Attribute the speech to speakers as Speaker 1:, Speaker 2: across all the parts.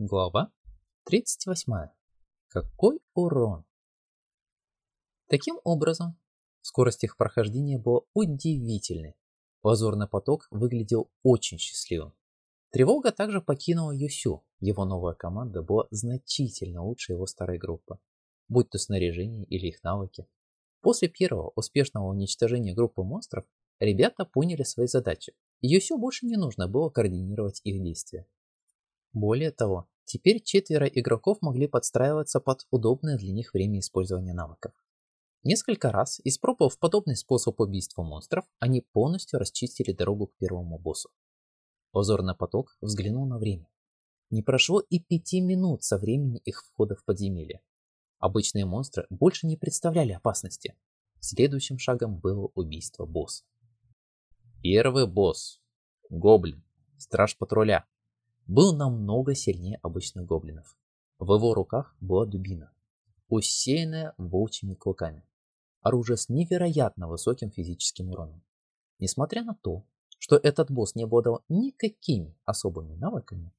Speaker 1: Глава 38. Какой урон! Таким образом, скорость их прохождения была удивительной. Лазурный поток выглядел очень счастливым. Тревога также покинула Юсю. Его новая команда была значительно лучше его старой группы, будь то снаряжение или их навыки. После первого успешного уничтожения группы монстров, ребята поняли свои задачи, Юсю больше не нужно было координировать их действия. Более того, теперь четверо игроков могли подстраиваться под удобное для них время использования навыков. Несколько раз, испробовав подобный способ убийства монстров, они полностью расчистили дорогу к первому боссу. Озорный поток взглянул на время. Не прошло и пяти минут со времени их входа в подземелье. Обычные монстры больше не представляли опасности. Следующим шагом было убийство босса. Первый босс, гоблин, страж патруля, был намного сильнее обычных гоблинов. В его руках была дубина, усеянная волчьими клыками. Оружие с невероятно высоким физическим уроном. Несмотря на то, что этот босс не обладал никакими особыми навыками,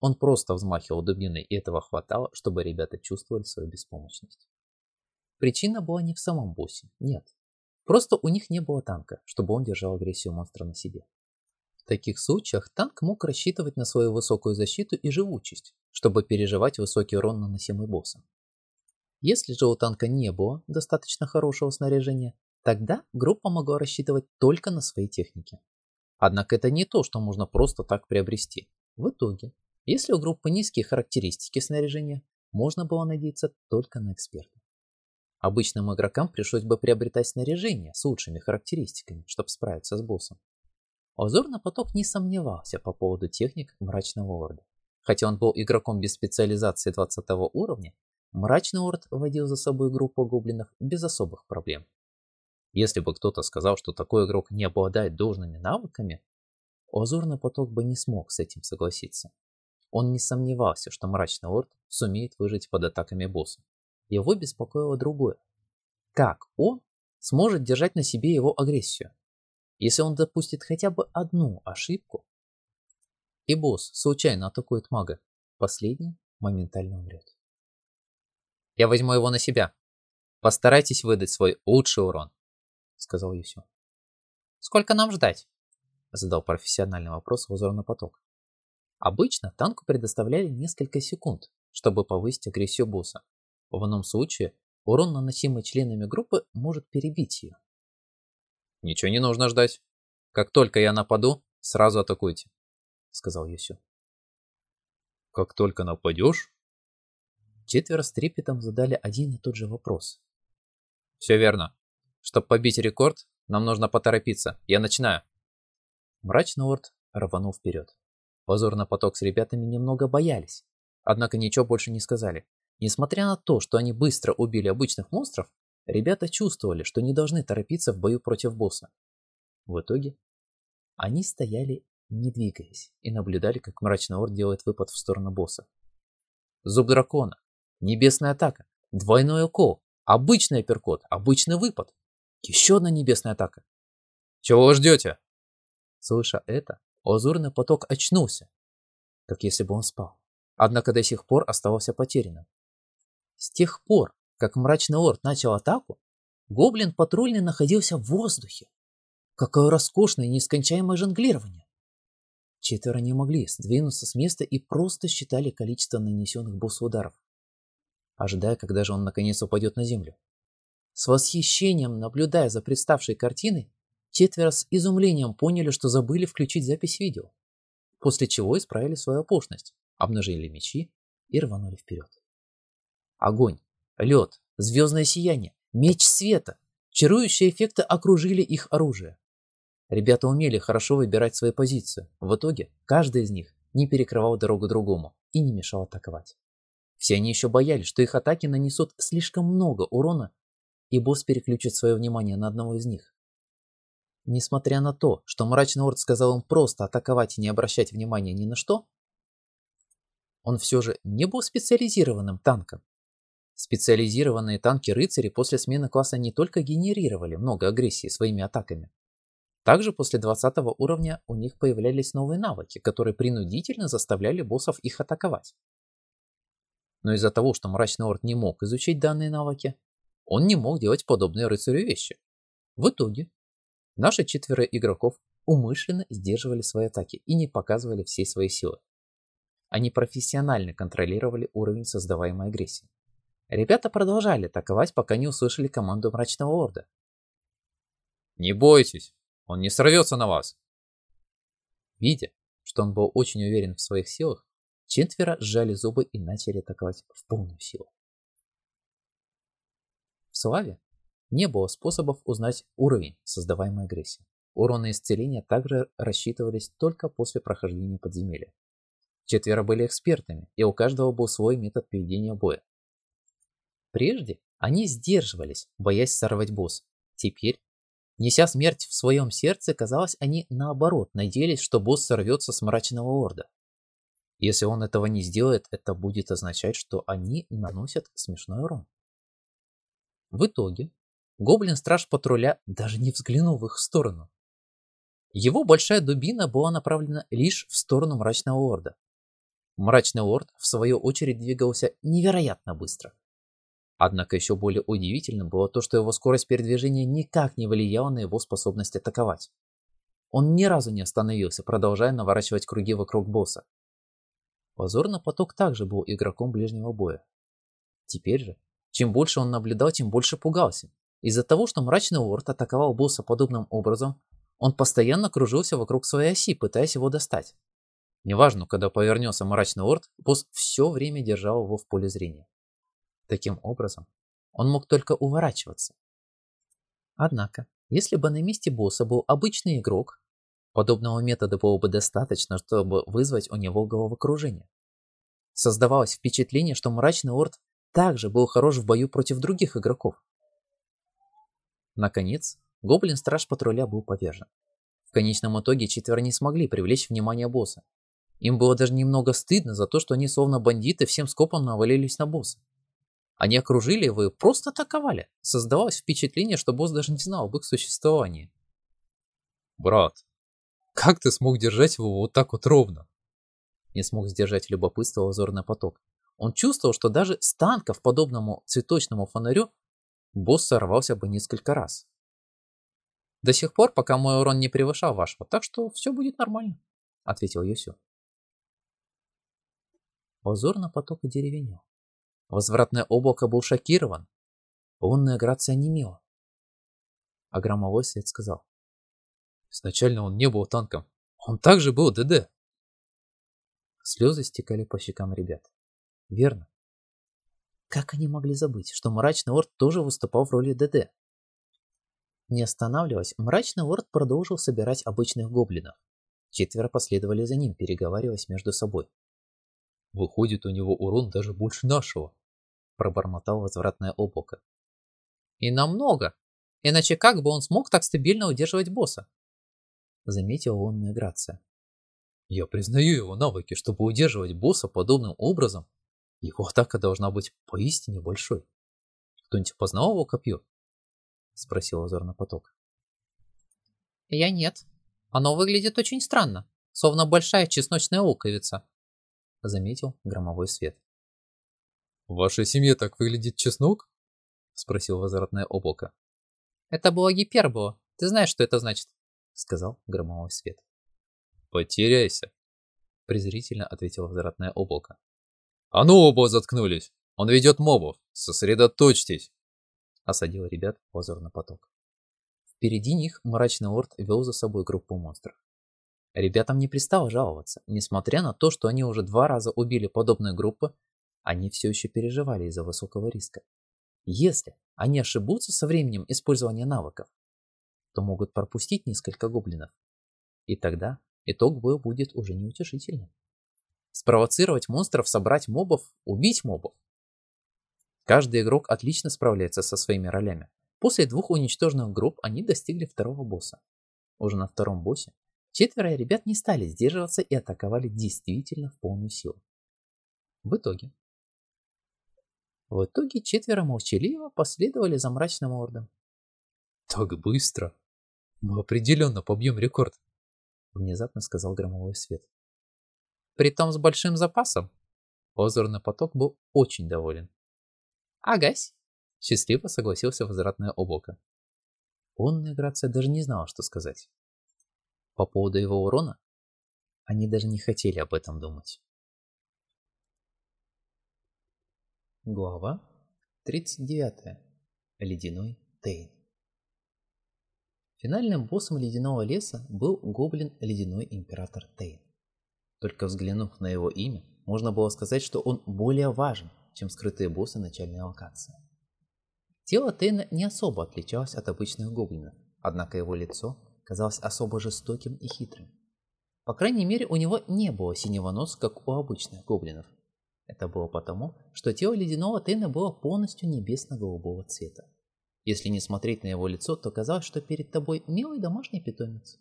Speaker 1: он просто взмахивал дубиной, и этого хватало, чтобы ребята чувствовали свою беспомощность. Причина была не в самом боссе, нет. Просто у них не было танка, чтобы он держал агрессию монстра на себе. В таких случаях танк мог рассчитывать на свою высокую защиту и живучесть, чтобы переживать высокий урон, наносимый боссом. Если же у танка не было достаточно хорошего снаряжения, тогда группа могла рассчитывать только на свои техники. Однако это не то, что можно просто так приобрести. В итоге, если у группы низкие характеристики снаряжения, можно было надеяться только на эксперта. Обычным игрокам пришлось бы приобретать снаряжение с лучшими характеристиками, чтобы справиться с боссом. Озорный поток не сомневался по поводу техник Мрачного Орда. Хотя он был игроком без специализации 20 уровня, Мрачный Орд водил за собой группу гоблинов без особых проблем. Если бы кто-то сказал, что такой игрок не обладает должными навыками, Озорный поток бы не смог с этим согласиться. Он не сомневался, что Мрачный Орд сумеет выжить под атаками босса. Его беспокоило другое. Как он сможет держать на себе его агрессию? Если он допустит хотя бы одну ошибку, и босс случайно атакует мага, последний моментально умрет. «Я возьму его на себя. Постарайтесь выдать свой лучший урон», — сказал Юсю. «Сколько нам ждать?» — задал профессиональный вопрос Озорный поток. Обычно танку предоставляли несколько секунд, чтобы повысить агрессию босса. В ином случае урон, наносимый членами группы, может перебить ее. «Ничего не нужно ждать. Как только я нападу, сразу атакуйте», — сказал Юсю. «Как только нападешь?» Четверо с трепетом задали один и тот же вопрос. «Все верно. Чтобы побить рекорд, нам нужно поторопиться. Я начинаю». Мрачный Орд рванул вперед. Позорный поток с ребятами немного боялись, однако ничего больше не сказали. Несмотря на то, что они быстро убили обычных монстров, Ребята чувствовали, что не должны торопиться в бою против босса. В итоге они стояли, не двигаясь, и наблюдали, как Мрачный Орд делает выпад в сторону босса. Зуб дракона, небесная атака, двойной укол, обычный апперкот, обычный выпад, еще одна небесная атака. Чего вы ждете? Слыша это, Озурный поток очнулся, как если бы он спал, однако до сих пор оставался потерянным. С тех пор, как мрачный лорд начал атаку, гоблин патрульный находился в воздухе. Какое роскошное и нескончаемое жонглирование! Четверо не могли сдвинуться с места и просто считали количество нанесенных боссу ударов, ожидая, когда же он наконец упадет на землю. С восхищением, наблюдая за представшей картиной, четверо с изумлением поняли, что забыли включить запись видео, после чего исправили свою оплошность, обнажили мечи и рванули вперед. Огонь, Лед, звездное сияние, меч света. Чарующие эффекты окружили их оружие. Ребята умели хорошо выбирать свои позиции. В итоге каждый из них не перекрывал дорогу другому и не мешал атаковать. Все они еще боялись, что их атаки нанесут слишком много урона, и босс переключит свое внимание на одного из них. Несмотря на то, что Мрачный Орд сказал им просто атаковать и не обращать внимания ни на что, он все же не был специализированным танком Специализированные танки-рыцари после смены класса не только генерировали много агрессии своими атаками. Также после 20 уровня у них появлялись новые навыки, которые принудительно заставляли боссов их атаковать. Но из-за того, что Мрачный Орд не мог изучить данные навыки, он не мог делать подобные рыцарю вещи. В итоге, наши четверо игроков умышленно сдерживали свои атаки и не показывали всей своей силы. Они профессионально контролировали уровень создаваемой агрессии. Ребята продолжали атаковать, пока не услышали команду Мрачного Орда.
Speaker 2: «Не бойтесь, он не сорвется на вас!»
Speaker 1: Видя, что он был очень уверен в своих силах, четверо сжали зубы и начали атаковать в полную силу. В Славе не было способов узнать уровень создаваемой агрессии. Уроны исцеления также рассчитывались только после прохождения подземелья. Четверо были экспертами, и у каждого был свой метод поведения боя. Прежде они сдерживались, боясь сорвать босс. Теперь, неся смерть в своем сердце, казалось, они наоборот надеялись, что босс сорвется с мрачного орда. Если он этого не сделает, это будет означать, что они наносят смешной урон. В итоге, гоблин-страж патруля даже не взглянул в их сторону. Его большая дубина была направлена лишь в сторону мрачного орда. Мрачный орд, в свою очередь, двигался невероятно быстро. Однако еще более удивительным было то, что его скорость передвижения никак не влияла на его способность атаковать. Он ни разу не остановился, продолжая наворачивать круги вокруг босса. Позорный поток также был игроком ближнего боя. Теперь же, чем больше он наблюдал, тем больше пугался. Из-за того, что мрачный орд атаковал босса подобным образом, он постоянно кружился вокруг своей оси, пытаясь его достать. Неважно, когда повернется мрачный орд, босс все время держал его в поле зрения. Таким образом, он мог только уворачиваться. Однако, если бы на месте босса был обычный игрок, подобного метода было бы достаточно, чтобы вызвать у него головокружение. Создавалось впечатление, что мрачный орд также был хорош в бою против других игроков. Наконец, гоблин-страж патруля был повержен. В конечном итоге четверо не смогли привлечь внимание босса. Им было даже немного стыдно за то, что они словно бандиты всем скопом навалились на босса. Они окружили его и просто атаковали. Создавалось впечатление, что босс даже не знал об их существовании.
Speaker 2: «Брат, как ты смог держать его вот так вот ровно?»
Speaker 1: Не смог сдержать любопытство озорный поток. Он чувствовал, что даже с в подобному цветочному фонарю босс сорвался бы несколько раз. «До сих пор, пока мой урон не превышал вашего, так что все будет нормально», — ответил Юсю. Озорно поток деревенел. Возвратное облако был шокирован. Лунная грация немела. А громовой свет сказал.
Speaker 2: Изначально он не был танком. Он также был ДД.
Speaker 1: Слезы стекали по щекам ребят. Верно. Как они могли забыть, что Мрачный Орд тоже выступал в роли ДД? Не останавливаясь, Мрачный Орд продолжил собирать обычных гоблинов. Четверо последовали за ним, переговариваясь между собой.
Speaker 2: Выходит, у него урон даже больше нашего
Speaker 1: пробормотал возвратное облако. И намного. Иначе как бы он смог так стабильно удерживать босса? Заметила лунная Грация.
Speaker 2: Я признаю его навыки, чтобы удерживать босса подобным образом. Его атака должна быть поистине большой. Кто-нибудь познал его копье? Спросил озорный поток.
Speaker 1: Я нет. Оно выглядит очень странно, словно большая чесночная луковица. Заметил громовой свет.
Speaker 2: «В вашей семье так выглядит чеснок?» — спросил возвратное облако.
Speaker 1: «Это была гипербола. Ты знаешь, что это значит?» — сказал громовой свет.
Speaker 2: «Потеряйся!»
Speaker 1: — презрительно ответил возвратное облако.
Speaker 2: «А ну оба заткнулись! Он ведет мобов! Сосредоточьтесь!» — осадил ребят озорный поток.
Speaker 1: Впереди них мрачный орд вел за собой группу монстров. Ребятам не пристало жаловаться, несмотря на то, что они уже два раза убили подобные группы они все еще переживали из-за высокого риска. Если они ошибутся со временем использования навыков, то могут пропустить несколько гоблинов. И тогда итог боя будет уже неутешительным. Спровоцировать монстров, собрать мобов, убить мобов. Каждый игрок отлично справляется со своими ролями. После двух уничтоженных групп они достигли второго босса. Уже на втором боссе четверо ребят не стали сдерживаться и атаковали действительно в полную силу. В итоге в итоге четверо молчаливо последовали за мрачным ордом.
Speaker 2: «Так быстро! Мы определенно побьем рекорд!»
Speaker 1: Внезапно сказал громовой свет. «Притом с большим запасом!»
Speaker 2: Озорный поток был очень доволен.
Speaker 1: «Агась!»
Speaker 2: – счастливо согласился возвратное облако. Онная Грация даже не знала, что сказать. По поводу его урона они даже не хотели об этом думать. Глава 39. Ледяной Тейн. Финальным боссом Ледяного леса был гоблин Ледяной Император Тейн. Только взглянув на его имя, можно было сказать, что он более важен, чем скрытые боссы начальной локации. Тело Тейна не особо отличалось от обычных гоблинов, однако его лицо казалось особо жестоким и хитрым. По крайней мере, у него не было синего носа, как у обычных гоблинов. Это было потому, что тело ледяного Тейна было полностью небесно-голубого цвета. Если не смотреть на его лицо, то казалось, что перед тобой милый домашний питомец.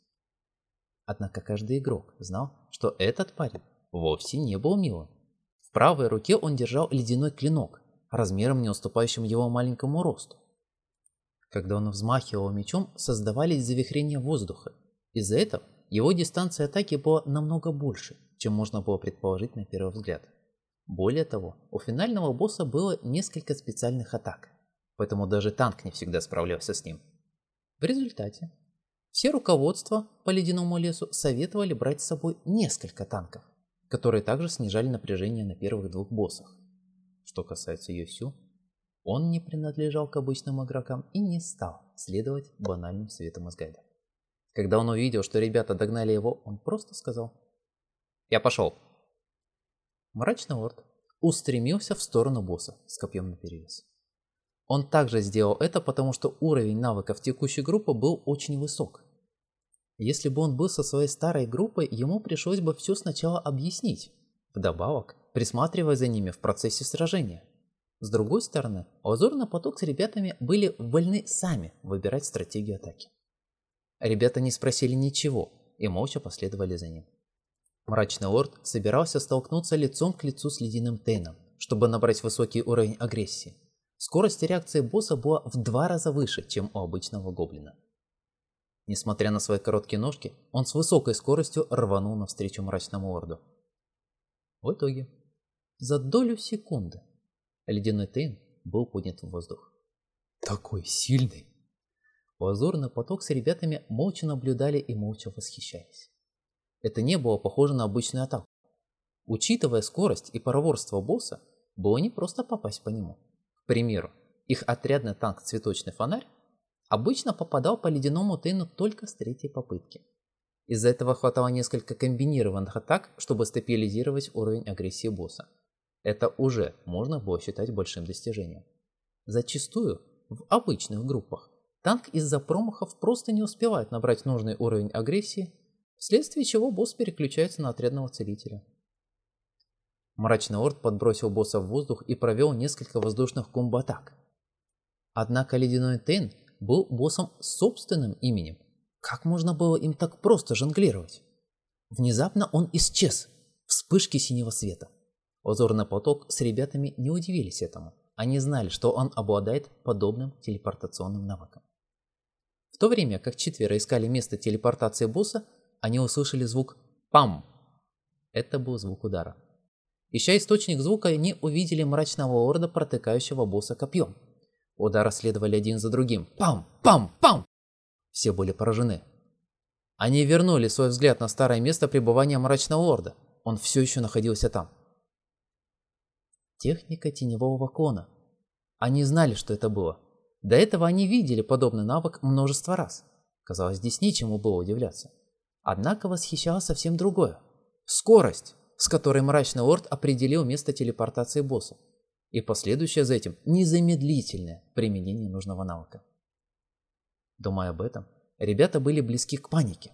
Speaker 2: Однако каждый игрок знал, что этот парень вовсе не был милым. В правой руке он держал ледяной клинок, размером не уступающим его маленькому росту. Когда он взмахивал мечом, создавались завихрения воздуха. Из-за этого его дистанция атаки была намного больше, чем можно было предположить на первый взгляд. Более того, у финального босса было несколько специальных атак, поэтому даже танк не всегда справлялся с ним. В результате все руководства по ледяному лесу советовали брать с собой несколько танков, которые также снижали напряжение на первых двух боссах. Что касается Йосю, он не принадлежал к обычным игрокам и не стал следовать банальным советам из гайда. Когда он увидел, что ребята догнали его, он просто сказал «Я пошел». Мрачный лорд устремился в сторону босса с копьем наперевес. Он также сделал это, потому что уровень навыков текущей группы был очень высок. Если бы он был со своей старой группой, ему пришлось бы все сначала объяснить, вдобавок присматривая за ними в процессе сражения. С другой стороны, Озорный поток с ребятами были вольны сами выбирать стратегию атаки. Ребята не спросили ничего и молча последовали за ним. Мрачный лорд собирался столкнуться лицом к лицу с ледяным Тейном, чтобы набрать высокий уровень агрессии. Скорость реакции босса была в два раза выше, чем у обычного гоблина. Несмотря на свои короткие ножки, он с высокой скоростью рванул навстречу мрачному лорду. В итоге, за долю секунды, ледяной Тейн был поднят в воздух. Такой сильный! Лазурный поток с ребятами молча наблюдали и молча восхищались. Это не было похоже на обычную атаку. Учитывая скорость и проворство босса, было не просто попасть по нему примеру, их отрядный танк «Цветочный фонарь» обычно попадал по ледяному тыну только с третьей попытки. Из-за этого хватало несколько комбинированных атак, чтобы стабилизировать уровень агрессии босса. Это уже можно было считать большим достижением. Зачастую, в обычных группах, танк из-за промахов просто не успевает набрать нужный уровень агрессии, вследствие чего босс переключается на отрядного целителя. Мрачный орд подбросил босса в воздух и провел несколько воздушных комбо-атак. Однако Ледяной Тейн был боссом собственным именем. Как можно было им так просто жонглировать? Внезапно он исчез. Вспышки синего света. Озорный поток с ребятами не удивились этому. Они знали, что он обладает подобным телепортационным навыком. В то время как четверо искали место телепортации босса, они услышали звук «пам». Это был звук удара. Ища источник звука, они увидели мрачного орда, протыкающего босса копьем. Удары следовали один за другим. Пам! Пам! Пам! Все были поражены. Они вернули свой взгляд на старое место пребывания мрачного орда. Он все еще находился там. Техника теневого клона. Они знали, что это было. До этого они видели подобный навык множество раз. Казалось, здесь нечему было удивляться. Однако восхищало совсем другое. Скорость! с которой мрачный лорд определил место телепортации босса, и последующее за этим незамедлительное применение нужного навыка. Думая об этом, ребята были близки к панике.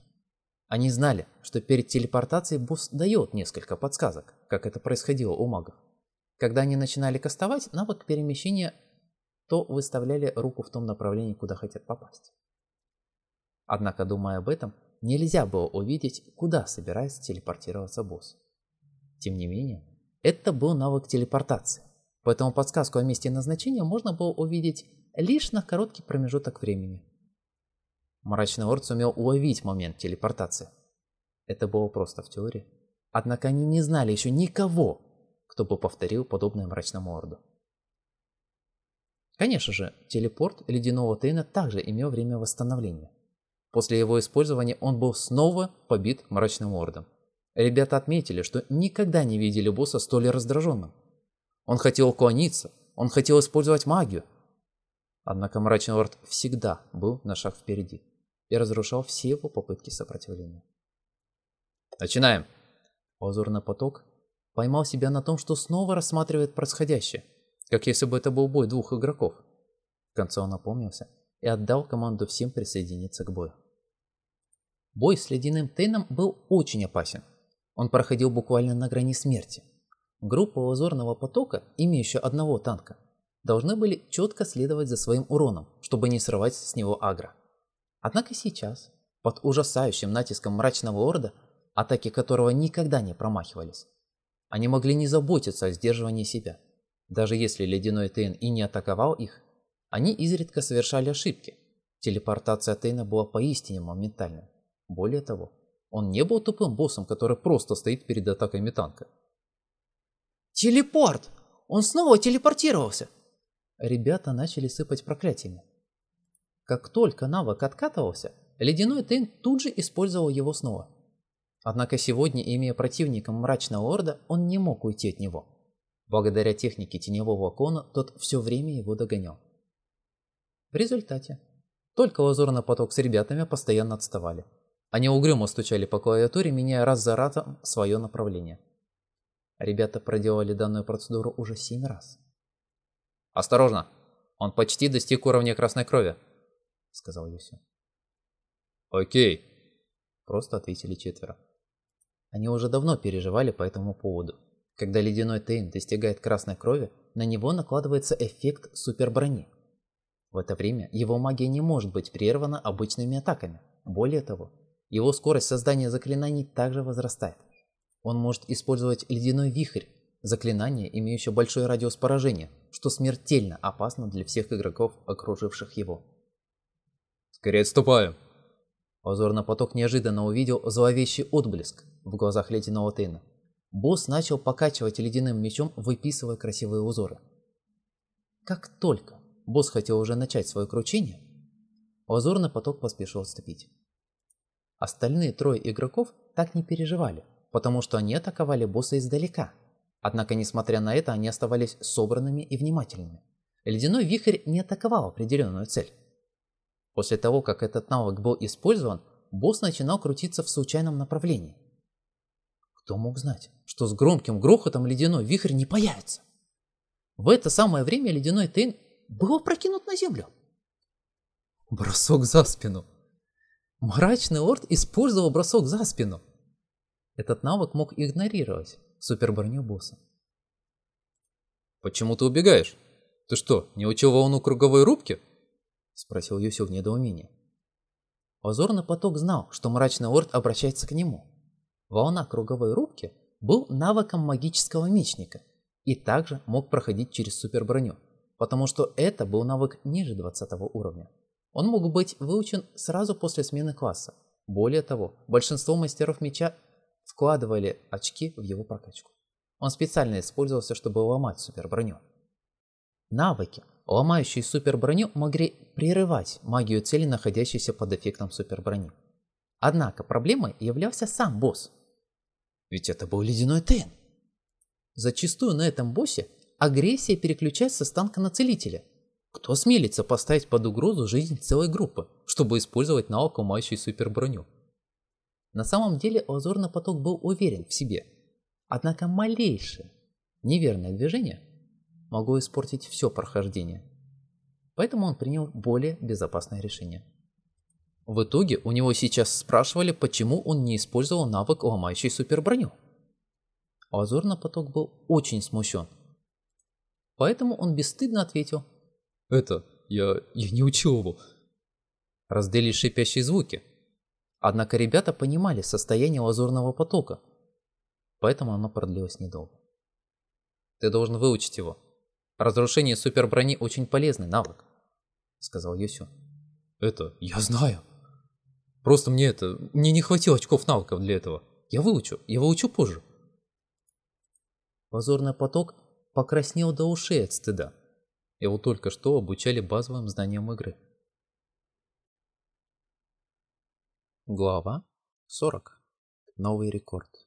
Speaker 2: Они знали, что перед телепортацией босс дает несколько подсказок, как это происходило у магов. Когда они начинали кастовать навык перемещения, то выставляли руку в том направлении, куда хотят попасть. Однако, думая об этом, нельзя было увидеть, куда собирается телепортироваться босс. Тем не менее, это был навык телепортации, поэтому подсказку о месте назначения можно было увидеть лишь на короткий промежуток времени. Мрачный Орд сумел уловить момент телепортации. Это было просто в теории. Однако они не знали еще никого,
Speaker 1: кто бы повторил подобное мрачному орду. Конечно же, телепорт ледяного Тейна также имел время восстановления. После его использования он был снова побит мрачным ордом. Ребята отметили, что никогда не видели босса столь раздраженным. Он хотел уклониться, он хотел использовать магию. Однако мрачный орд всегда был на шаг впереди и разрушал все его попытки сопротивления.
Speaker 2: Начинаем.
Speaker 1: Лазурный поток поймал себя на том, что снова рассматривает происходящее, как если бы это был бой двух игроков. В конце он опомнился и отдал команду всем присоединиться к бою. Бой с ледяным Тейном был очень опасен. Он проходил буквально на грани смерти. Группа лазурного потока, имеющая одного танка, должны были четко следовать за своим уроном, чтобы не срывать с него агро. Однако сейчас, под ужасающим натиском мрачного орда, атаки которого никогда не промахивались, они могли не заботиться о сдерживании себя. Даже если ледяной Тейн и не атаковал их, они изредка совершали ошибки. Телепортация Тейна была поистине моментальной. Более того, он не был тупым боссом, который просто стоит перед атакой танка.
Speaker 3: «Телепорт! Он снова телепортировался!»
Speaker 1: Ребята начали сыпать проклятиями. Как только навык откатывался, ледяной Тейн тут же использовал его снова. Однако сегодня, имея противником мрачного орда, он не мог уйти от него. Благодаря технике теневого кона, тот все время его догонял. В результате, только лазурный поток с ребятами постоянно отставали. Они угрюмо стучали по клавиатуре, меняя раз за разом свое направление. Ребята проделали данную процедуру уже семь раз.
Speaker 2: «Осторожно! Он почти достиг уровня красной крови», — сказал Юсю.
Speaker 1: «Окей», — просто ответили четверо. Они уже давно переживали по этому поводу. Когда ледяной Тейн достигает красной крови, на него накладывается эффект суперброни. В это время его магия не может быть прервана обычными атаками. Более того, его скорость создания заклинаний также возрастает. Он может использовать ледяной вихрь, заклинание, имеющее большой радиус поражения, что смертельно опасно для всех игроков, окруживших его.
Speaker 2: «Скорее отступаем!»
Speaker 1: Озорный поток неожиданно увидел зловещий отблеск в глазах ледяного Тейна. Босс начал покачивать ледяным мечом, выписывая красивые узоры. Как только босс хотел уже начать свое кручение, Озорный поток поспешил отступить. Остальные трое игроков так не переживали, потому что они атаковали босса издалека. Однако, несмотря на это, они оставались собранными и внимательными. Ледяной вихрь не атаковал определенную цель. После того, как этот навык был использован, босс начинал крутиться в случайном направлении. Кто мог знать, что с громким грохотом ледяной вихрь не появится? В это самое время ледяной Тейн был опрокинут на землю. Бросок за спину. Мрачный лорд использовал бросок за спину. Этот навык мог игнорировать суперброню босса.
Speaker 2: «Почему ты убегаешь? Ты что, не учил волну круговой рубки?»
Speaker 1: Спросил Юсю в недоумении. Озорный поток знал, что мрачный лорд обращается к нему. Волна круговой рубки был навыком магического мечника и также мог проходить через суперброню, потому что это был навык ниже 20 уровня. Он мог быть выучен сразу после смены класса. Более того, большинство мастеров меча вкладывали очки в его прокачку. Он специально использовался, чтобы ломать суперброню. Навыки, ломающие суперброню, могли прерывать магию цели, находящейся под эффектом суперброни. Однако проблемой являлся сам босс. Ведь это был ледяной Тен. Зачастую на этом боссе агрессия переключается с танка на целителя – кто смелится поставить под угрозу жизнь целой группы, чтобы использовать навык, ломающий суперброню? На самом деле Лазурный поток был уверен в себе. Однако малейшее неверное движение могло испортить все прохождение. Поэтому он принял более безопасное решение. В итоге у него сейчас спрашивали, почему он не использовал навык, ломающий суперброню. Лазурный поток был очень смущен. Поэтому он бесстыдно ответил,
Speaker 2: это, я, я не учил его.
Speaker 1: Раздались шипящие звуки. Однако ребята понимали состояние лазурного потока, поэтому оно продлилось недолго. Ты должен выучить его. Разрушение суперброни очень полезный навык, сказал Юсю.
Speaker 2: Это, я знаю. Просто мне это, мне не хватило очков навыков для этого. Я выучу, я выучу позже.
Speaker 1: Позорный поток покраснел до ушей от стыда. Его только что обучали базовым знаниям игры. Глава 40. Новый рекорд.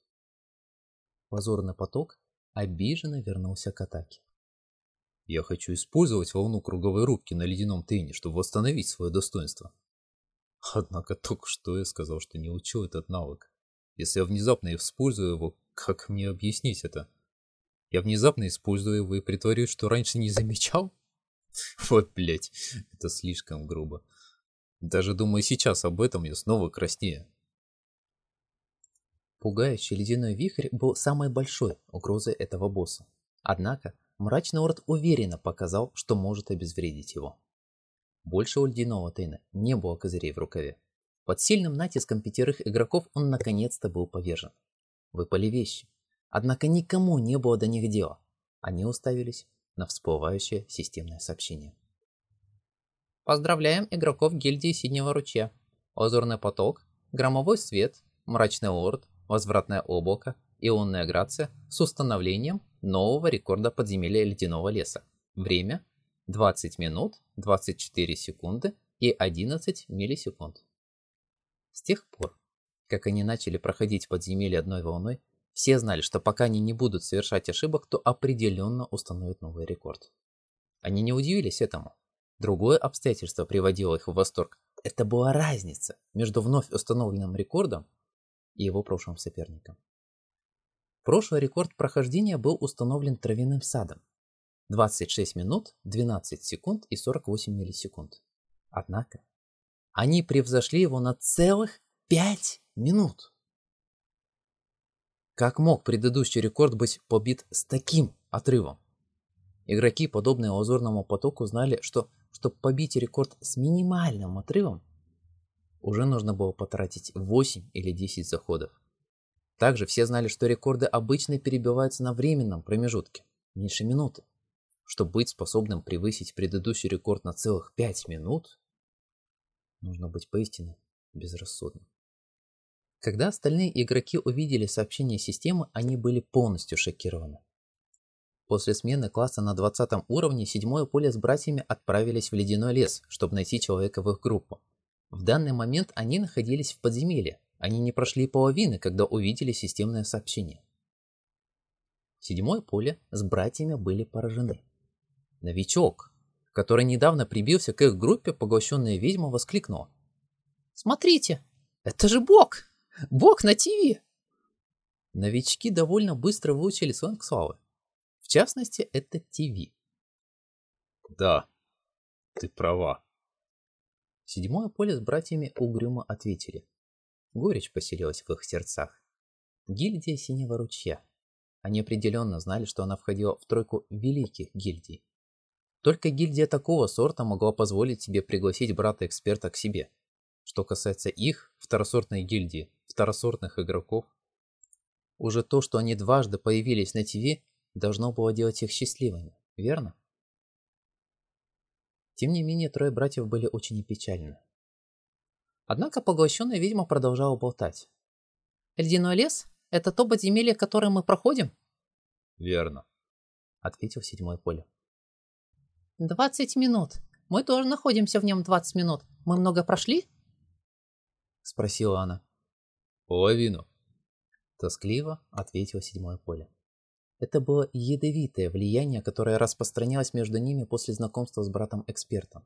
Speaker 1: Позорный поток обиженно вернулся к атаке.
Speaker 2: Я хочу использовать волну круговой рубки на ледяном тыне, чтобы восстановить свое достоинство. Однако только что я сказал, что не учу этот навык. Если я внезапно использую его, как мне объяснить это? Я внезапно использую его и притворюсь, что раньше не замечал? Вот, блять, это слишком грубо. Даже думая сейчас об этом, я снова краснею.
Speaker 1: Пугающий ледяной вихрь был самой большой угрозой этого босса. Однако, Мрачный Орд уверенно показал, что может обезвредить его. Больше у ледяного Тейна не было козырей в рукаве. Под сильным натиском пятерых игроков он наконец-то был повержен. Выпали вещи. Однако никому не было до них дела. Они уставились на всплывающее системное сообщение. Поздравляем игроков гильдии Синего Ручья. Озорный поток, громовой свет, мрачный орд, возвратное облако, ионная грация с установлением нового рекорда подземелья ледяного леса. Время 20 минут, 24 секунды и 11 миллисекунд. С тех пор, как они начали проходить подземелье одной волной, все знали, что пока они не будут совершать ошибок, то определенно установят новый рекорд. Они не удивились этому. Другое обстоятельство приводило их в восторг. Это была разница между вновь установленным рекордом и его прошлым соперником. Прошлый рекорд прохождения был установлен травяным садом. 26 минут, 12 секунд и 48 миллисекунд. Однако, они превзошли его на целых 5 минут. Как мог предыдущий рекорд быть побит с таким отрывом? Игроки, подобные лазурному потоку, знали, что, чтобы побить рекорд с минимальным отрывом, уже нужно было потратить 8 или 10 заходов. Также все знали, что рекорды обычно перебиваются на временном промежутке, меньше минуты. Чтобы быть способным превысить предыдущий рекорд на целых 5 минут, нужно быть поистине безрассудным. Когда остальные игроки увидели сообщение системы, они были полностью шокированы. После смены класса на 20 уровне седьмое поле с братьями отправились в ледяной лес, чтобы найти человека в их группу. В данный момент они находились в подземелье, они не прошли половины, когда увидели системное сообщение. Седьмое поле с братьями были поражены. Новичок, который недавно прибился к их группе, поглощенная ведьма, воскликнул. «Смотрите, это же Бог! Бог на ТВ!» Новички довольно быстро выучили сленг славы. В частности, это ТВ.
Speaker 2: «Да, ты права».
Speaker 1: Седьмое поле с братьями угрюмо ответили. Горечь поселилась в их сердцах. Гильдия Синего Ручья. Они определенно знали, что она входила в тройку великих гильдий. Только гильдия такого сорта могла позволить себе пригласить брата-эксперта к себе. Что касается их, второсортной гильдии, второсортных игроков, уже то, что они дважды появились на ТВ, должно было делать их счастливыми, верно? Тем не менее, трое братьев были очень печальны. Однако поглощенная ведьма продолжала болтать. «Ледяной лес — это то подземелье, которое мы проходим?»
Speaker 2: «Верно», —
Speaker 1: ответил седьмое поле.
Speaker 3: «Двадцать минут. Мы тоже находимся в нем двадцать минут. Мы много прошли?»
Speaker 1: — спросила она.
Speaker 2: «Половину», —
Speaker 1: тоскливо ответил седьмое поле. Это было ядовитое влияние, которое распространялось между ними после знакомства с братом-экспертом.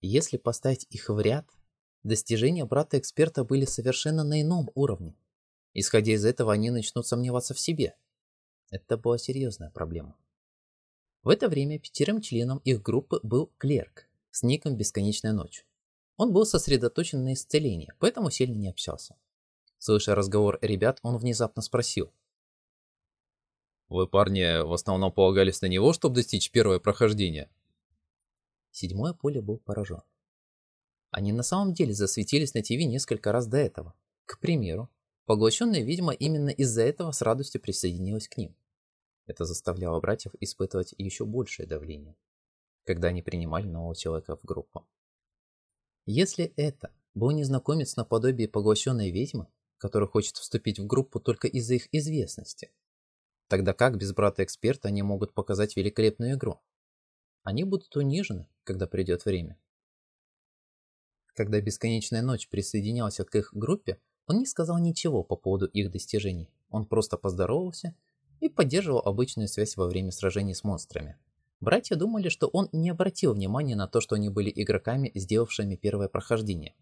Speaker 1: Если поставить их в ряд, Достижения брата-эксперта были совершенно на ином уровне. Исходя из этого, они начнут сомневаться в себе. Это была серьезная проблема. В это время пятерым членом их группы был клерк с ником «Бесконечная ночь». Он был сосредоточен на исцелении, поэтому сильно не общался. Слыша разговор ребят, он внезапно спросил.
Speaker 2: «Вы, парни, в основном полагались на него, чтобы достичь первое прохождение?»
Speaker 1: Седьмое поле был поражен. Они на самом деле засветились на ТВ несколько раз до этого. К примеру, поглощенная ведьма именно из-за этого с радостью присоединилась к ним. Это заставляло братьев испытывать еще большее давление, когда они принимали нового человека в группу. Если это был незнакомец наподобие поглощенной ведьмы, который хочет вступить в группу только из-за их известности, Тогда как без брата-эксперта они могут показать великолепную игру? Они будут унижены, когда придет время. Когда Бесконечная Ночь присоединялся к их группе, он не сказал ничего по поводу их достижений. Он просто поздоровался и поддерживал обычную связь во время сражений с монстрами. Братья думали, что он не обратил внимания на то, что они были игроками, сделавшими первое прохождение.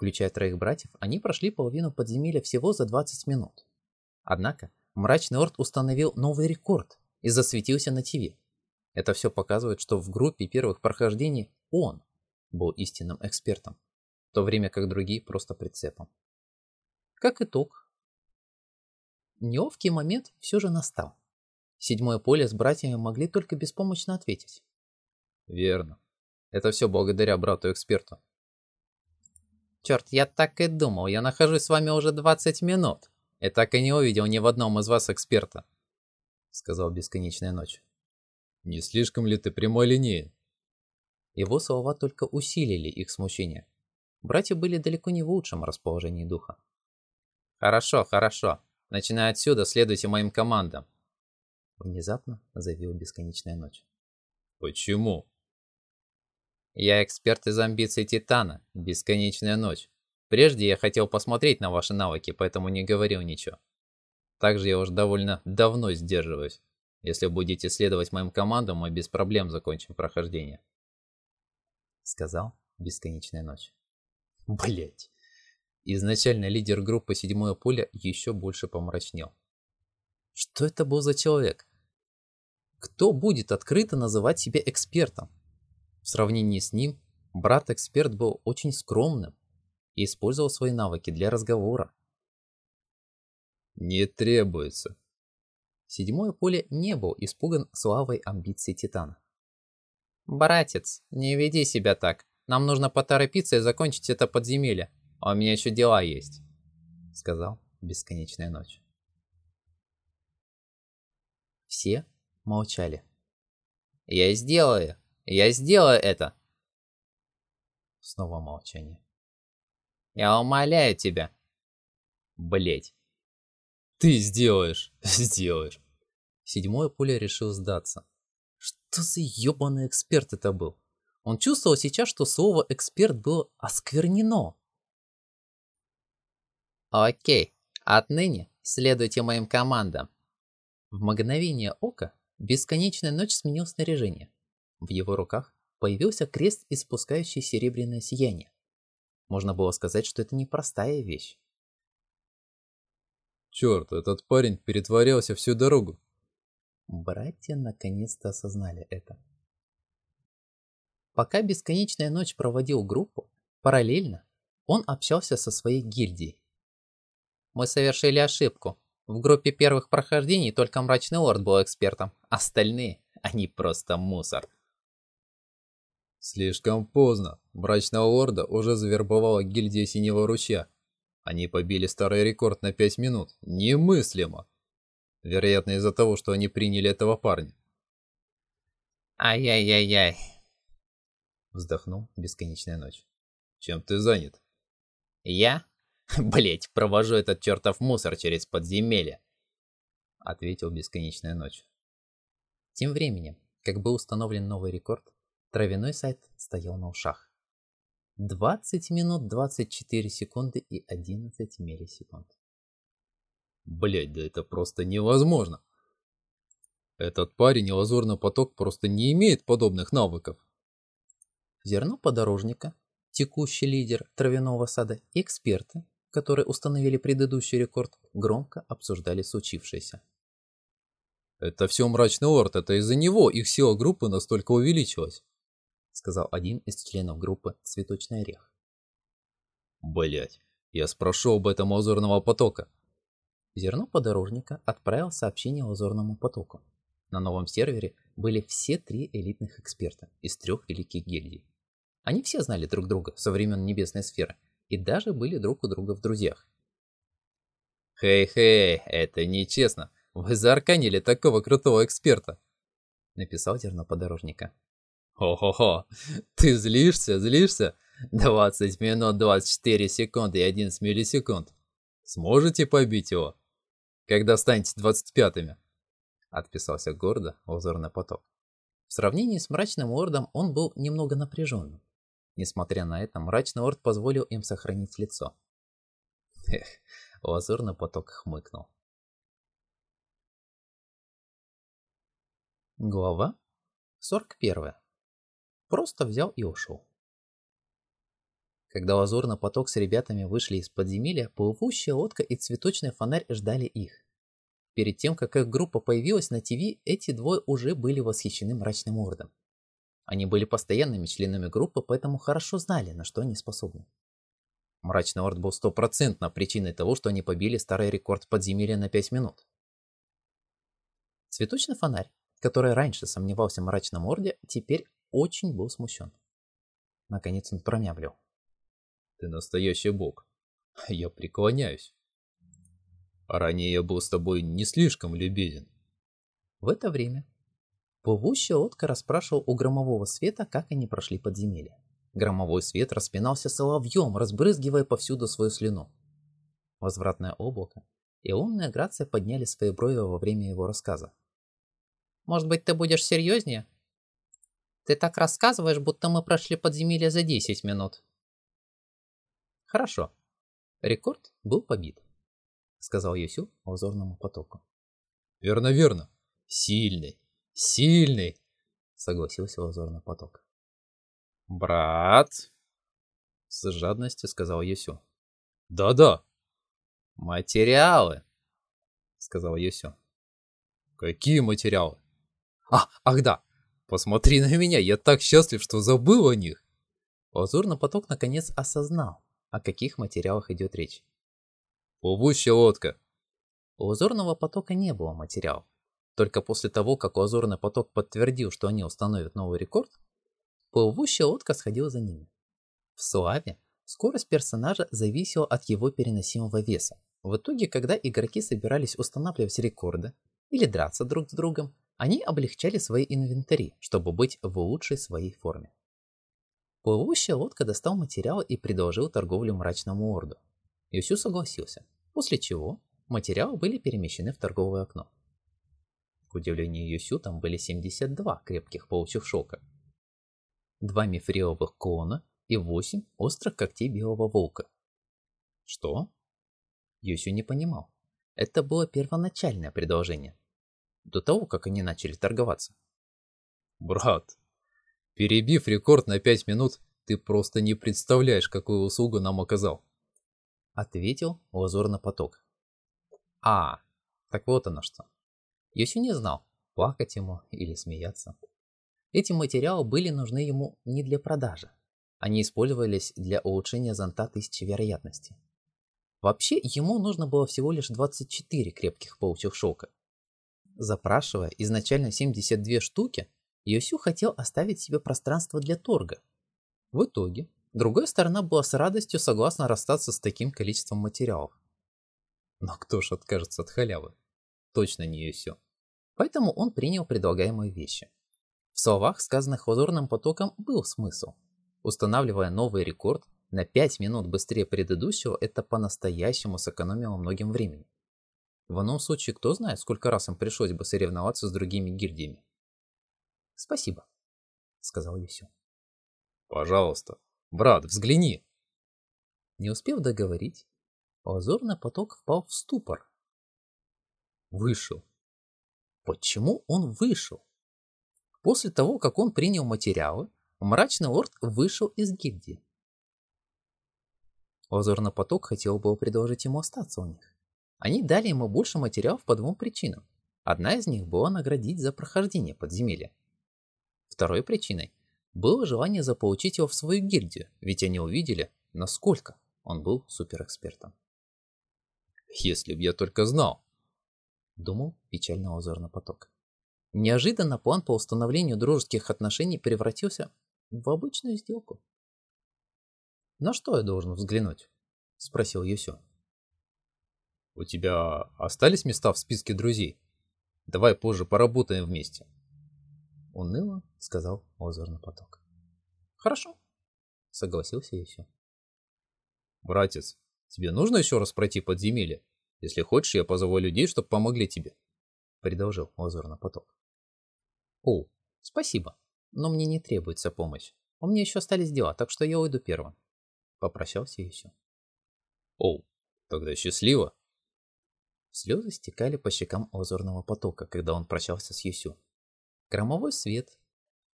Speaker 1: Включая троих братьев, они прошли половину подземелья всего за 20 минут. Однако, Мрачный Орд установил новый рекорд и засветился на ТВ. Это все показывает, что в группе первых прохождений он был истинным экспертом, в то время как другие просто прицепом. Как итог, неловкий момент все же настал. Седьмое поле с братьями могли только беспомощно ответить.
Speaker 2: Верно. Это все благодаря брату-эксперту.
Speaker 1: Черт, я так и думал, я нахожусь с вами уже 20 минут. И так и не увидел ни в одном из вас эксперта, сказал Бесконечная Ночь.
Speaker 2: Не слишком ли ты прямолинеен?
Speaker 1: Его слова только усилили их смущение. Братья были далеко не в лучшем расположении духа. «Хорошо, хорошо. Начиная отсюда, следуйте моим командам», Внезапно заявил Бесконечная Ночь.
Speaker 2: Почему?
Speaker 1: Я эксперт из амбиций Титана, Бесконечная Ночь. Прежде я хотел посмотреть на ваши навыки, поэтому не говорил ничего. Также я уже довольно давно сдерживаюсь. Если будете следовать моим командам, мы без проблем закончим прохождение. Сказал Бесконечная Ночь. Блять. Изначально лидер группы Седьмое Поле еще больше помрачнел. Что это был за человек? Кто будет открыто называть себя экспертом? В сравнении с ним, брат-эксперт был очень скромным и использовал свои навыки для разговора.
Speaker 2: Не требуется.
Speaker 1: Седьмое поле не был испуган славой амбиций Титана. «Братец, не веди себя так. Нам нужно поторопиться и закончить это подземелье. А у меня еще дела есть», — сказал Бесконечная Ночь. Все молчали. «Я сделаю! Я сделаю это!» Снова молчание. «Я умоляю тебя!» Блять.
Speaker 2: «Ты сделаешь! Сделаешь!»
Speaker 1: Седьмое пуля решил сдаться. Что за ебаный эксперт это был? Он чувствовал сейчас, что слово «эксперт» было осквернено. Окей, отныне следуйте моим командам. В мгновение ока бесконечная ночь сменил снаряжение. В его руках появился крест, испускающий серебряное сияние. Можно было сказать, что это непростая вещь.
Speaker 2: Черт, этот парень перетворялся всю дорогу.
Speaker 1: Братья наконец-то осознали это. Пока Бесконечная Ночь проводил группу, параллельно он общался со своей гильдией. «Мы совершили ошибку. В группе первых прохождений только Мрачный Лорд был экспертом. Остальные, они просто мусор.
Speaker 2: Слишком поздно. Мрачного Лорда уже завербовала гильдия Синего Ручья. Они побили старый рекорд на 5 минут. Немыслимо. Вероятно, из-за того, что они приняли этого парня.
Speaker 1: Ай-яй-яй-яй. Вздохнул Бесконечная Ночь.
Speaker 2: Чем ты занят?
Speaker 1: Я? Блять, провожу этот чертов мусор через подземелье. Ответил Бесконечная Ночь. Тем временем, как был установлен новый рекорд, травяной сайт стоял на ушах. 20 минут 24 секунды и 11 миллисекунд.
Speaker 2: Блять, да это просто невозможно. Этот парень и лазурный поток просто не имеет подобных навыков.
Speaker 1: Зерно подорожника, текущий лидер травяного сада и эксперты которые установили предыдущий рекорд, громко обсуждали случившееся.
Speaker 2: «Это все мрачный лорд, это из-за него их сила группы настолько увеличилась»,
Speaker 1: сказал один из членов группы «Цветочный орех».
Speaker 2: Блять, я спрошу об этом Лазурного потока.
Speaker 1: Зерно подорожника отправил сообщение Лазурному потоку. На новом сервере были все три элитных эксперта из трех великих гильдий. Они все знали друг друга со времен Небесной сферы – и даже были друг у друга в друзьях.
Speaker 2: «Хей-хей, это нечестно. Вы заарканили такого крутого эксперта!»
Speaker 1: Написал зерноподорожника.
Speaker 2: «Хо-хо-хо! Ты злишься, злишься? 20 минут 24 секунды и 11 миллисекунд. Сможете побить его? когда станете двадцать пятыми. Отписался гордо узорный поток.
Speaker 1: В сравнении с мрачным ордом он был немного напряженным. Несмотря на это, мрачный орд позволил им сохранить лицо.
Speaker 2: Эх, лазурный поток хмыкнул.
Speaker 1: Глава 41. Просто взял и ушел. Когда лазурный поток с ребятами вышли из подземелья, плывущая лодка и цветочный фонарь ждали их. Перед тем, как их группа появилась на ТВ, эти двое уже были восхищены мрачным ордом. Они были постоянными членами группы, поэтому хорошо знали, на что они способны. Мрачный Орд был стопроцентно причиной того, что они побили старый рекорд подземелья на 5 минут. Цветочный фонарь, который раньше сомневался в Мрачном Орде, теперь очень был смущен. Наконец он промямлил.
Speaker 2: «Ты настоящий бог. Я преклоняюсь. Ранее я был с тобой не слишком любезен».
Speaker 1: В это время Плывущая лодка расспрашивал у громового света, как они прошли подземелье. Громовой свет распинался соловьем, разбрызгивая повсюду свою слюну. Возвратное облако и умная Грация подняли свои брови во время его рассказа.
Speaker 3: «Может быть, ты будешь серьезнее? Ты так рассказываешь, будто мы прошли подземелье за 10 минут».
Speaker 1: «Хорошо. Рекорд был побит», — сказал Юсю узорному потоку.
Speaker 2: «Верно, верно. Сильный, Сильный,
Speaker 1: согласился лазурный поток.
Speaker 2: Брат, с жадностью сказал Юсю. Да-да.
Speaker 1: Материалы, сказал Юсю.
Speaker 2: Какие материалы? А, ах да, посмотри на меня, я так счастлив, что забыл о них.
Speaker 1: Лазурный поток наконец осознал, о каких материалах идет речь.
Speaker 2: Плывущая лодка.
Speaker 1: У лазурного потока не было материалов. Только после того, как Лазурный поток подтвердил, что они установят новый рекорд, плывущая лодка сходила за ними. В славе скорость персонажа зависела от его переносимого веса. В итоге, когда игроки собирались устанавливать рекорды или драться друг с другом, они облегчали свои инвентари, чтобы быть в лучшей своей форме. Плывущая лодка достал материалы и предложил торговлю мрачному орду. Юсю согласился, после чего материалы были перемещены в торговое окно. К удивлению Юсю, там были 72 крепких паучьих шелка, два мифриловых клона и 8 острых когтей белого волка. Что? Юсю не понимал. Это было первоначальное предложение. До того, как они начали торговаться.
Speaker 2: Брат, перебив рекорд на 5 минут, ты просто не представляешь, какую услугу нам оказал.
Speaker 1: Ответил лазурный поток. А, так вот оно что. Йоси не знал, плакать ему или смеяться. Эти материалы были нужны ему не для продажи. Они использовались для улучшения зонта тысячи вероятностей. Вообще, ему нужно было всего лишь 24 крепких паучьих шелка. Запрашивая изначально 72 штуки, Йосю хотел оставить себе пространство для торга. В итоге, другая сторона была с радостью согласна расстаться с таким количеством материалов.
Speaker 2: Но кто ж откажется от халявы?
Speaker 1: точно не Юсю. Поэтому он принял предлагаемые вещи. В словах, сказанных лазурным потоком, был смысл. Устанавливая новый рекорд на 5 минут быстрее предыдущего, это по-настоящему сэкономило многим времени. В ином случае, кто знает, сколько раз им пришлось бы соревноваться с другими гильдиями. «Спасибо», — сказал Юсю.
Speaker 2: «Пожалуйста, брат, взгляни!»
Speaker 1: Не успев договорить, лазурный поток впал в ступор вышел. Почему он вышел? После того, как он принял материалы, мрачный лорд вышел из гильдии. Лазурный поток хотел было предложить ему остаться у них. Они дали ему больше материалов по двум причинам. Одна из них была наградить за прохождение подземелья. Второй причиной было желание заполучить его в свою гильдию, ведь они увидели, насколько он был суперэкспертом.
Speaker 2: Если б я только знал,
Speaker 1: думал печально озорный поток. Неожиданно план по установлению дружеских отношений превратился в обычную сделку. «На что я должен взглянуть?» – спросил Юсю.
Speaker 2: «У тебя остались места в списке друзей? Давай позже поработаем вместе».
Speaker 1: Уныло сказал озорный поток. «Хорошо», – согласился Юсю.
Speaker 2: «Братец, тебе нужно еще раз пройти подземелье? Если хочешь, я позову людей, чтобы помогли тебе, предложил лазурный поток.
Speaker 1: О, спасибо, но мне не требуется помощь. У меня еще остались дела, так что я уйду первым. Попрощался и все.
Speaker 2: О, тогда счастливо.
Speaker 1: Слезы стекали по щекам лазурного потока, когда он прощался с Юсю. Громовой свет,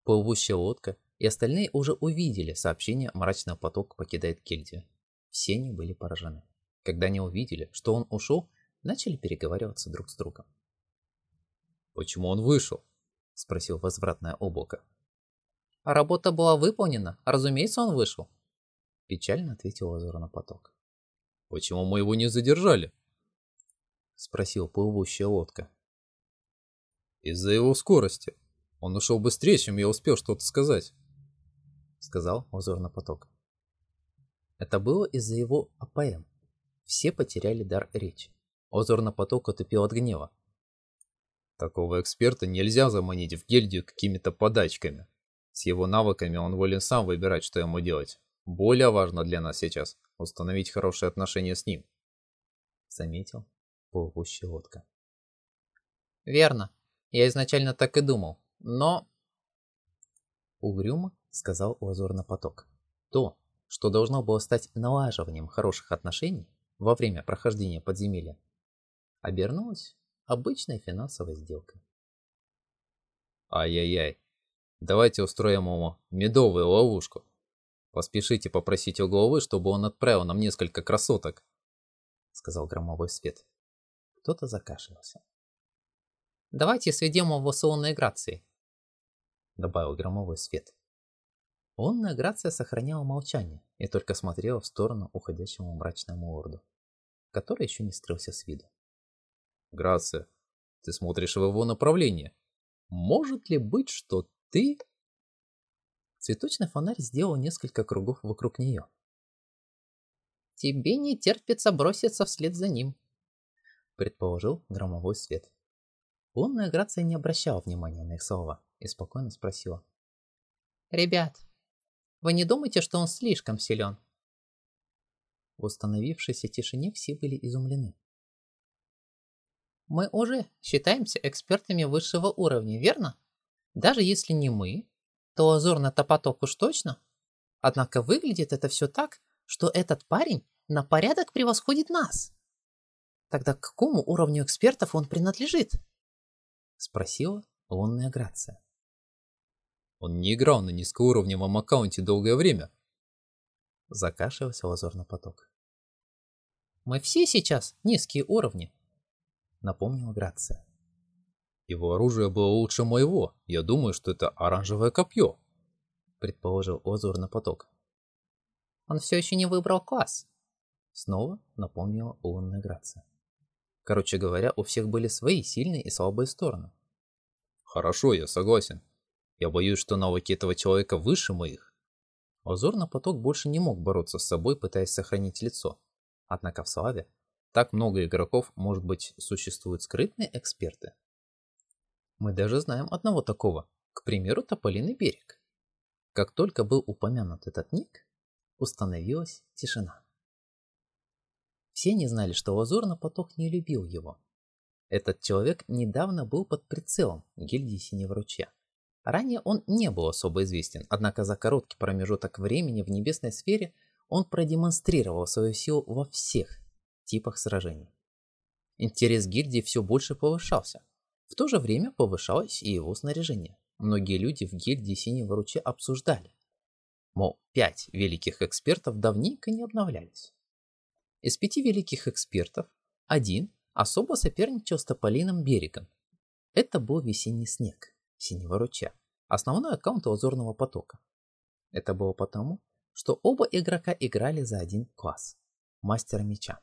Speaker 1: плывущая лодка и остальные уже увидели сообщение «Мрачный поток покидает Кельдию». Все они были поражены. Когда они увидели, что он ушел, начали переговариваться друг с другом.
Speaker 2: «Почему он вышел?»
Speaker 1: – спросил возвратное облако.
Speaker 3: «А работа была выполнена, разумеется, он вышел», –
Speaker 1: печально ответил лазурный поток.
Speaker 2: «Почему мы его не задержали?»
Speaker 1: – спросил плывущая лодка.
Speaker 2: «Из-за его скорости. Он ушел быстрее, чем я успел что-то сказать», –
Speaker 1: сказал лазурный поток. Это было из-за его АПМ. Все потеряли дар речи. Озорный поток отупил от гнева.
Speaker 2: Такого эксперта нельзя заманить в гильдию какими-то подачками. С его навыками он волен сам выбирать, что ему делать. Более важно для нас сейчас установить хорошие отношения с ним.
Speaker 1: Заметил плывущая лодка.
Speaker 3: Верно. Я изначально так и думал. Но...
Speaker 1: Угрюмо сказал лазурный поток. То, что должно было стать налаживанием хороших отношений во время прохождения подземелья, обернулось обычной финансовой сделкой.
Speaker 2: Ай-яй-яй, давайте устроим ему медовую ловушку. Поспешите попросить у головы, чтобы он отправил нам несколько красоток, сказал громовой свет.
Speaker 1: Кто-то закашлялся.
Speaker 3: Давайте сведем его с лунной грацией,
Speaker 1: добавил громовой свет. Лунная Грация сохраняла молчание и только смотрела в сторону уходящему мрачному лорду, который еще не скрылся с виду.
Speaker 2: Грация, ты смотришь в его направление. Может ли быть, что ты...
Speaker 1: Цветочный фонарь сделал несколько кругов вокруг нее.
Speaker 3: Тебе не терпится броситься вслед за ним,
Speaker 1: предположил громовой свет. Лунная Грация не обращала внимания на их слова и спокойно спросила.
Speaker 3: «Ребят, вы не думаете, что он слишком силен?»
Speaker 1: В установившейся тишине все были изумлены.
Speaker 3: «Мы уже считаемся экспертами высшего уровня, верно? Даже если не мы, то лазурный-то поток уж точно. Однако выглядит это все так, что этот парень на порядок превосходит нас. Тогда к какому уровню экспертов он принадлежит?»
Speaker 1: Спросила лунная Грация.
Speaker 2: Он не играл на низкоуровневом аккаунте долгое время.
Speaker 1: Закашлялся лазурный поток.
Speaker 3: Мы все сейчас низкие уровни,
Speaker 1: напомнила Грация.
Speaker 2: Его оружие было лучше моего. Я думаю, что это оранжевое копье,
Speaker 1: предположил лазурный поток.
Speaker 3: Он все еще не выбрал класс.
Speaker 1: Снова напомнила лунная Грация. Короче говоря, у всех были свои сильные и слабые стороны.
Speaker 2: Хорошо, я согласен. Я боюсь, что навыки этого человека выше моих.
Speaker 1: Озорный поток больше не мог бороться с собой, пытаясь сохранить лицо. Однако в славе так много игроков, может быть, существуют скрытные эксперты. Мы даже знаем одного такого, к примеру, Тополиный берег. Как только был упомянут этот ник, установилась тишина. Все не знали, что Лазурный поток не любил его. Этот человек недавно был под прицелом гильдии Синего Ручья. Ранее он не был особо известен, однако за короткий промежуток времени в небесной сфере он продемонстрировал свою силу во всех типах сражений. Интерес гильдии все больше повышался. В то же время повышалось и его снаряжение. Многие люди в гильдии Синего Ручья обсуждали. Мол, пять великих экспертов давненько не обновлялись. Из пяти великих экспертов один особо соперничал с Тополиным берегом. Это был весенний снег. Синего ручья, основной аккаунт Лазурного потока. Это было потому, что оба игрока играли за один класс – Мастер Меча.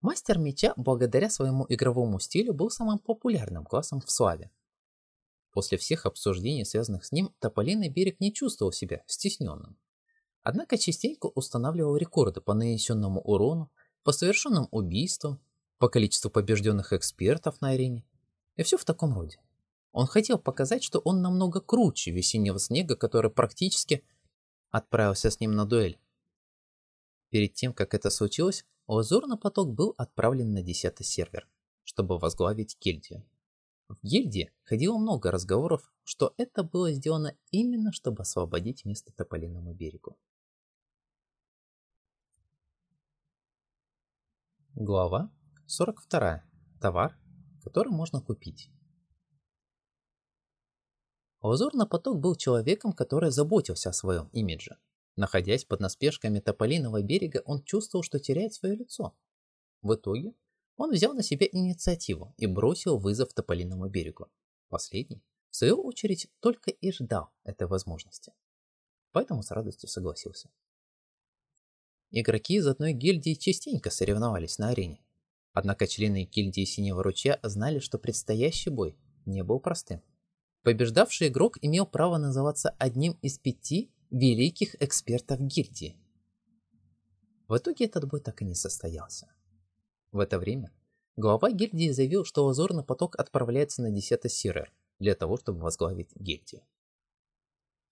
Speaker 1: Мастер Меча, благодаря своему игровому стилю, был самым популярным классом в Славе. После всех обсуждений, связанных с ним, Тополиный берег не чувствовал себя стесненным. Однако частенько устанавливал рекорды по нанесенному урону, по совершенным убийствам, по количеству побежденных экспертов на арене. И все в таком роде. Он хотел показать, что он намного круче весеннего снега, который практически отправился с ним на дуэль. Перед тем, как это случилось, Лазурный поток был отправлен на 10 сервер, чтобы возглавить гильдию. В гильдии ходило много разговоров, что это было сделано именно, чтобы освободить место Тополиному берегу. Глава 42. Товар, который можно купить. Лазурный поток был человеком, который заботился о своем имидже. Находясь под наспешками Тополиного берега, он чувствовал, что теряет свое лицо. В итоге он взял на себя инициативу и бросил вызов Тополиному берегу. Последний, в свою очередь, только и ждал этой возможности. Поэтому с радостью согласился. Игроки из одной гильдии частенько соревновались на арене. Однако члены гильдии Синего Ручья знали, что предстоящий бой не был простым. Побеждавший игрок имел право называться одним из пяти великих экспертов гильдии. В итоге этот бой так и не состоялся. В это время глава гильдии заявил, что лазурный поток отправляется на 10 сервер для того, чтобы возглавить гильдию.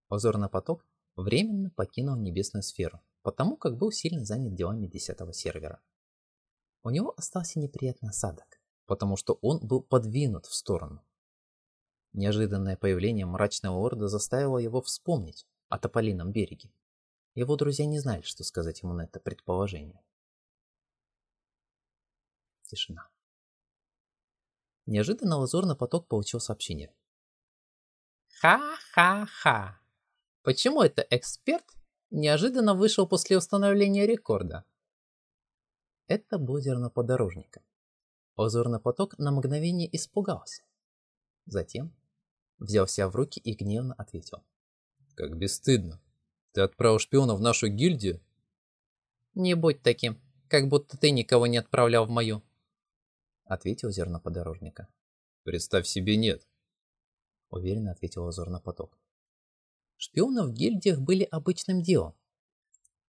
Speaker 1: Лазурный поток временно покинул небесную сферу, потому как был сильно занят делами 10 сервера. У него остался неприятный осадок, потому что он был подвинут в сторону. Неожиданное появление мрачного орда заставило его вспомнить, о Тополином береге. Его друзья не знали, что сказать ему на это предположение. Тишина. Неожиданно лазурный поток получил сообщение.
Speaker 3: Ха-ха-ха. Почему это эксперт неожиданно вышел после установления рекорда?
Speaker 1: Это был зерноподорожника. Лазурный поток на мгновение испугался. Затем взял себя в руки и гневно ответил.
Speaker 2: Как бесстыдно. Ты отправил шпиона в нашу гильдию?
Speaker 3: Не будь таким, как будто ты никого не отправлял в мою.
Speaker 1: Ответил зерноподорожника.
Speaker 2: Представь себе, нет.
Speaker 1: Уверенно ответил Лазурный поток. Шпионы в гильдиях были обычным делом.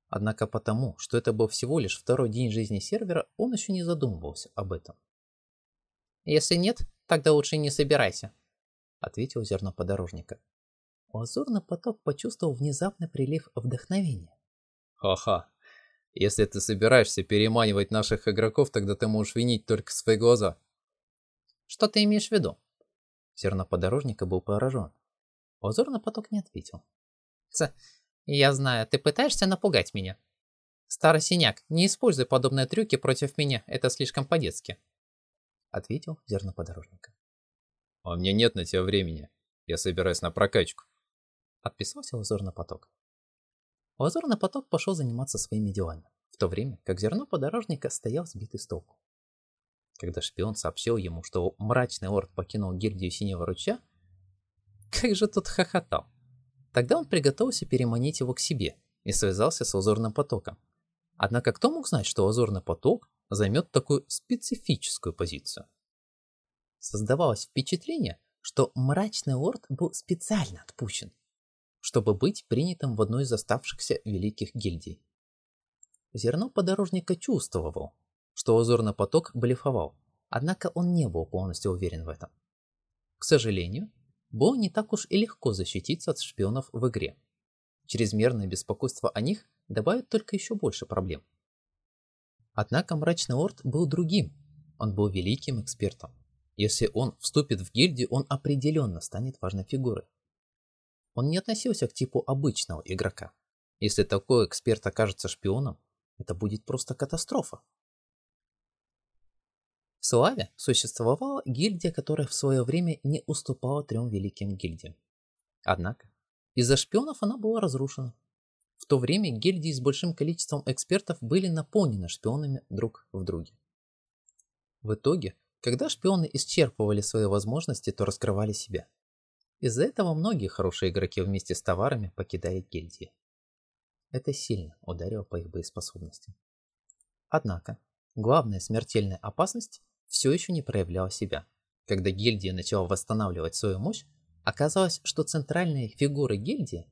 Speaker 1: Однако потому, что это был всего лишь второй день жизни сервера, он еще не задумывался об этом.
Speaker 3: «Если нет, тогда лучше не собирайся», —
Speaker 1: ответил зерноподорожника. Лазурный поток почувствовал внезапный прилив вдохновения.
Speaker 2: Ха-ха. Если ты собираешься переманивать наших игроков, тогда ты можешь винить только свои глаза.
Speaker 3: Что ты имеешь в виду?
Speaker 1: Зерноподорожника был поражен. Лазурный поток не ответил.
Speaker 3: Ц, я знаю, ты пытаешься напугать меня. Старый синяк, не используй подобные трюки против меня, это слишком по-детски.
Speaker 1: Ответил зерноподорожника.
Speaker 2: У меня нет на тебя времени. Я собираюсь на прокачку.
Speaker 1: Отписался Лазурный поток. Лазурный поток пошел заниматься своими делами, в то время как зерно подорожника стоял сбитый с толку. Когда шпион сообщил ему, что мрачный лорд покинул гильдию Синего Ручья, как же тот хохотал. Тогда он приготовился переманить его к себе и связался с лазурным потоком. Однако кто мог знать, что лазурный поток займет такую специфическую позицию? Создавалось впечатление, что мрачный лорд был специально отпущен, чтобы быть принятым в одной из оставшихся великих гильдий. Зерно подорожника чувствовал, что узорный поток блефовал, однако он не был полностью уверен в этом. К сожалению, было не так уж и легко защититься от шпионов в игре. Чрезмерное беспокойство о них добавит только еще больше проблем. Однако Мрачный Орд был другим, он был великим экспертом. Если он вступит в гильдию, он определенно станет важной фигурой. Он не относился к типу обычного игрока. Если такой эксперт окажется шпионом, это будет просто катастрофа. В Славе существовала гильдия, которая в свое время не уступала трем великим гильдиям. Однако, из-за шпионов она была разрушена. В то время гильдии с большим количеством экспертов были наполнены шпионами друг в друге. В итоге, когда шпионы исчерпывали свои возможности, то раскрывали себя. Из-за этого многие хорошие игроки вместе с товарами покидали гильдии. Это сильно ударило по их боеспособности. Однако, главная смертельная опасность все еще не проявляла себя. Когда гильдия начала восстанавливать свою мощь, оказалось, что центральные фигуры гильдии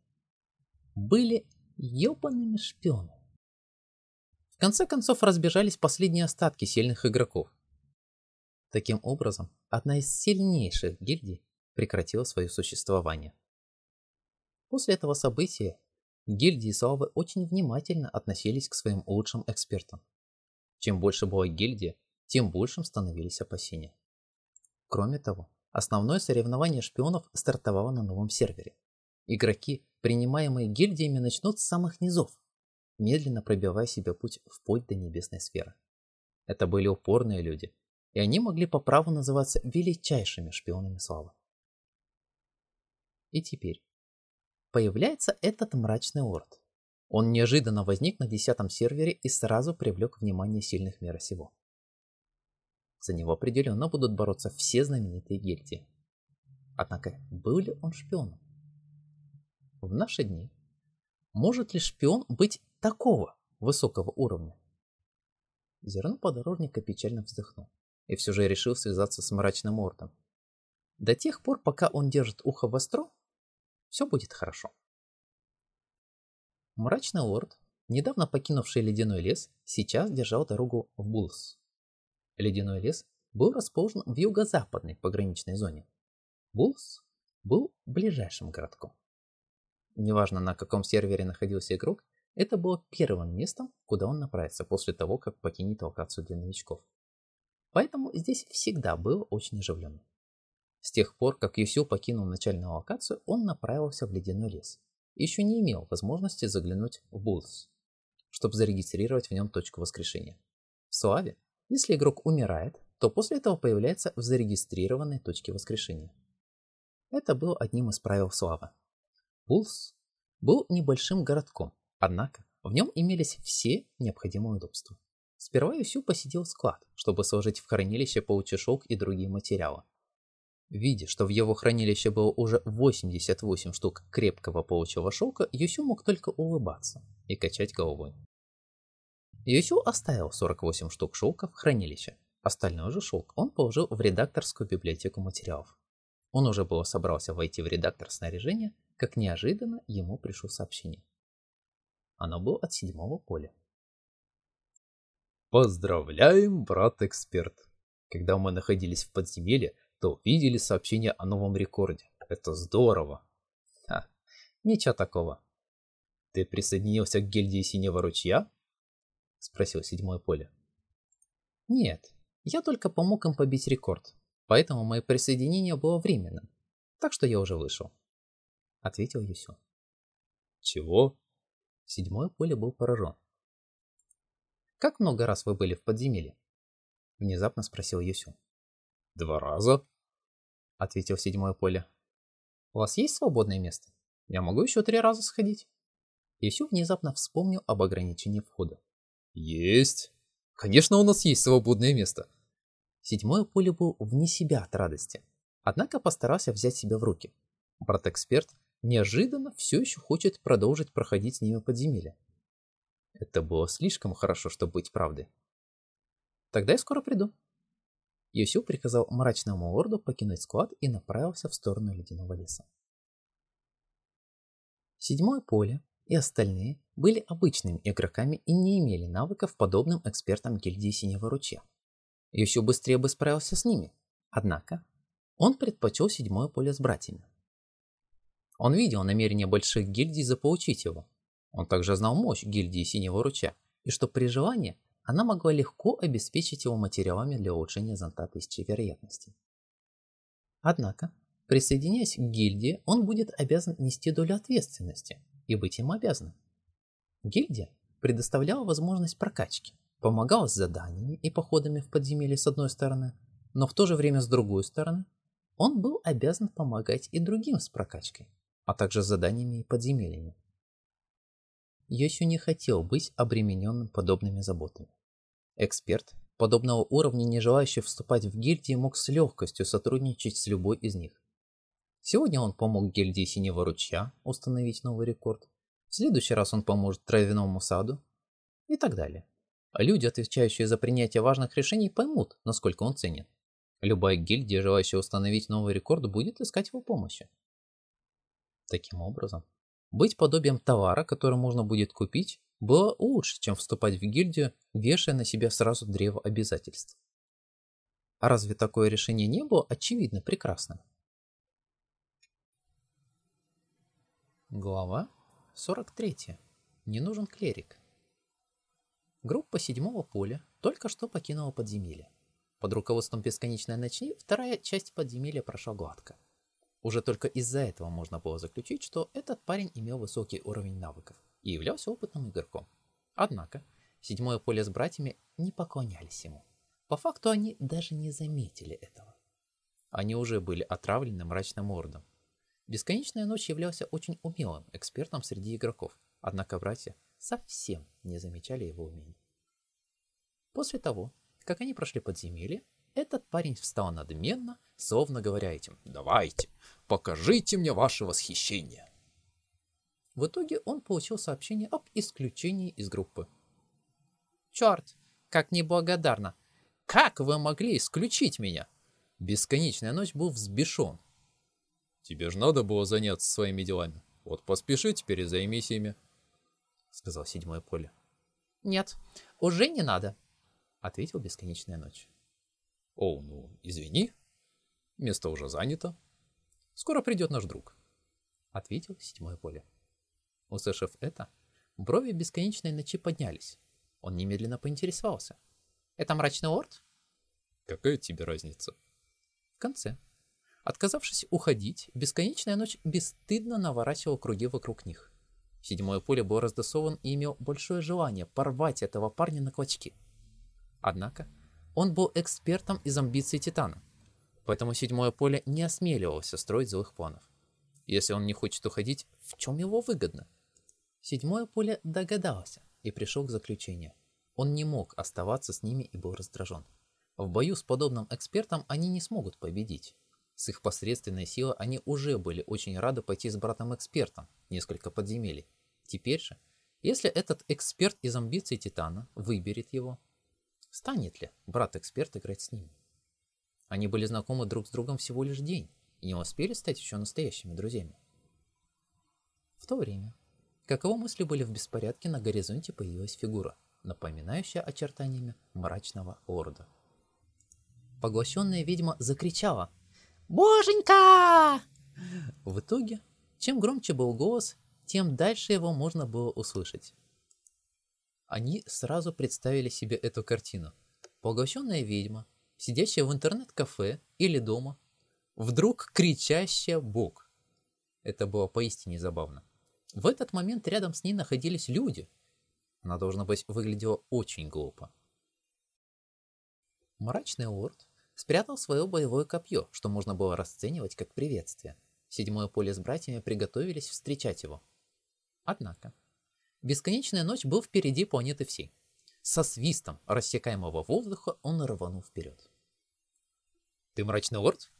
Speaker 1: были ебаными шпионами. В конце концов разбежались последние остатки сильных игроков. Таким образом, одна из сильнейших гильдий прекратила свое существование. После этого события гильдии славы очень внимательно относились к своим лучшим экспертам. Чем больше была гильдия, тем большим становились опасения. Кроме того, основное соревнование шпионов стартовало на новом сервере. Игроки, принимаемые гильдиями, начнут с самых низов, медленно пробивая себе путь вплоть до небесной сферы. Это были упорные люди, и они могли по праву называться величайшими шпионами славы. И теперь появляется этот мрачный орд. Он неожиданно возник на десятом сервере и сразу привлек внимание сильных мира сего. За него определенно будут бороться все знаменитые гильдии. Однако, был ли он шпионом? В наши дни может ли шпион быть такого высокого уровня? Зерно подорожника печально вздохнул и все же решил связаться с мрачным ордом. До тех пор, пока он держит ухо востро, все будет хорошо. Мрачный орд, недавно покинувший ледяной лес, сейчас держал дорогу в Булс. Ледяной лес был расположен в юго-западной пограничной зоне. Булс был ближайшим городком. Неважно, на каком сервере находился игрок, это было первым местом, куда он направится после того, как покинет локацию для новичков. Поэтому здесь всегда было очень оживленно. С тех пор, как Юсю покинул начальную локацию, он направился в ледяной лес. Еще не имел возможности заглянуть в Булс, чтобы зарегистрировать в нем точку воскрешения. В Славе, если игрок умирает, то после этого появляется в зарегистрированной точке воскрешения. Это было одним из правил Славы. Булс был небольшим городком, однако в нем имелись все необходимые удобства. Сперва Юсю посетил склад, чтобы сложить в хранилище паучий шелк и другие материалы. Видя, что в его хранилище было уже 88 штук крепкого паучьего шелка, Юсю мог только улыбаться и качать головой. Юсю оставил 48 штук шелка в хранилище. Остальной же шелк он положил в редакторскую библиотеку материалов. Он уже было собрался войти в редактор снаряжения, как неожиданно ему пришло сообщение. Оно было от седьмого поля.
Speaker 2: Поздравляем, брат-эксперт! Когда мы находились в подземелье, то увидели сообщение о новом рекорде. Это здорово.
Speaker 1: Ха, ничего такого.
Speaker 2: Ты присоединился к гильдии Синего Ручья? Спросил седьмое поле.
Speaker 1: Нет, я только помог им побить рекорд. Поэтому мое присоединение было временным. Так что я уже вышел. Ответил Юсю.
Speaker 2: Чего?
Speaker 1: Седьмое поле был поражен. Как много раз вы были в подземелье? Внезапно спросил Юсю.
Speaker 2: Два раза,
Speaker 1: ответил седьмое поле. У вас есть свободное место? Я могу еще три раза сходить. Юсю внезапно вспомнил об ограничении входа.
Speaker 2: Есть. Конечно, у нас есть свободное место.
Speaker 1: Седьмое поле был вне себя от радости, однако постарался взять себя в руки. Брат-эксперт неожиданно все еще хочет продолжить проходить с ними подземелье. Это было слишком хорошо, чтобы быть правдой. Тогда я скоро приду. Йосю приказал мрачному лорду покинуть склад и направился в сторону ледяного леса. Седьмое поле и остальные были обычными игроками и не имели навыков, подобным экспертам гильдии Синего Ручья. Йосю быстрее бы справился с ними, однако он предпочел седьмое поле с братьями. Он видел намерение больших гильдий заполучить его, он также знал мощь гильдии Синего Ручья, и что при желании она могла легко обеспечить его материалами для улучшения зонта тысячи вероятностей. Однако, присоединяясь к гильдии, он будет обязан нести долю ответственности и быть им обязанным. Гильдия предоставляла возможность прокачки, помогала с заданиями и походами в подземелье с одной стороны, но в то же время с другой стороны он был обязан помогать и другим с прокачкой, а также с заданиями и подземельями. Йосю не хотел быть обремененным подобными заботами. Эксперт подобного уровня, не желающий вступать в гильдии, мог с легкостью сотрудничать с любой из них. Сегодня он помог гильдии Синего Ручья установить новый рекорд. В следующий раз он поможет Травяному саду и так далее. Люди, отвечающие за принятие важных решений, поймут, насколько он ценен. Любая гильдия, желающая установить новый рекорд, будет искать его помощи. Таким образом, быть подобием товара, который можно будет купить, было лучше, чем вступать в гильдию, вешая на себя сразу древо обязательств. А разве такое решение не было очевидно прекрасным? Глава 43. Не нужен клерик. Группа седьмого поля только что покинула подземелье. Под руководством бесконечной ночи вторая часть подземелья прошла гладко. Уже только из-за этого можно было заключить, что этот парень имел высокий уровень навыков и являлся опытным игроком. Однако, седьмое поле с братьями не поклонялись ему. По факту они даже не заметили этого. Они уже были отравлены мрачным ордом. Бесконечная ночь являлся очень умелым экспертом среди игроков, однако братья совсем не замечали его умений. После того, как они прошли подземелье, этот парень встал надменно, словно говоря этим «Давайте, покажите мне ваше восхищение». В итоге он получил сообщение об исключении из группы.
Speaker 3: «Черт, как неблагодарно! Как вы могли исключить меня?»
Speaker 1: Бесконечная ночь был взбешен.
Speaker 2: «Тебе же надо было заняться своими делами. Вот поспеши теперь и займись ими», — сказал седьмое поле.
Speaker 3: «Нет, уже не надо», —
Speaker 1: ответил Бесконечная ночь.
Speaker 2: «О, ну, извини. Место уже занято. Скоро придет наш друг», —
Speaker 1: ответил седьмое поле. Услышав это, брови Бесконечной ночи поднялись. Он немедленно поинтересовался.
Speaker 3: «Это мрачный орд?»
Speaker 2: «Какая тебе разница?»
Speaker 1: В конце, отказавшись уходить, Бесконечная ночь бесстыдно наворачивал круги вокруг них. Седьмое поле был раздосован и имел большое желание порвать этого парня на клочки. Однако, он был экспертом из амбиций Титана, поэтому седьмое поле не осмеливался строить злых планов. Если он не хочет уходить, в чем его выгодно? Седьмое поле догадался и пришел к заключению. Он не мог оставаться с ними и был раздражен. В бою с подобным экспертом они не смогут победить. С их посредственной силой они уже были очень рады пойти с братом-экспертом несколько подземелий. Теперь же, если этот эксперт из амбиций Титана выберет его, Станет ли брат-эксперт играть с ними? Они были знакомы друг с другом всего лишь день и не успели стать еще настоящими друзьями. В то время, как его мысли были в беспорядке, на горизонте появилась фигура, напоминающая очертаниями мрачного орда. Поглощенная ведьма закричала «Боженька!». В итоге, чем громче был голос, тем дальше его можно было услышать. Они сразу представили себе эту картину. Поглощенная ведьма, сидящая в интернет-кафе или дома, вдруг кричащая «Бог!». Это было поистине забавно. В этот момент рядом с ней находились люди. Она, должна быть, выглядела очень глупо. Мрачный лорд спрятал свое боевое копье, что можно было расценивать как приветствие. Седьмое поле с братьями приготовились встречать его. Однако, Бесконечная ночь был впереди планеты всей. Со свистом рассекаемого воздуха он рванул вперед. «Ты мрачный лорд?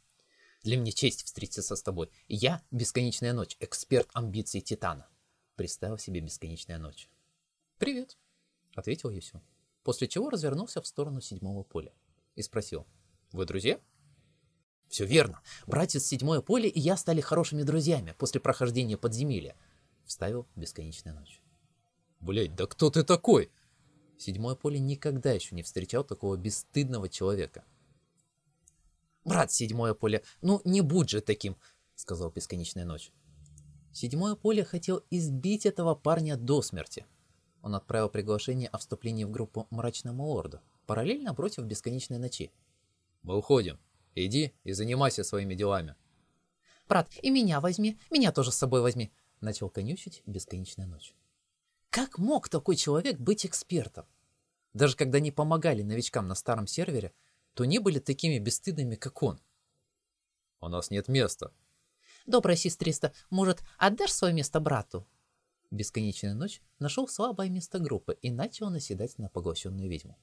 Speaker 1: Для меня честь встретиться с тобой. Я — Бесконечная ночь, эксперт амбиций Титана», — представил себе Бесконечная ночь. «Привет», — ответил Юсю, после чего развернулся в сторону седьмого поля и спросил. «Вы друзья?» «Все верно. Братец седьмое поле и я стали хорошими друзьями после прохождения подземелья», — вставил Бесконечная ночь.
Speaker 2: Блять, да кто ты такой?
Speaker 1: Седьмое поле никогда еще не встречал такого бесстыдного человека. «Брат, седьмое поле, ну не будь же таким!» — сказал Бесконечная ночь. Седьмое поле хотел избить этого парня до смерти. Он отправил приглашение о вступлении в группу Мрачному Орду, параллельно бросив Бесконечной ночи.
Speaker 2: «Мы уходим. Иди и занимайся своими делами».
Speaker 3: «Брат, и меня возьми, меня тоже с собой возьми», —
Speaker 1: начал конючить Бесконечная ночь. Как мог такой человек быть экспертом? Даже когда они помогали новичкам на старом сервере, то не были такими бесстыдными, как он.
Speaker 2: У нас нет места.
Speaker 3: Добрая сестриста, может, отдашь свое место брату?
Speaker 1: Бесконечная ночь нашел слабое место группы и начал наседать на поглощенную ведьму.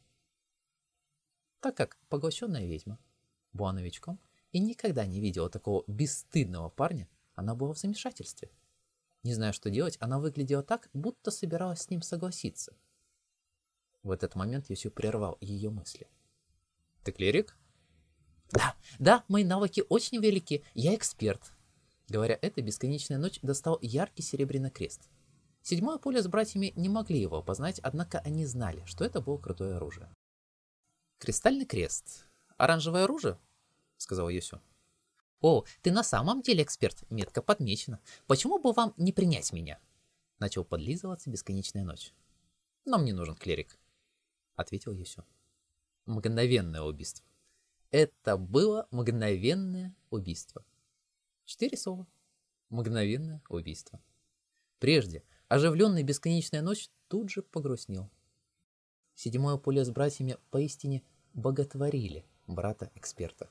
Speaker 1: Так как поглощенная ведьма была новичком и никогда не видела такого бесстыдного парня, она была в замешательстве – не зная, что делать, она выглядела так, будто собиралась с ним согласиться. В этот момент Юсю прервал ее мысли.
Speaker 2: «Ты клирик?»
Speaker 1: «Да, да, мои навыки очень велики, я эксперт». Говоря это, Бесконечная ночь достал яркий серебряный крест. Седьмое поле с братьями не могли его опознать, однако они знали, что это было крутое оружие. «Кристальный крест. Оранжевое оружие?» — сказал Юсю. «О, ты на самом деле эксперт, метко подмечено. Почему бы вам не принять меня?» Начал подлизываться бесконечная ночь. «Нам не нужен клерик», — ответил Юсю. Мгновенное убийство. Это было мгновенное убийство. Четыре слова. Мгновенное убийство. Прежде оживленный бесконечная ночь тут же погрустнел. Седьмое поле с братьями поистине боготворили брата-эксперта.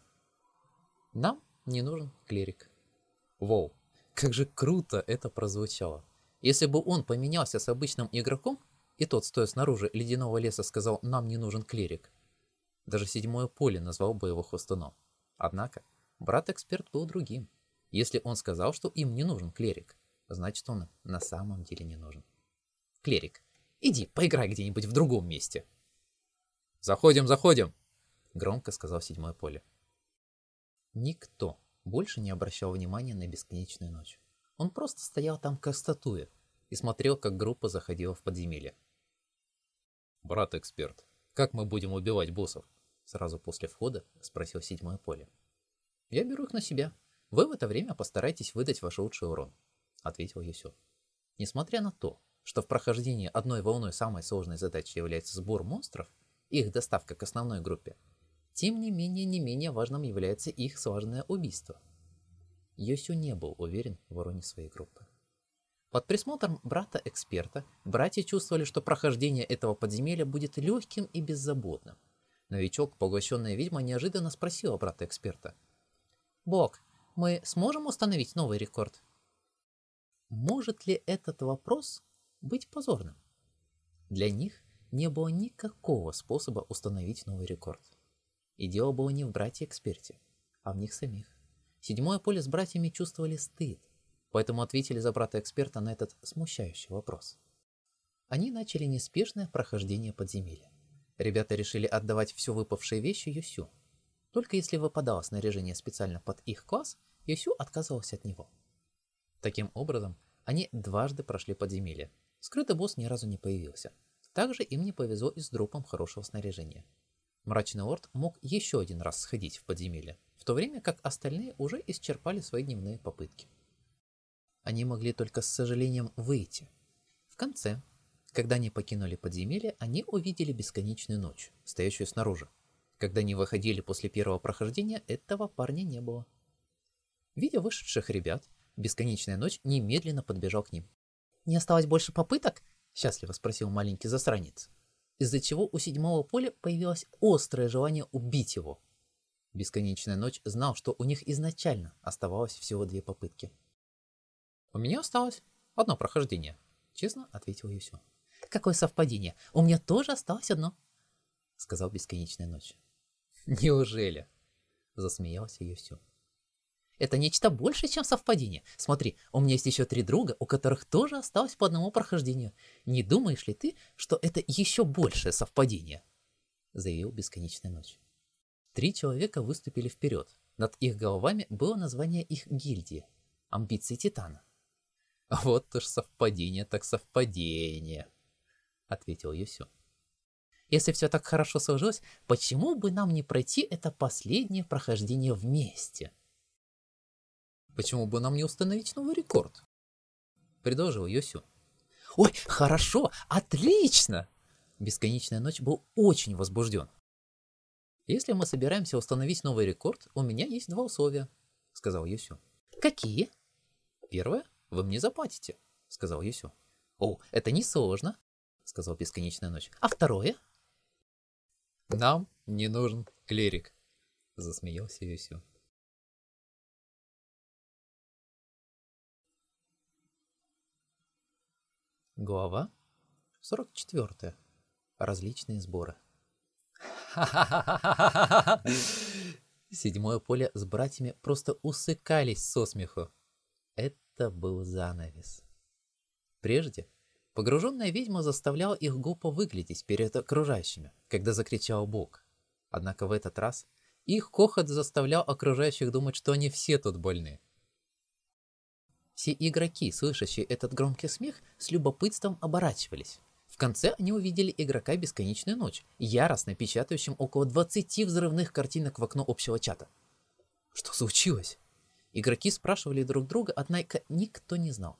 Speaker 1: Нам не нужен клирик. Воу, как же круто это прозвучало. Если бы он поменялся с обычным игроком, и тот, стоя снаружи ледяного леса, сказал «нам не нужен клирик», даже седьмое поле назвал бы его хвостуном. Однако, брат-эксперт был другим. Если он сказал, что им не нужен клерик, значит он на самом деле не нужен. Клерик, иди, поиграй где-нибудь в другом месте. Заходим, заходим, громко сказал седьмое поле. Никто больше не обращал внимания на бесконечную ночь. Он просто стоял там как статуя и смотрел, как группа заходила в подземелье. «Брат-эксперт, как мы будем убивать боссов?» Сразу после входа спросил седьмое поле. «Я беру их на себя. Вы в это время постарайтесь выдать ваш лучший урон», — ответил Юсю. Несмотря на то, что в прохождении одной волной самой сложной задачей является сбор монстров их доставка к основной группе, тем не менее не менее важным является их сложное убийство. Йосю не был уверен в уроне своей группы. Под присмотром брата-эксперта братья чувствовали, что прохождение этого подземелья будет легким и беззаботным. Новичок, поглощенная ведьма, неожиданно спросила брата-эксперта. «Бог, мы сможем установить новый рекорд?» Может ли этот вопрос быть позорным? Для них не было никакого способа установить новый рекорд. И дело было не в брате-эксперте, а в них самих. Седьмое поле с братьями чувствовали стыд, поэтому ответили за брата-эксперта на этот смущающий вопрос. Они начали неспешное прохождение подземелья. Ребята решили отдавать все выпавшие вещи Юсю. Только если выпадало снаряжение специально под их класс, Юсю отказывался от него. Таким образом, они дважды прошли подземелье. Скрытый босс ни разу не появился. Также им не повезло и с дропом хорошего снаряжения. Мрачный лорд мог еще один раз сходить в подземелье, в то время как остальные уже исчерпали свои дневные попытки. Они могли только с сожалением выйти. В конце, когда они покинули подземелье, они увидели бесконечную ночь, стоящую снаружи. Когда они выходили после первого прохождения, этого парня не было. Видя вышедших ребят, бесконечная ночь немедленно подбежал к ним. «Не осталось больше попыток?» – счастливо спросил маленький засранец. Из-за чего у седьмого поля появилось острое желание убить его. Бесконечная ночь знал, что у них изначально оставалось всего две попытки – у меня осталось одно прохождение, честно ответил Юсю. Какое совпадение, у меня тоже осталось одно, сказал Бесконечная Ночь. Неужели? Засмеялся Юсю. Это нечто большее, чем совпадение. Смотри, у меня есть еще три друга, у которых тоже осталось по одному прохождению. Не думаешь ли ты, что это еще большее совпадение? Заявил Бесконечная Ночь. Три человека выступили вперед. Над их головами было название их гильдии – амбиции Титана. Вот уж совпадение так совпадение, ответил Юсю. Если все так хорошо сложилось, почему бы нам не пройти это последнее прохождение вместе? Почему бы нам не установить новый рекорд? Предложил Юсю. Ой, хорошо, отлично! Бесконечная ночь был очень возбужден. Если мы собираемся установить новый рекорд, у меня есть два условия, сказал Юсю. Какие? Первое вы мне заплатите», — сказал Юсю. «О, это не сложно», — сказал Бесконечная Ночь. «А второе?» «Нам не нужен клерик», — засмеялся Юсю. Глава 44. Различные сборы. Седьмое поле с братьями просто усыкались со смеху. Это был занавес. Прежде погруженная ведьма заставляла их глупо выглядеть перед окружающими, когда закричал Бог. Однако в этот раз их хохот заставлял окружающих думать, что они все тут больны. Все игроки, слышащие этот громкий смех, с любопытством оборачивались. В конце они увидели игрока «Бесконечную ночь», яростно печатающим около 20 взрывных картинок в окно общего чата. Что случилось? Игроки спрашивали друг друга, однако никто не знал.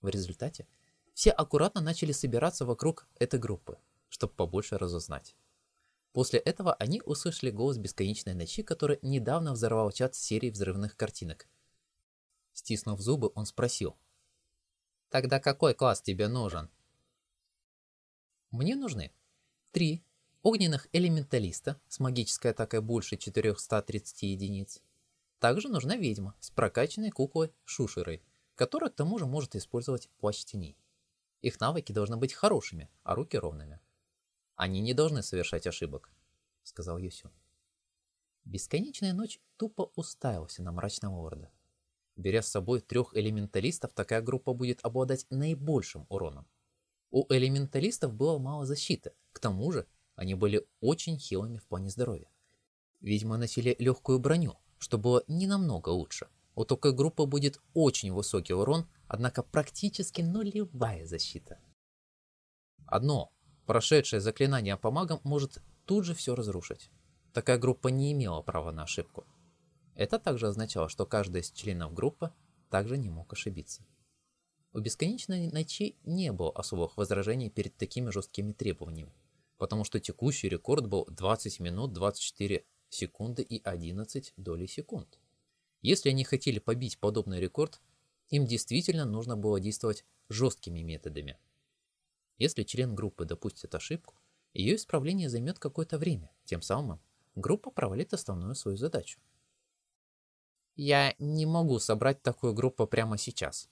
Speaker 1: В результате все аккуратно начали собираться вокруг этой группы, чтобы побольше разузнать. После этого они услышали голос бесконечной ночи, который недавно взорвал чат серией взрывных картинок. Стиснув зубы, он спросил. «Тогда какой класс тебе нужен?» «Мне нужны три огненных элементалиста с магической атакой больше 430 единиц. Также нужна ведьма с прокачанной куклой Шушерой, которая к тому же может использовать плащ теней. Их навыки должны быть хорошими, а руки ровными. Они не должны совершать ошибок, сказал Юсю. Бесконечная ночь тупо уставился на мрачного лорда. Беря с собой трех элементалистов, такая группа будет обладать наибольшим уроном. У элементалистов было мало защиты, к тому же они были очень хилыми в плане здоровья. Ведьмы носили легкую броню, что было не намного лучше. У такой группы будет очень высокий урон, однако практически нулевая защита. Одно Прошедшее заклинание по магам может тут же все разрушить. Такая группа не имела права на ошибку. Это также означало, что каждый из членов группы также не мог ошибиться. У бесконечной ночи не было особых возражений перед такими жесткими требованиями, потому что текущий рекорд был 20 минут 24 секунды и 11 долей секунд. Если они хотели побить подобный рекорд, им действительно нужно было действовать жесткими методами – если член группы допустит ошибку, ее исправление займет какое-то время, тем самым группа провалит основную свою задачу. «Я не могу собрать такую группу прямо сейчас»,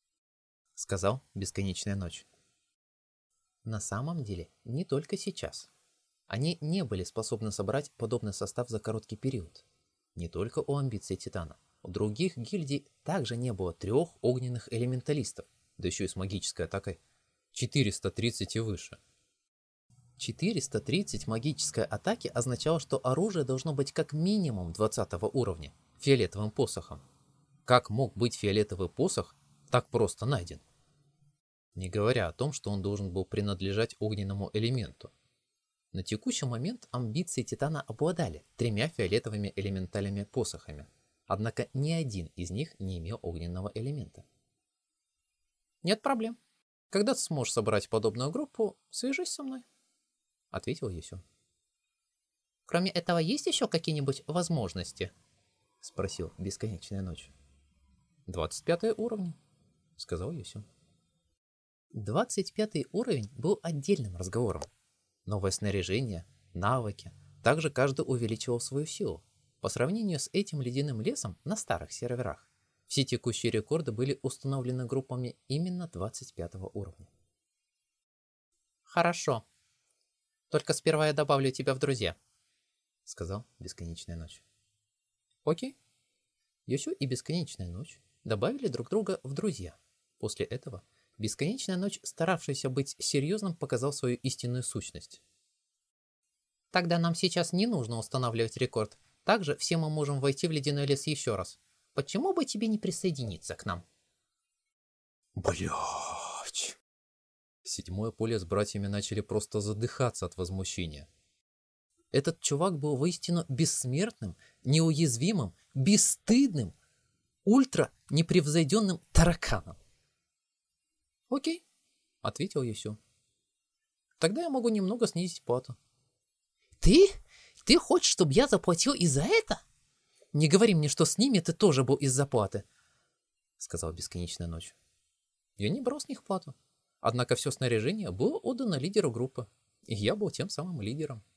Speaker 1: — сказал Бесконечная Ночь. На самом деле, не только сейчас. Они не были способны собрать подобный состав за короткий период. Не только у амбиций Титана. У других гильдий также не было трех огненных элементалистов, да еще и с магической атакой 430 и выше. 430 магической атаки означало, что оружие должно быть как минимум 20 уровня, фиолетовым посохом. Как мог быть фиолетовый посох так просто найден? Не говоря о том, что он должен был принадлежать огненному элементу. На текущий момент амбиции Титана обладали тремя фиолетовыми элементалями посохами, однако ни один из них не имел огненного элемента. Нет проблем. Когда ты сможешь собрать подобную группу, свяжись со мной, — ответил Юсю. Кроме этого, есть еще какие-нибудь возможности? — спросил Бесконечная Ночь. «Двадцать пятый уровень», — сказал Юсю. Двадцать пятый уровень был отдельным разговором. Новое снаряжение, навыки, также каждый увеличивал свою силу. По сравнению с этим ледяным лесом на старых серверах, все текущие рекорды были установлены группами именно 25 уровня. «Хорошо. Только сперва я добавлю тебя в друзья», — сказал Бесконечная Ночь. «Окей». Йосю и Бесконечная Ночь добавили друг друга в друзья. После этого Бесконечная Ночь, старавшаяся быть серьезным, показал свою истинную сущность. «Тогда нам сейчас не нужно устанавливать рекорд. Также все мы можем войти в Ледяной лес еще раз. Почему бы тебе не присоединиться к нам?
Speaker 2: Блять. Седьмое поле с братьями начали просто задыхаться от возмущения.
Speaker 1: Этот чувак был воистину бессмертным, неуязвимым, бесстыдным, ультра непревзойденным тараканом. «Окей», — ответил Юсю. «Тогда я могу немного снизить плату». «Ты? Ты хочешь, чтобы я заплатил из-за это?» Не говори мне, что с ними ты тоже был из-за платы, — сказал Бесконечная Ночь. Я не брал с них плату. Однако все снаряжение было отдано лидеру группы, и я был тем самым лидером, —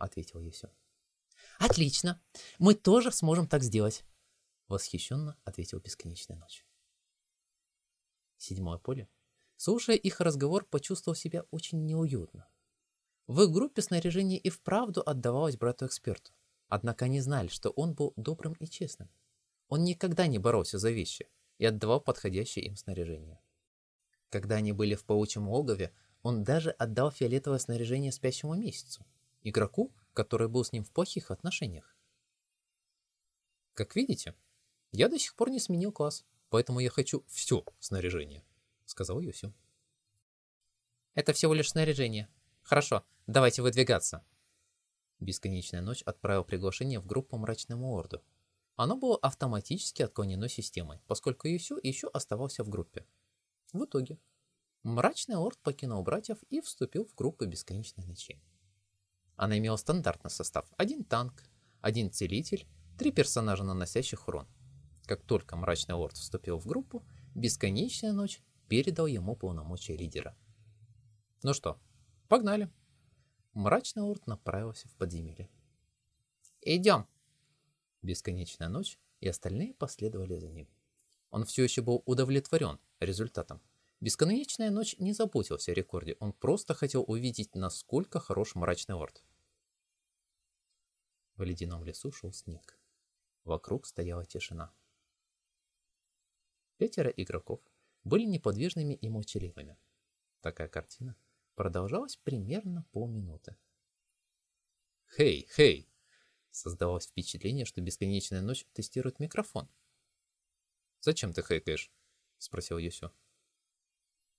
Speaker 1: ответил Есю. Отлично, мы тоже сможем так сделать, — восхищенно ответил Бесконечная Ночь. Седьмое поле. Слушая их разговор, почувствовал себя очень неуютно. В их группе снаряжение и вправду отдавалось брату-эксперту. Однако они знали, что он был добрым и честным. Он никогда не боролся за вещи и отдавал подходящее им снаряжение. Когда они были в паучьем логове, он даже отдал фиолетовое снаряжение спящему месяцу, игроку, который был с ним в плохих отношениях. Как видите, я до сих пор не сменил класс, поэтому я хочу все снаряжение, сказал Юсю. Это всего лишь снаряжение. Хорошо, давайте выдвигаться, Бесконечная ночь отправил приглашение в группу Мрачному Орду. Оно было автоматически отклонено системой, поскольку Юсю еще оставался в группе. В итоге, Мрачный Орд покинул братьев и вступил в группу Бесконечной Ночи. Она имела стандартный состав. Один танк, один целитель, три персонажа, наносящих урон. Как только Мрачный Лорд вступил в группу, Бесконечная Ночь передал ему полномочия лидера. Ну что, погнали. Мрачный Лорд направился в подземелье.
Speaker 3: Идем.
Speaker 1: Бесконечная Ночь и остальные последовали за ним. Он все еще был удовлетворен результатом. Бесконечная ночь не заботился о рекорде, он просто хотел увидеть, насколько хорош мрачный лорд. В ледяном лесу шел снег. Вокруг стояла тишина. Пятеро игроков были неподвижными и молчаливыми. Такая картина продолжалась примерно полминуты. «Хей, хей!» Создавалось впечатление, что бесконечная ночь тестирует микрофон. «Зачем ты хэкаешь?» — спросил Юсю.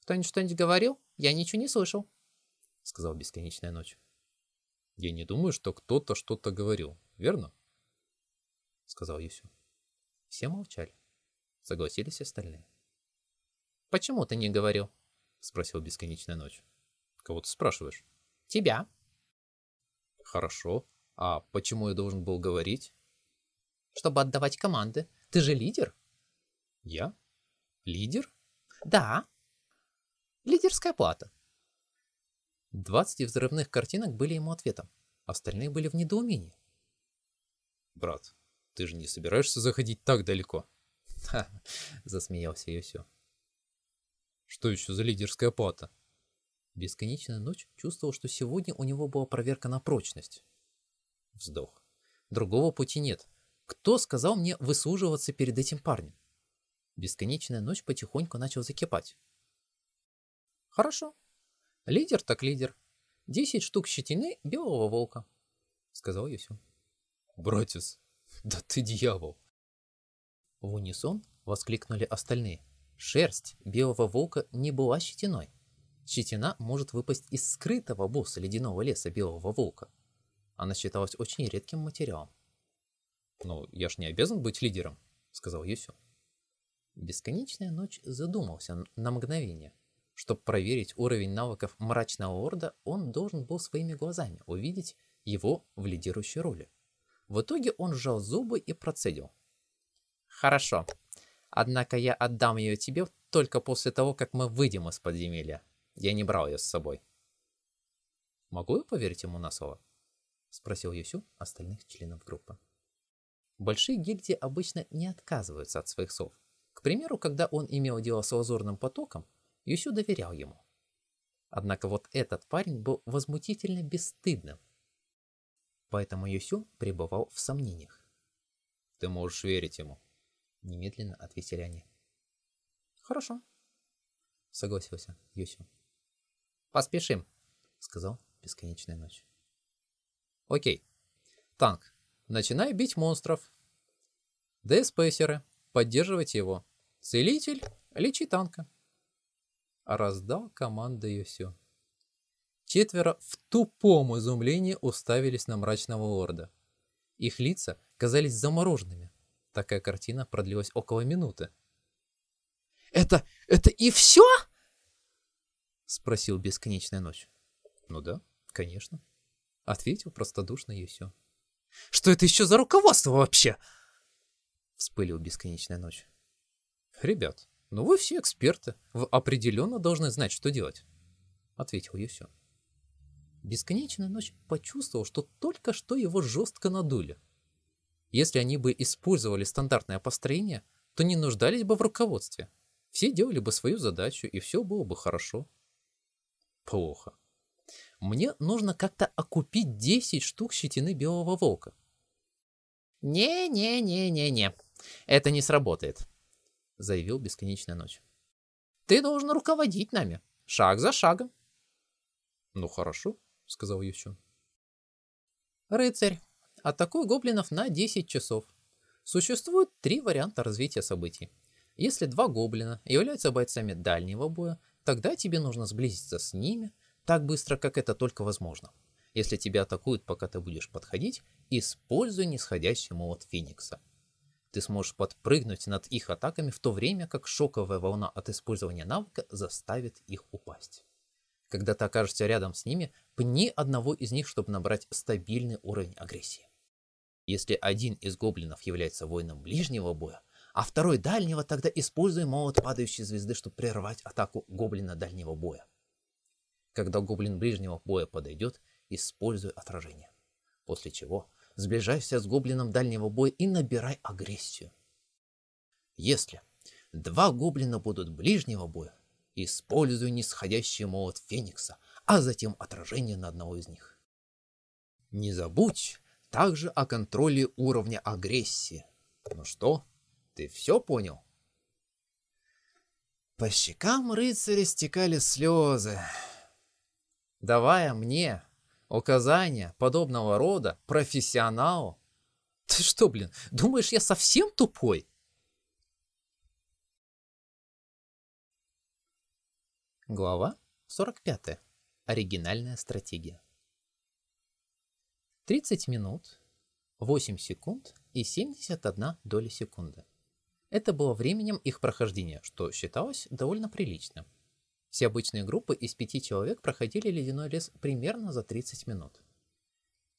Speaker 3: «Кто-нибудь что-нибудь говорил? Я ничего не слышал», —
Speaker 1: сказал бесконечная ночь. «Я не думаю, что кто-то что-то говорил, верно?» — сказал Юсю. Все молчали. Согласились остальные.
Speaker 3: «Почему ты не говорил?»
Speaker 1: — спросил бесконечная ночь. «Кого ты спрашиваешь?»
Speaker 3: «Тебя».
Speaker 1: «Хорошо. А почему я должен был говорить?»
Speaker 3: «Чтобы отдавать команды. Ты же лидер».
Speaker 1: «Я? Лидер?»
Speaker 3: «Да. Лидерская плата».
Speaker 1: Двадцать взрывных картинок были ему ответом. Остальные были в недоумении. «Брат, ты же не собираешься заходить так далеко?» «Ха!» — засмеялся Йосё. «Что еще за лидерская плата?» Бесконечная ночь чувствовал, что сегодня у него была проверка на прочность. Вздох. Другого пути нет. Кто сказал мне выслуживаться перед этим парнем? Бесконечная ночь потихоньку начал закипать.
Speaker 3: Хорошо. Лидер так лидер. Десять штук щетины белого волка, сказал Юсю.
Speaker 1: Братец, да ты дьявол.
Speaker 3: В унисон воскликнули остальные. Шерсть белого волка не была щетиной. Щетина может выпасть из скрытого босса ледяного леса белого волка. Она считалась очень редким материалом.
Speaker 1: «Ну, я ж не обязан быть лидером», — сказал Юсю.
Speaker 3: Бесконечная ночь задумался на мгновение. Чтобы проверить уровень навыков мрачного орда, он должен был своими глазами увидеть его в лидирующей роли. В итоге он сжал зубы и процедил. «Хорошо. Однако я отдам ее тебе только после того, как мы выйдем из подземелья. Я не брал ее с собой».
Speaker 1: «Могу я поверить ему на слово?»
Speaker 3: — спросил Юсю остальных членов группы. Большие гильдии обычно не отказываются от своих слов. К примеру, когда он имел дело с лазурным потоком, Юсю доверял ему. Однако вот этот парень был возмутительно бесстыдным. Поэтому Юсю пребывал в сомнениях.
Speaker 1: «Ты можешь верить ему», —
Speaker 3: немедленно ответили они. «Хорошо», — согласился Юсю. «Поспешим», — сказал Бесконечная ночь.
Speaker 1: «Окей. Танк, начинай бить монстров. Деспейсеры, поддерживайте его. Целитель, лечи танка» раздал команду Юсю. Четверо в тупом изумлении уставились на мрачного лорда. Их лица казались замороженными. Такая картина продлилась около минуты.
Speaker 3: «Это... это и все?»
Speaker 1: Спросил Бесконечная Ночь. «Ну да, конечно», — ответил простодушно Юсю.
Speaker 3: «Что это еще за руководство вообще?»
Speaker 1: Вспылил Бесконечная Ночь. «Ребят, «Ну вы все эксперты, вы определенно должны знать, что делать», — ответил Юсю.
Speaker 3: Бесконечная ночь почувствовал, что только что его жестко надули.
Speaker 1: Если они бы использовали стандартное построение, то не нуждались бы в руководстве. Все делали бы свою задачу, и все было бы хорошо. Плохо. Мне нужно как-то окупить 10 штук щетины белого волка.
Speaker 3: Не-не-не-не-не, это не сработает заявил Бесконечная Ночь. «Ты должен руководить нами, шаг за шагом».
Speaker 1: «Ну хорошо», — сказал Ющун.
Speaker 3: «Рыцарь, атакуй гоблинов на 10 часов. Существует три варианта развития событий. Если два гоблина являются бойцами дальнего боя, тогда тебе нужно сблизиться с ними так быстро, как это только возможно. Если тебя атакуют, пока ты будешь подходить, используй нисходящий молот Феникса. Ты сможешь подпрыгнуть над их атаками в то время, как шоковая волна от использования навыка заставит их упасть.
Speaker 1: Когда ты окажешься рядом с ними, пни одного из них, чтобы набрать стабильный уровень агрессии. Если один из гоблинов является воином ближнего боя, а второй дальнего, тогда используй молот падающей звезды, чтобы прервать атаку гоблина дальнего боя. Когда гоблин ближнего боя подойдет, используй отражение. После чего сближайся с гоблином дальнего боя и набирай агрессию. Если два гоблина будут ближнего боя, используй нисходящий молот Феникса, а затем отражение на одного из них. Не забудь также о контроле уровня агрессии. Ну что, ты все понял? По щекам рыцаря стекали слезы, давая мне указания подобного рода профессионалу. Ты что, блин, думаешь, я совсем тупой? Глава 45. Оригинальная стратегия. 30 минут, 8 секунд и 71 доля секунды. Это было временем их прохождения, что считалось довольно приличным. Все обычные группы из пяти человек проходили ледяной лес примерно за 30 минут.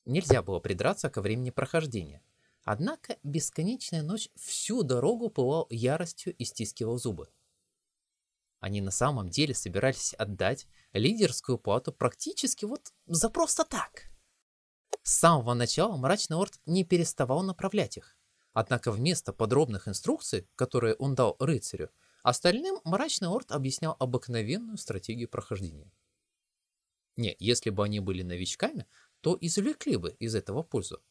Speaker 1: Нельзя было придраться ко времени прохождения. Однако бесконечная ночь всю дорогу пылал яростью и стискивал зубы. Они на самом деле собирались отдать лидерскую плату практически вот за просто так. С самого начала Мрачный Орд не переставал направлять их. Однако вместо подробных инструкций, которые он дал рыцарю, остальным Мрачный Орд объяснял обыкновенную стратегию прохождения. Не, если бы они были новичками, то извлекли бы из этого пользу.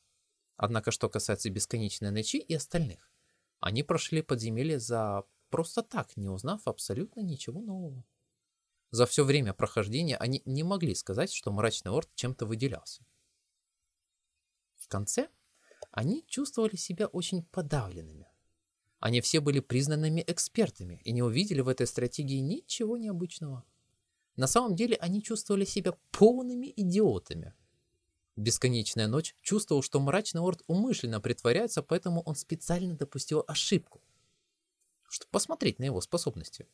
Speaker 1: Однако, что касается Бесконечной Ночи и остальных, они прошли подземелье за просто так, не узнав абсолютно ничего нового. За все время прохождения они не могли сказать, что Мрачный Орд чем-то выделялся. В конце они чувствовали себя очень подавленными. Они все были признанными экспертами и не увидели в этой стратегии ничего необычного. На самом деле они чувствовали себя полными идиотами. Бесконечная ночь чувствовал, что Мрачный Орд умышленно притворяется, поэтому он специально допустил ошибку, чтобы посмотреть на его способности.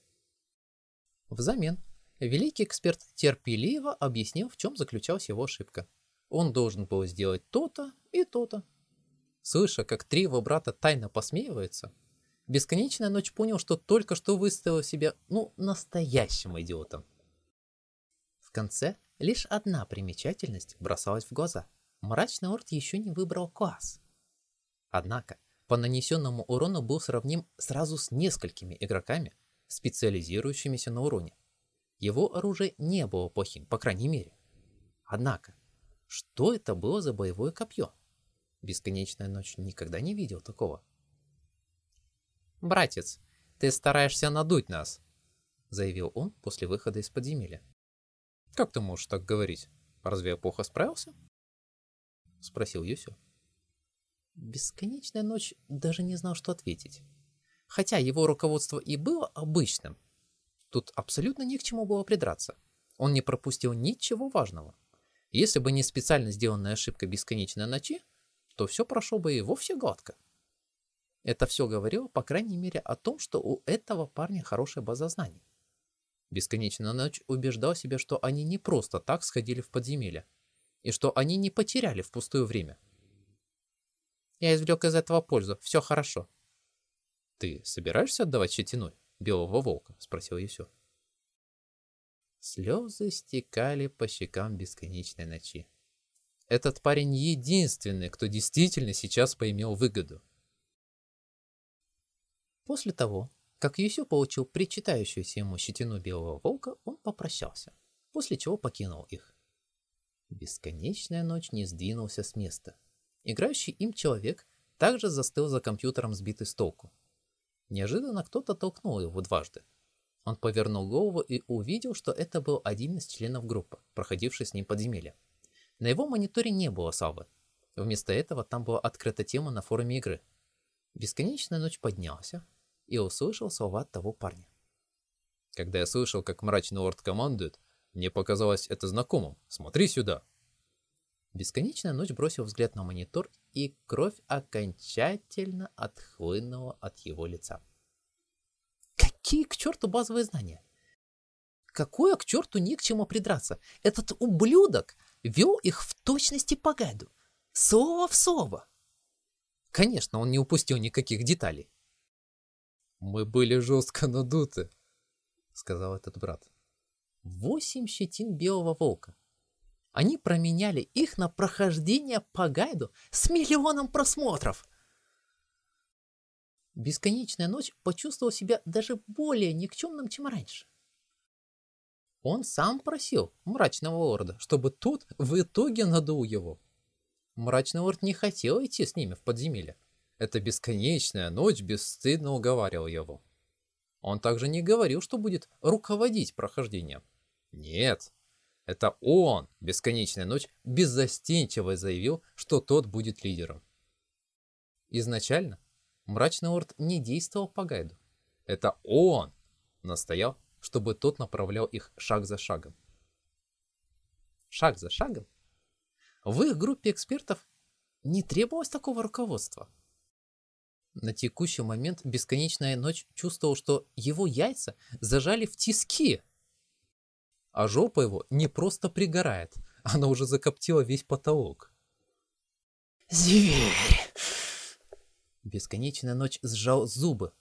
Speaker 1: Взамен великий эксперт терпеливо объяснил, в чем заключалась его ошибка. Он должен был сделать то-то и то-то. Слыша, как три его брата тайно посмеиваются, Бесконечная ночь понял, что только что выставил себя, ну, настоящим идиотом. В конце лишь одна примечательность бросалась в глаза. Мрачный Орд еще не выбрал класс. Однако, по нанесенному урону был сравним сразу с несколькими игроками, специализирующимися на уроне. Его оружие не было плохим, по крайней мере. Однако, что это было за боевое копье? Бесконечная ночь никогда не видел такого. «Братец, ты стараешься надуть нас», — заявил он после выхода из подземелья. «Как ты можешь так говорить? Разве я плохо справился?» — спросил Юсю. Бесконечная ночь даже не знал, что ответить. Хотя его руководство и было обычным, тут абсолютно ни к чему было придраться. Он не пропустил ничего важного. Если бы не специально сделанная ошибка бесконечной ночи, то все прошло бы и вовсе гладко. Это все говорило, по крайней мере, о том, что у этого парня хорошая база знаний. Бесконечная ночь убеждал себя, что они не просто так сходили в подземелье, и что они не потеряли впустую время. Я извлек из этого пользу, все хорошо. Ты собираешься отдавать щетиной белого волка? Спросил Юсю. Слезы стекали по щекам бесконечной ночи. Этот парень единственный, кто действительно сейчас поимел выгоду. После того, как Юсю получил причитающуюся ему щетину белого волка, он попрощался, после чего покинул их. Бесконечная ночь не сдвинулся с места. Играющий им человек также застыл за компьютером, сбитый с толку. Неожиданно кто-то толкнул его дважды. Он повернул голову и увидел, что это был один из членов группы, проходивший с ним подземелье. На его мониторе не было салвы. Вместо этого там была открыта тема на форуме игры. Бесконечная ночь поднялся, и услышал слова того парня. Когда я слышал, как мрачный лорд командует, мне показалось это знакомым. Смотри сюда. Бесконечная ночь бросил взгляд на монитор, и кровь окончательно отхлынула от его лица. Какие к черту базовые знания?
Speaker 3: какое к черту не к чему придраться. Этот ублюдок вел их в точности по гайду. Слово в слово. Конечно, он не упустил никаких деталей.
Speaker 2: «Мы были жестко надуты», — сказал этот брат.
Speaker 3: Восемь щетин белого волка. Они променяли их на прохождение по гайду с миллионом просмотров. Бесконечная ночь почувствовал себя даже более никчемным, чем раньше. Он сам просил мрачного лорда, чтобы тот в итоге надул его. Мрачный лорд не хотел идти с ними в подземелье.
Speaker 2: Эта бесконечная ночь бесстыдно уговаривала его. Он также не говорил, что будет руководить прохождением. Нет, это он, бесконечная ночь, беззастенчиво заявил, что тот будет лидером.
Speaker 3: Изначально Мрачный Орд не действовал по гайду.
Speaker 2: Это он настоял, чтобы тот направлял их шаг за шагом.
Speaker 3: Шаг за шагом? В их группе экспертов не требовалось такого руководства. На текущий момент Бесконечная Ночь чувствовал, что его яйца зажали в тиски.
Speaker 2: А жопа его не просто пригорает, она уже закоптила весь потолок.
Speaker 3: «Зверь!» Бесконечная ночь сжал зубы.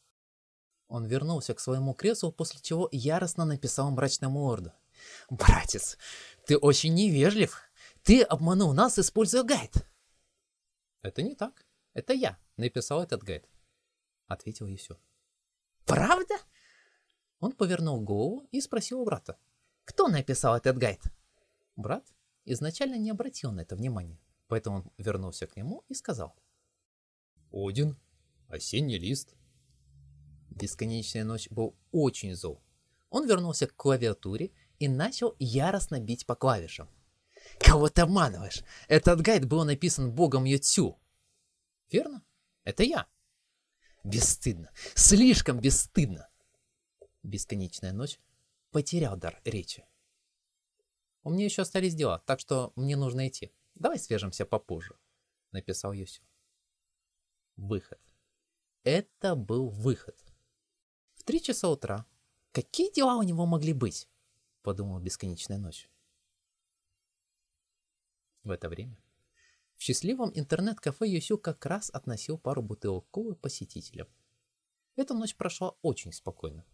Speaker 3: Он вернулся к своему креслу, после чего яростно написал мрачному орду. «Братец, ты очень невежлив. Ты обманул нас, используя гайд».
Speaker 2: «Это не так. Это я написал этот гайд», — ответил Юсю.
Speaker 3: «Правда?» Он повернул голову и спросил у брата. «Кто написал этот гайд?»
Speaker 2: Брат изначально не обратил на это внимания, поэтому он вернулся к нему и сказал. Один. Осенний лист.
Speaker 3: Бесконечная ночь был очень зол. Он вернулся к клавиатуре и начал яростно бить по клавишам. «Кого ты обманываешь? Этот гайд был написан богом Ютсю».
Speaker 2: «Верно? Это я».
Speaker 3: «Бесстыдно! Слишком бесстыдно!» Бесконечная ночь потерял дар речи.
Speaker 2: «У меня еще остались дела, так что мне нужно идти. Давай свяжемся попозже», — написал Юсю.
Speaker 3: Выход. Это был выход. В три часа утра. Какие дела у него могли быть? Подумала бесконечная ночь. В это время в счастливом интернет-кафе Юсю как раз относил пару бутылок колы посетителям. Эта ночь прошла очень спокойно.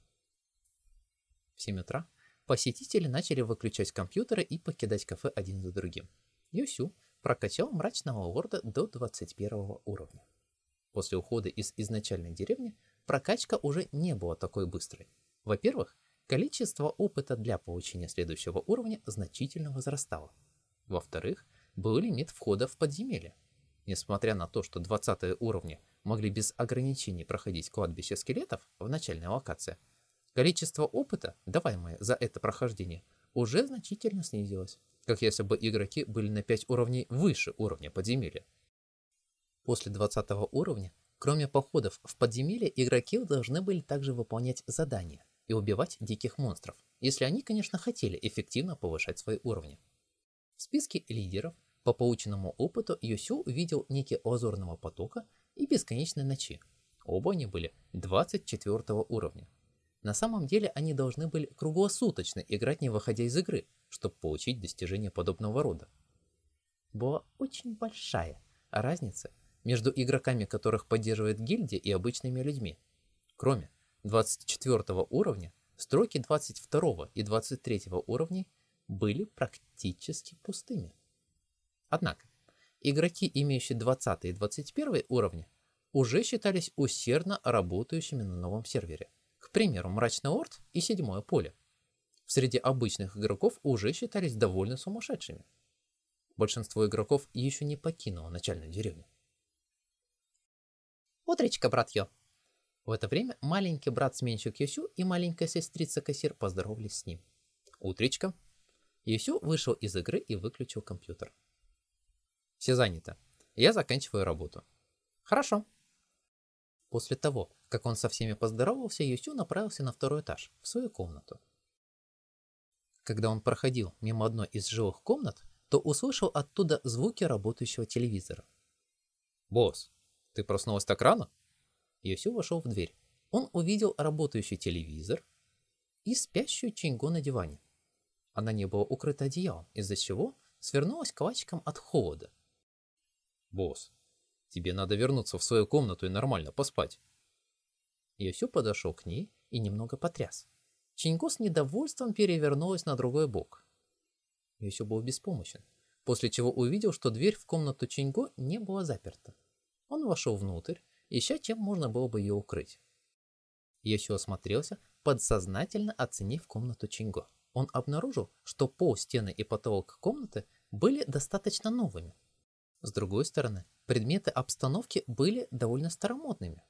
Speaker 3: В 7 утра посетители начали выключать компьютеры и покидать кафе один за другим. Юсю прокачал мрачного лорда до 21 уровня. После ухода из изначальной деревни прокачка уже не была такой быстрой. Во-первых, количество опыта для получения следующего уровня значительно возрастало. Во-вторых, был лимит входа в подземелье. Несмотря на то, что 20 уровни могли без ограничений проходить кладбище скелетов в начальной локации, количество опыта, даваемое за это прохождение, уже значительно снизилось, как если бы игроки были на 5 уровней выше уровня подземелья. После 20 уровня, кроме походов в подземелье, игроки должны были также выполнять задания и убивать диких монстров, если они, конечно, хотели эффективно повышать свои уровни. В списке лидеров по полученному опыту Юсю увидел некий лазурного потока и бесконечной ночи. Оба они были 24 уровня. На самом деле они должны были круглосуточно играть не выходя из игры, чтобы получить достижения подобного рода. Была очень большая разница между игроками, которых поддерживает гильдия, и обычными людьми. Кроме 24 уровня, строки 22 и 23 уровней были практически пустыми. Однако, игроки, имеющие 20 и 21 уровни, уже считались усердно работающими на новом сервере. К примеру, Мрачный Орд и Седьмое Поле. Среди обычных игроков уже считались довольно сумасшедшими. Большинство игроков еще не покинуло начальную деревню. «Утречка, брат Йо!» В это время маленький брат-сменщик Юсю и маленькая сестрица-кассир поздоровались с ним. «Утречка!» Юсю вышел из игры и выключил компьютер. «Все занято. Я заканчиваю работу». «Хорошо». После того, как он со всеми поздоровался, Юсю направился на второй этаж, в свою комнату. Когда он проходил мимо одной из жилых комнат, то услышал оттуда звуки работающего телевизора.
Speaker 2: «Босс, ты проснулась так рано?
Speaker 3: Йосю вошел в дверь. Он увидел работающий телевизор,
Speaker 1: и спящую Чинго на диване. Она не была укрыта одеялом, из-за чего свернулась калачиком от холода. «Босс, тебе надо вернуться в свою комнату и нормально поспать». Йосю подошел к ней и немного потряс. Чинго с недовольством перевернулась на другой бок. Йосю был беспомощен, после чего увидел, что дверь в комнату Чинго не была заперта. Он вошел внутрь, ища чем можно было бы ее укрыть. Йосю осмотрелся, подсознательно оценив комнату Чинго. Он обнаружил, что пол, стены и потолок комнаты были достаточно новыми. С другой стороны, предметы обстановки были довольно старомодными.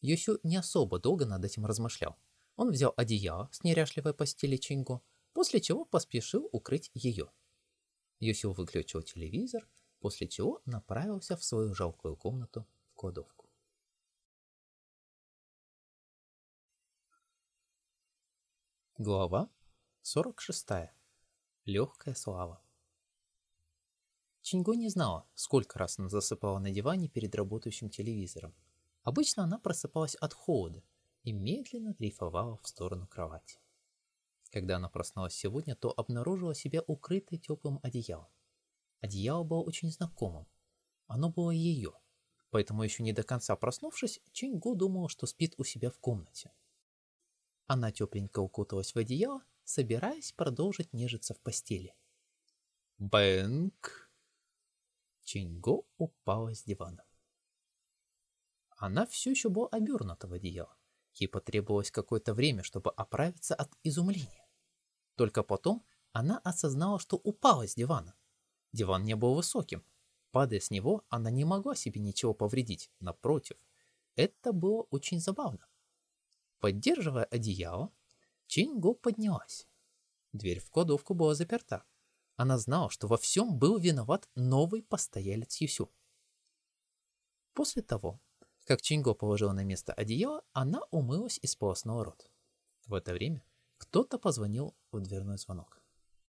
Speaker 1: Йосю не особо долго над этим размышлял. Он взял одеяло с неряшливой постели Чинго, после чего поспешил укрыть ее. Йосю выключил телевизор, после чего направился в свою жалкую комнату в кладовку. Глава 46. Легкая слава. Чинго не знала, сколько раз она засыпала на диване перед работающим телевизором. Обычно она просыпалась от холода и медленно дрейфовала в сторону кровати. Когда она проснулась сегодня, то обнаружила себя укрытой теплым одеялом. Одеяло было очень знакомым. Оно было ее. Поэтому еще не до конца проснувшись, Чингу думала, что спит у себя в комнате. Она тепленько укуталась в одеяло, собираясь продолжить нежиться в постели. Бэнк! Чинго упала с дивана. Она все еще была обернута в одеяло. Ей потребовалось какое-то время, чтобы оправиться от изумления. Только потом она осознала, что упала с дивана. Диван не был высоким. Падая с него, она не могла себе ничего повредить. Напротив, это было очень забавно. Поддерживая одеяло, Чинго поднялась. Дверь в кладовку была заперта. Она знала, что во всем был виноват новый постоялец Юсю. После того, как Чинго положила на место одеяло, она умылась и сполоснула рот. В это время кто-то позвонил в дверной звонок.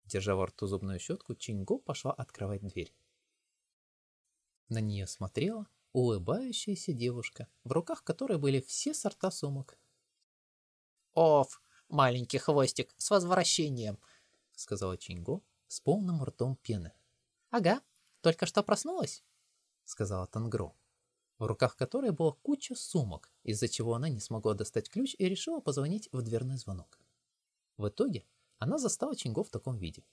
Speaker 1: Держа во рту зубную щетку, Чинго пошла открывать дверь. На нее смотрела улыбающаяся девушка, в руках которой были все сорта сумок.
Speaker 3: «Оф, маленький хвостик, с возвращением!»
Speaker 1: — сказала Чинго с полным ртом пены.
Speaker 3: «Ага, только что проснулась?»
Speaker 1: — сказала Тангро, в руках которой была куча сумок, из-за чего она не смогла достать ключ и решила позвонить в дверной звонок. В итоге она застала Чинго в таком виде.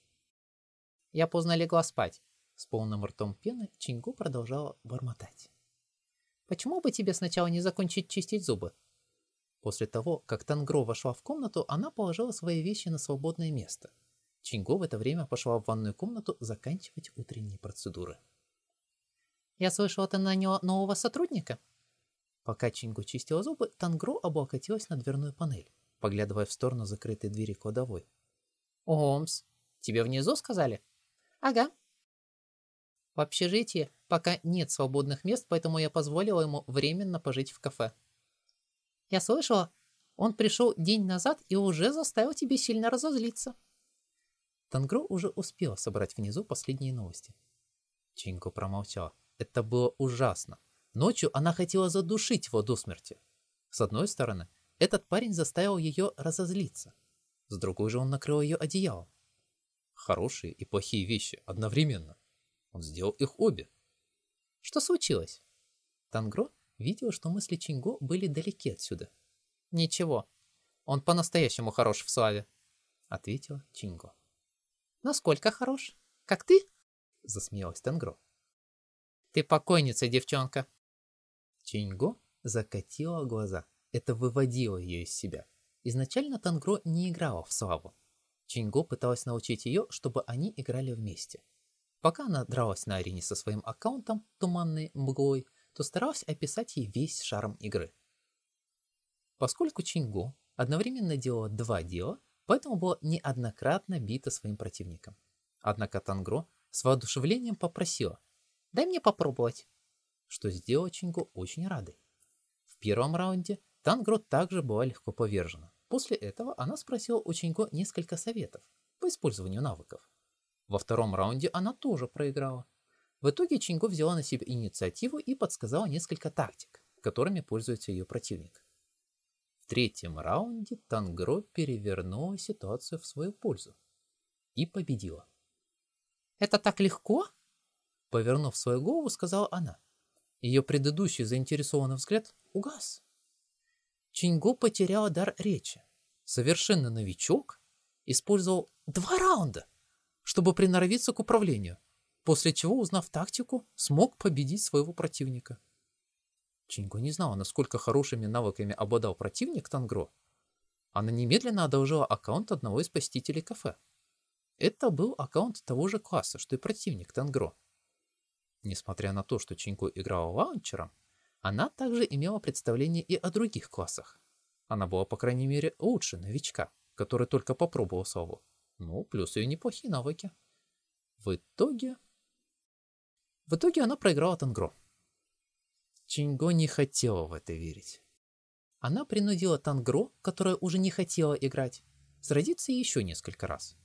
Speaker 3: «Я поздно легла спать», —
Speaker 1: с полным ртом пены Чинго продолжала бормотать.
Speaker 3: «Почему бы тебе сначала не закончить чистить зубы?»
Speaker 1: После того, как Тангро вошла в комнату, она положила свои вещи на свободное место. Чинго в это время пошла в ванную комнату заканчивать утренние процедуры.
Speaker 3: «Я слышала, ты наняла нового сотрудника?»
Speaker 1: Пока Чинго чистила зубы, Тангро облокотилась на дверную панель, поглядывая в сторону закрытой двери кладовой.
Speaker 3: «Омс, тебе внизу сказали?»
Speaker 1: «Ага».
Speaker 3: «В общежитии пока нет свободных мест, поэтому я позволила ему временно пожить в кафе». Я слышала, он пришел день назад и уже заставил тебя сильно разозлиться.
Speaker 1: Тангро уже успела собрать внизу последние новости. Чинко промолчала. Это было ужасно. Ночью она хотела задушить его до смерти. С одной стороны, этот парень заставил ее разозлиться. С другой же он накрыл ее одеялом. Хорошие и плохие вещи одновременно. Он сделал их обе. Что случилось? Тангро видела, что мысли Чинго были далеки отсюда.
Speaker 3: «Ничего, он по-настоящему хорош в славе», — ответила Чинго. «Насколько хорош? Как ты?» — засмеялась Тенгро. «Ты покойница, девчонка!»
Speaker 1: Чинго закатила глаза. Это выводило ее из себя. Изначально Тангро не играла в славу. Чинго пыталась научить ее, чтобы они играли вместе. Пока она дралась на арене со своим аккаунтом «Туманной мглой», то старалась описать ей весь шарм игры. Поскольку Чингу одновременно делала два дела, поэтому была неоднократно бита своим противником. Однако Тангро с воодушевлением попросила «Дай мне попробовать», что сделала Чингу очень радой. В первом раунде Тангро также была легко повержена. После этого она спросила у Чинго несколько советов по использованию навыков. Во втором раунде она тоже проиграла. В итоге Чинго взяла на себя инициативу и подсказала несколько тактик, которыми пользуется ее противник. В третьем раунде Тангро перевернула ситуацию в свою пользу и победила.
Speaker 3: «Это так легко?»
Speaker 1: Повернув свою голову, сказала она. Ее предыдущий заинтересованный взгляд угас. Чинго потеряла дар речи. Совершенно новичок использовал два раунда, чтобы приноровиться к управлению, после чего, узнав тактику, смог победить своего противника. Чинго не знала, насколько хорошими навыками обладал противник Тангро. Она немедленно одолжила аккаунт одного из посетителей кафе. Это был аккаунт того же класса, что и противник Тангро. Несмотря на то, что Чинько играла лаунчером, она также имела представление и о других классах. Она была, по крайней мере, лучше новичка, который только попробовал славу. Ну, плюс ее неплохие навыки. В итоге... В итоге она проиграла Тангро. Чиньго не хотела в это верить. Она принудила Тангро, которая уже не хотела играть, сразиться еще несколько раз.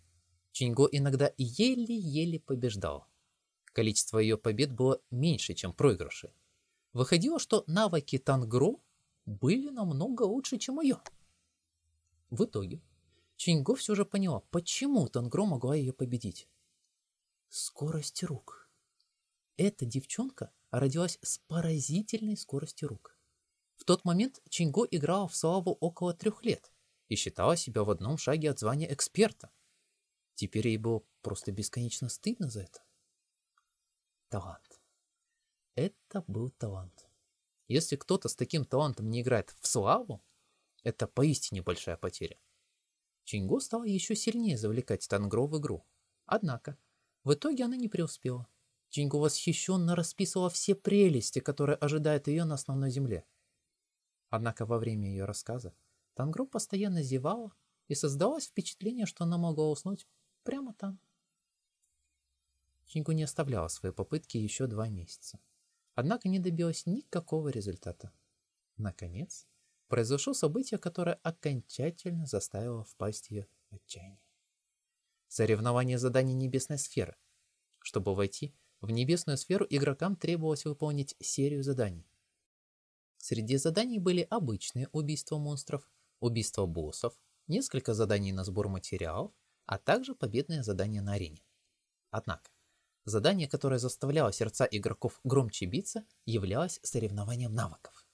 Speaker 1: Чиньго иногда еле-еле побеждал. Количество ее побед было меньше, чем проигрыши. Выходило, что навыки Тангро были намного лучше, чем ее. В итоге Чиньго все же поняла, почему Тангро могла ее победить. Скорость рук. Эта девчонка родилась с поразительной скоростью рук. В тот момент Чиньго играла в славу около трех лет и считала себя в одном шаге от звания эксперта. Теперь ей было просто бесконечно стыдно за это. Талант. Это был талант. Если кто-то с таким талантом не играет в славу, это поистине большая потеря. Чинго стала еще сильнее завлекать Тангро в игру. Однако, в итоге она не преуспела. Чинго восхищенно расписывала все прелести, которые ожидают ее на основной земле. Однако во время ее рассказа Тангро постоянно зевала, и создалось впечатление, что она могла уснуть Прямо там. Чингу не оставляла свои попытки еще два месяца. Однако не добилась никакого результата. Наконец, произошло событие, которое окончательно заставило впасть ее в отчаяние. Соревнование заданий небесной сферы. Чтобы войти в небесную сферу, игрокам требовалось выполнить серию заданий. Среди заданий были обычные убийства монстров, убийства боссов, несколько заданий на сбор материалов, а также победное задание на арене. Однако, задание, которое заставляло сердца игроков громче биться, являлось соревнованием навыков.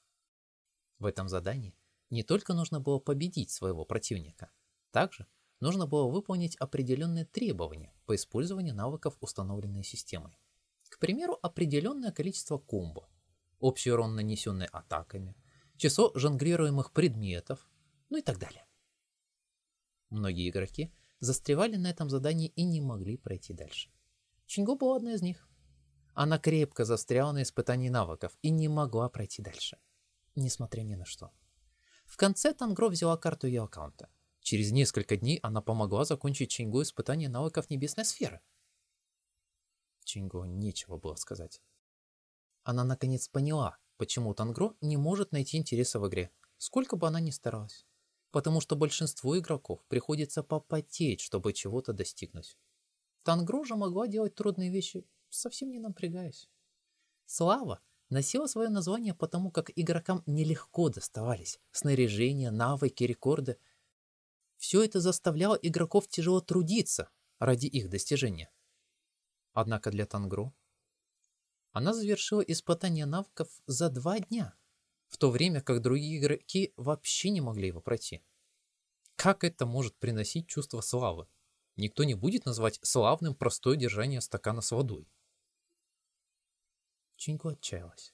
Speaker 1: В этом задании не только нужно было победить своего противника, также нужно было выполнить определенные требования по использованию навыков, установленной системой. К примеру, определенное количество комбо, общий урон, нанесенный атаками, число жонглируемых предметов, ну и так далее. Многие игроки застревали на этом задании и не могли пройти дальше. Чингу была одна из них. Она крепко застряла на испытании навыков и не могла пройти дальше, несмотря ни на что. В конце Тангро взяла карту ее аккаунта. Через несколько дней она помогла закончить Чингу испытание навыков Небесной сферы. Чингу нечего было сказать. Она наконец поняла, почему Тангро не может найти интереса в игре, сколько бы она ни старалась потому что большинству игроков приходится попотеть, чтобы чего-то достигнуть. Тангрожа могла делать трудные вещи, совсем не напрягаясь. Слава носила свое название потому, как игрокам нелегко доставались снаряжение, навыки, рекорды. Все это заставляло игроков тяжело трудиться ради их достижения. Однако для Тангро она завершила испытание навыков за два дня – в то время как другие игроки вообще не могли его пройти. Как это может приносить чувство славы? Никто не будет называть славным простое держание стакана с водой. Чинько отчаялась.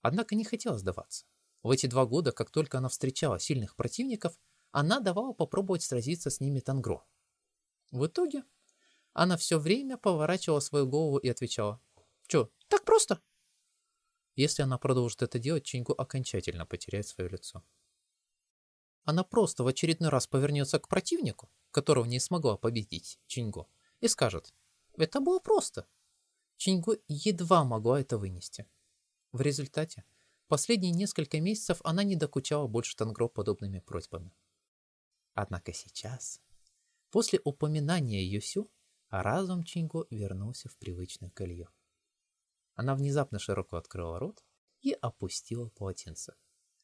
Speaker 1: Однако не хотела сдаваться. В эти два года, как только она встречала сильных противников, она давала попробовать сразиться с ними Тангро. В итоге она все время поворачивала свою голову и отвечала. «Чё, так просто?» Если она продолжит это делать, Чингу окончательно потеряет свое лицо. Она просто в очередной раз повернется к противнику, которого не смогла победить Чингу, и скажет «Это было просто». Чингу едва могла это вынести. В результате последние несколько месяцев она не докучала больше Тангро подобными просьбами. Однако сейчас, после упоминания Юсю, разум Чингу вернулся в привычную колею. Она внезапно широко открыла рот и опустила полотенце.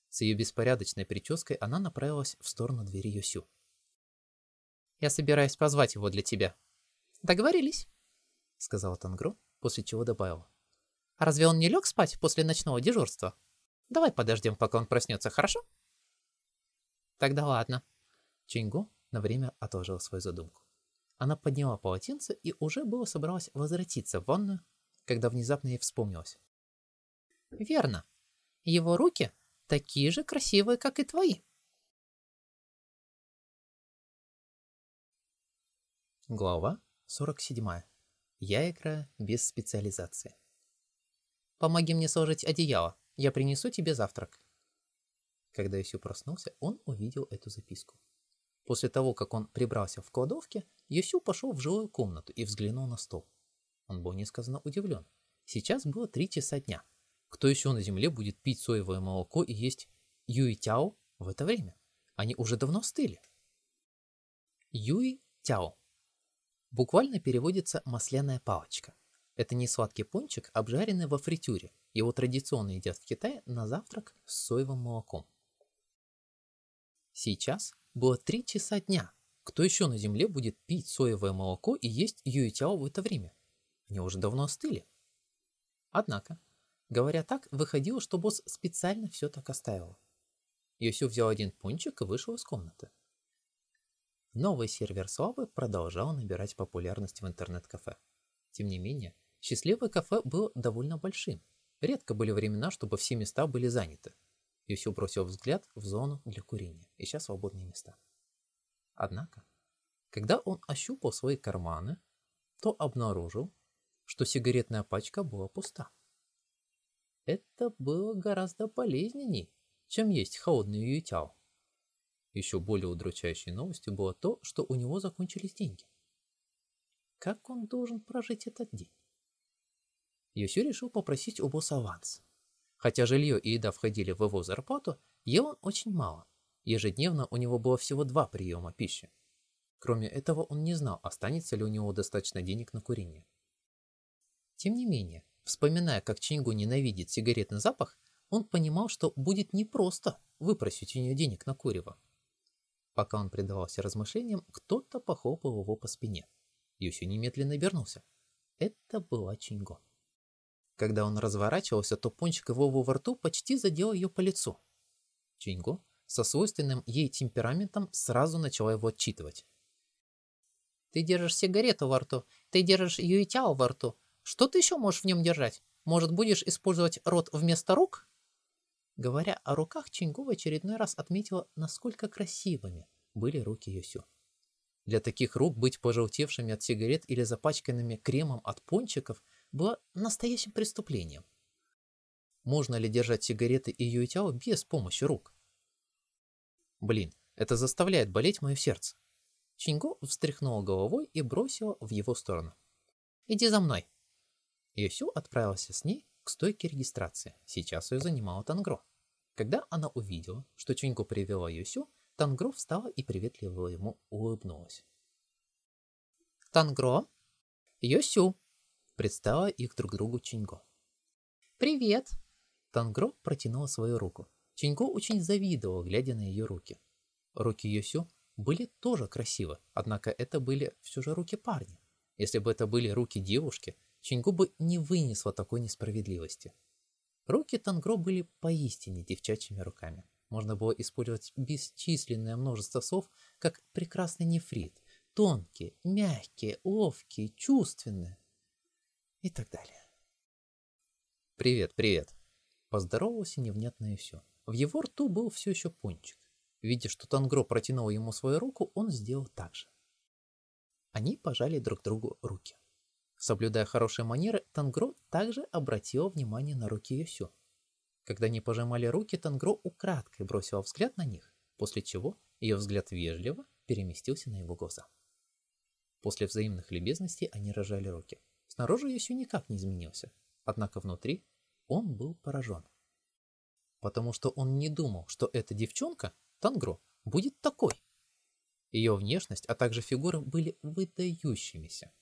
Speaker 1: С ее беспорядочной прической она направилась в сторону двери Юсю.
Speaker 3: «Я собираюсь позвать его для тебя». «Договорились», — сказала Тангро, после чего добавила. «А разве он не лег спать после ночного дежурства? Давай подождем, пока он проснется, хорошо?» «Тогда ладно».
Speaker 1: Чингу на время отложила свою задумку. Она подняла полотенце и уже было собралась возвратиться в ванную, когда внезапно ей вспомнилось.
Speaker 3: «Верно. Его руки такие же красивые, как и твои».
Speaker 1: Глава 47. Я играю без специализации.
Speaker 3: «Помоги мне сложить одеяло. Я принесу тебе завтрак».
Speaker 1: Когда Исю проснулся, он увидел эту записку. После того, как он прибрался в кладовке, Йосю пошел в жилую комнату и взглянул на стол. Он был несказанно удивлен. Сейчас было три часа дня. Кто еще на земле будет пить соевое молоко и есть юй-тяо в это время? Они уже давно стыли. Юй-тяо. Буквально переводится «масляная палочка». Это не сладкий пончик, обжаренный во фритюре. Его традиционно едят в Китае на завтрак с соевым молоком. Сейчас было три часа дня. Кто еще на земле будет пить соевое молоко и есть юйтяо в это время? Они уже давно остыли. Однако, говоря так, выходило, что босс специально все так оставил. Йосю взял один пончик и вышел из комнаты. Новый сервер славы продолжал набирать популярность в интернет-кафе. Тем не менее, счастливое кафе было довольно большим. Редко были времена, чтобы все места были заняты. Юсю бросил взгляд в зону для курения, ища свободные места. Однако, когда он ощупал свои карманы, то обнаружил, что сигаретная пачка была пуста. Это было гораздо полезнее, чем есть холодный ютяо. Еще более удручающей новостью было то, что у него закончились деньги. Как он должен прожить этот день? Юсю решил попросить у босса аванс. Хотя жилье и еда входили в его зарплату, ел он очень мало. Ежедневно у него было всего два приема пищи. Кроме этого, он не знал, останется ли у него достаточно денег на курение. Тем не менее, вспоминая, как Чингу ненавидит сигаретный запах, он понимал, что будет непросто выпросить у нее денег на курево. Пока он предавался размышлениям, кто-то похлопал его по спине. Юсю немедленно обернулся. Это была Чинго. Когда он разворачивался, то пончик его во рту почти задел ее по лицу. Чинго со свойственным ей темпераментом сразу начала его отчитывать.
Speaker 3: «Ты держишь сигарету во рту, ты держишь юитяо во рту. Что ты еще можешь в нем держать? Может, будешь использовать рот вместо рук?» Говоря о руках, Чингу в очередной раз отметила, насколько красивыми были руки Юсю. Для таких рук быть пожелтевшими от сигарет или запачканными кремом от пончиков было настоящим преступлением. Можно ли держать сигареты и юйтяо без помощи рук? Блин, это заставляет болеть мое сердце. Чинго встряхнула головой и бросила в его сторону. «Иди за мной!» Юсю отправился с ней к стойке регистрации. Сейчас ее занимала Тангро. Когда она увидела, что Чинго привела Юсю, Тангро встала и приветливо ему улыбнулась. «Тангро?»
Speaker 1: «Юсю!» Представила их друг другу Чинго.
Speaker 3: «Привет!»
Speaker 1: Тангро протянула свою руку. Чинго очень завидовал, глядя на ее руки. Руки Юсю были тоже красивы, однако это были все же руки парня. Если бы это были руки девушки, Чинго бы не вынесла такой несправедливости. Руки Тангро были поистине девчачьими руками. Можно было использовать бесчисленное множество слов, как прекрасный нефрит, тонкие, мягкие, ловкие, чувственные и так далее. «Привет, привет!» Поздоровался невнятно и все. В его рту был все еще пончик. Видя, что Тангро протянул ему свою руку, он сделал так же. Они пожали друг другу руки. Соблюдая хорошие манеры, Тангро также обратил внимание на руки Йосю. Когда они пожимали руки, Тангро украдкой бросил взгляд на них, после чего ее взгляд вежливо переместился на его глаза. После взаимных любезностей они рожали руки. Снаружи Йосю никак не изменился, однако внутри он был поражен. Потому что он не думал, что эта девчонка, Тангро, будет такой. Ее внешность, а также фигура были выдающимися.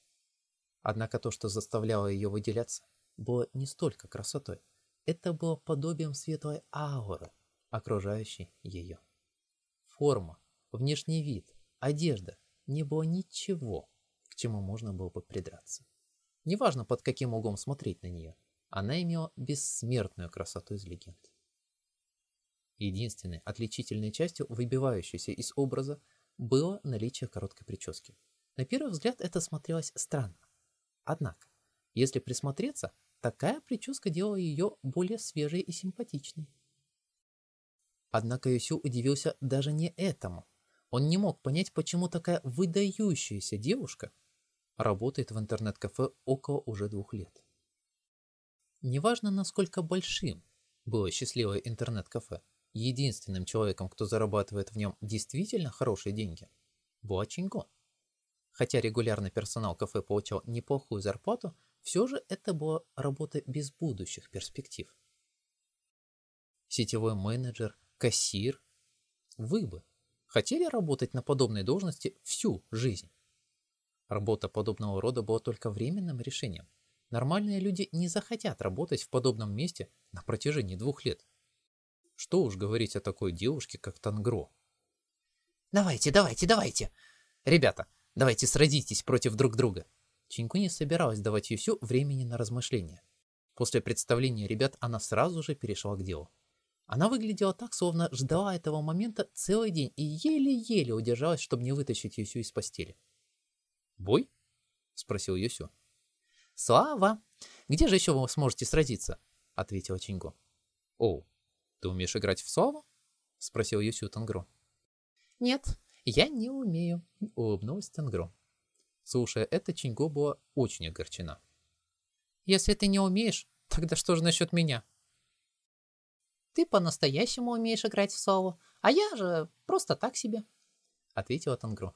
Speaker 1: Однако то, что заставляло ее выделяться, было не столько красотой. Это было подобием светлой ауры, окружающей ее. Форма, внешний вид, одежда – не было ничего, к чему можно было бы придраться. Неважно, под каким углом смотреть на нее, она имела бессмертную красоту из легенд. Единственной отличительной частью, выбивающейся из образа, было наличие короткой прически. На первый взгляд это смотрелось странно. Однако, если присмотреться, такая прическа делала ее более свежей и симпатичной. Однако Юсю удивился даже не этому. Он не мог понять, почему такая выдающаяся девушка работает в интернет-кафе около уже двух лет. Неважно, насколько большим было счастливое интернет-кафе, единственным человеком, кто зарабатывает в нем действительно хорошие деньги, была Чинго. Хотя регулярный персонал кафе получал неплохую зарплату, все же это была работа без будущих перспектив. Сетевой менеджер, кассир. Вы бы хотели работать на подобной должности всю жизнь? Работа подобного рода была только временным решением. Нормальные люди не захотят работать в подобном месте на протяжении двух лет. Что уж говорить о такой девушке, как Тангро.
Speaker 3: «Давайте, давайте, давайте! Ребята, давайте сразитесь против друг друга!»
Speaker 1: Чиньку не собиралась давать Юсю времени на размышления. После представления ребят она сразу же перешла к делу. Она выглядела так, словно ждала этого момента целый день и еле-еле удержалась, чтобы не вытащить Юсю из постели. «Бой?» — спросил Юсю.
Speaker 3: «Слава! Где же еще вы сможете сразиться?» — ответила Чинго.
Speaker 1: «О, ты умеешь играть в славу?» — спросил Юсю Тангро.
Speaker 3: «Нет, я не умею», —
Speaker 1: улыбнулась Тангро. Слушая это, Чинго была очень огорчена.
Speaker 3: «Если ты не умеешь, тогда что же насчет меня?» «Ты по-настоящему умеешь играть в славу, а я же просто так себе», — ответила Тангро.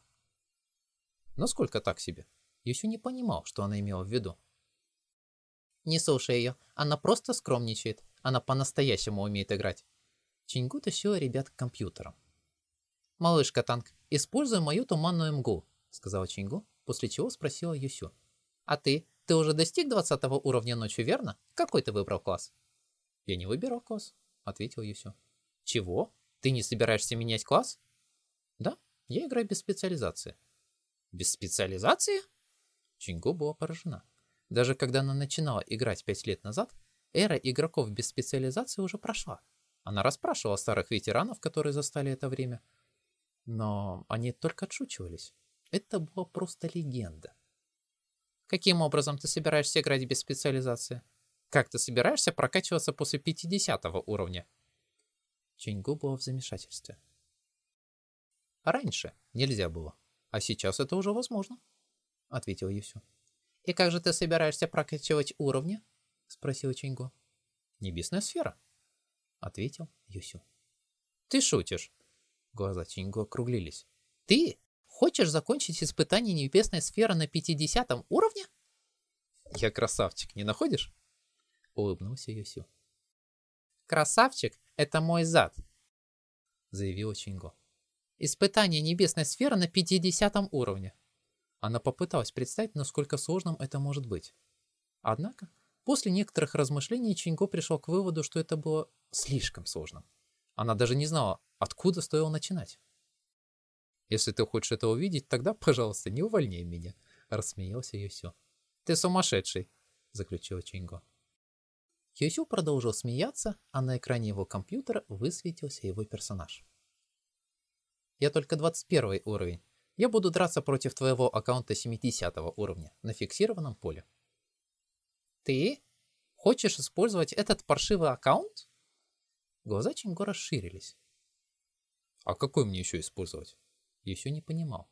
Speaker 1: Насколько так себе? Юсю не понимал, что она имела в виду.
Speaker 3: Не слушай ее, она просто скромничает. Она по-настоящему умеет играть.
Speaker 1: Чингу тащила ребят к компьютерам.
Speaker 3: «Малышка Танк, используй мою туманную мгу», —
Speaker 1: сказала Чингу, после чего спросила Юсю.
Speaker 3: «А ты? Ты уже достиг 20 уровня ночью, верно? Какой ты выбрал класс?»
Speaker 1: «Я не выбирал класс», — ответил Юсю.
Speaker 3: «Чего? Ты не собираешься менять класс?»
Speaker 1: «Да, я играю без специализации».
Speaker 3: Без специализации?
Speaker 1: Чинго была поражена. Даже когда она начинала играть пять лет назад, эра игроков без специализации уже прошла. Она расспрашивала старых ветеранов, которые застали это время. Но они только отшучивались. Это была просто легенда.
Speaker 3: Каким образом ты собираешься играть без специализации? Как ты собираешься прокачиваться после 50 уровня?
Speaker 1: Чингу была в замешательстве. Раньше нельзя было. А сейчас это уже возможно, — ответил Юсю.
Speaker 3: И как же ты собираешься прокачивать уровни?
Speaker 1: — спросил Чинго. Небесная сфера, — ответил Юсю.
Speaker 3: Ты шутишь?
Speaker 1: Глаза Чинго округлились.
Speaker 3: Ты хочешь закончить испытание небесной сферы на 50 уровне?
Speaker 1: Я красавчик, не находишь? Улыбнулся Юсю.
Speaker 3: Красавчик — это мой зад,
Speaker 1: заявил Чинго.
Speaker 3: Испытание небесной сферы на 50 уровне.
Speaker 1: Она попыталась представить, насколько сложным это может быть. Однако, после некоторых размышлений Чинго пришел к выводу, что это было слишком сложным. Она даже не знала, откуда стоило начинать. «Если ты хочешь это увидеть, тогда, пожалуйста, не увольняй меня», — рассмеялся Юсю.
Speaker 3: «Ты сумасшедший», —
Speaker 1: заключила Чинго. Юсю продолжил смеяться, а на экране его компьютера высветился его персонаж. Я только 21 уровень. Я буду драться против твоего аккаунта 70 уровня на фиксированном поле.
Speaker 3: Ты хочешь использовать этот паршивый аккаунт?
Speaker 1: Глаза Чинго расширились. А какой мне еще использовать? Еще не понимал.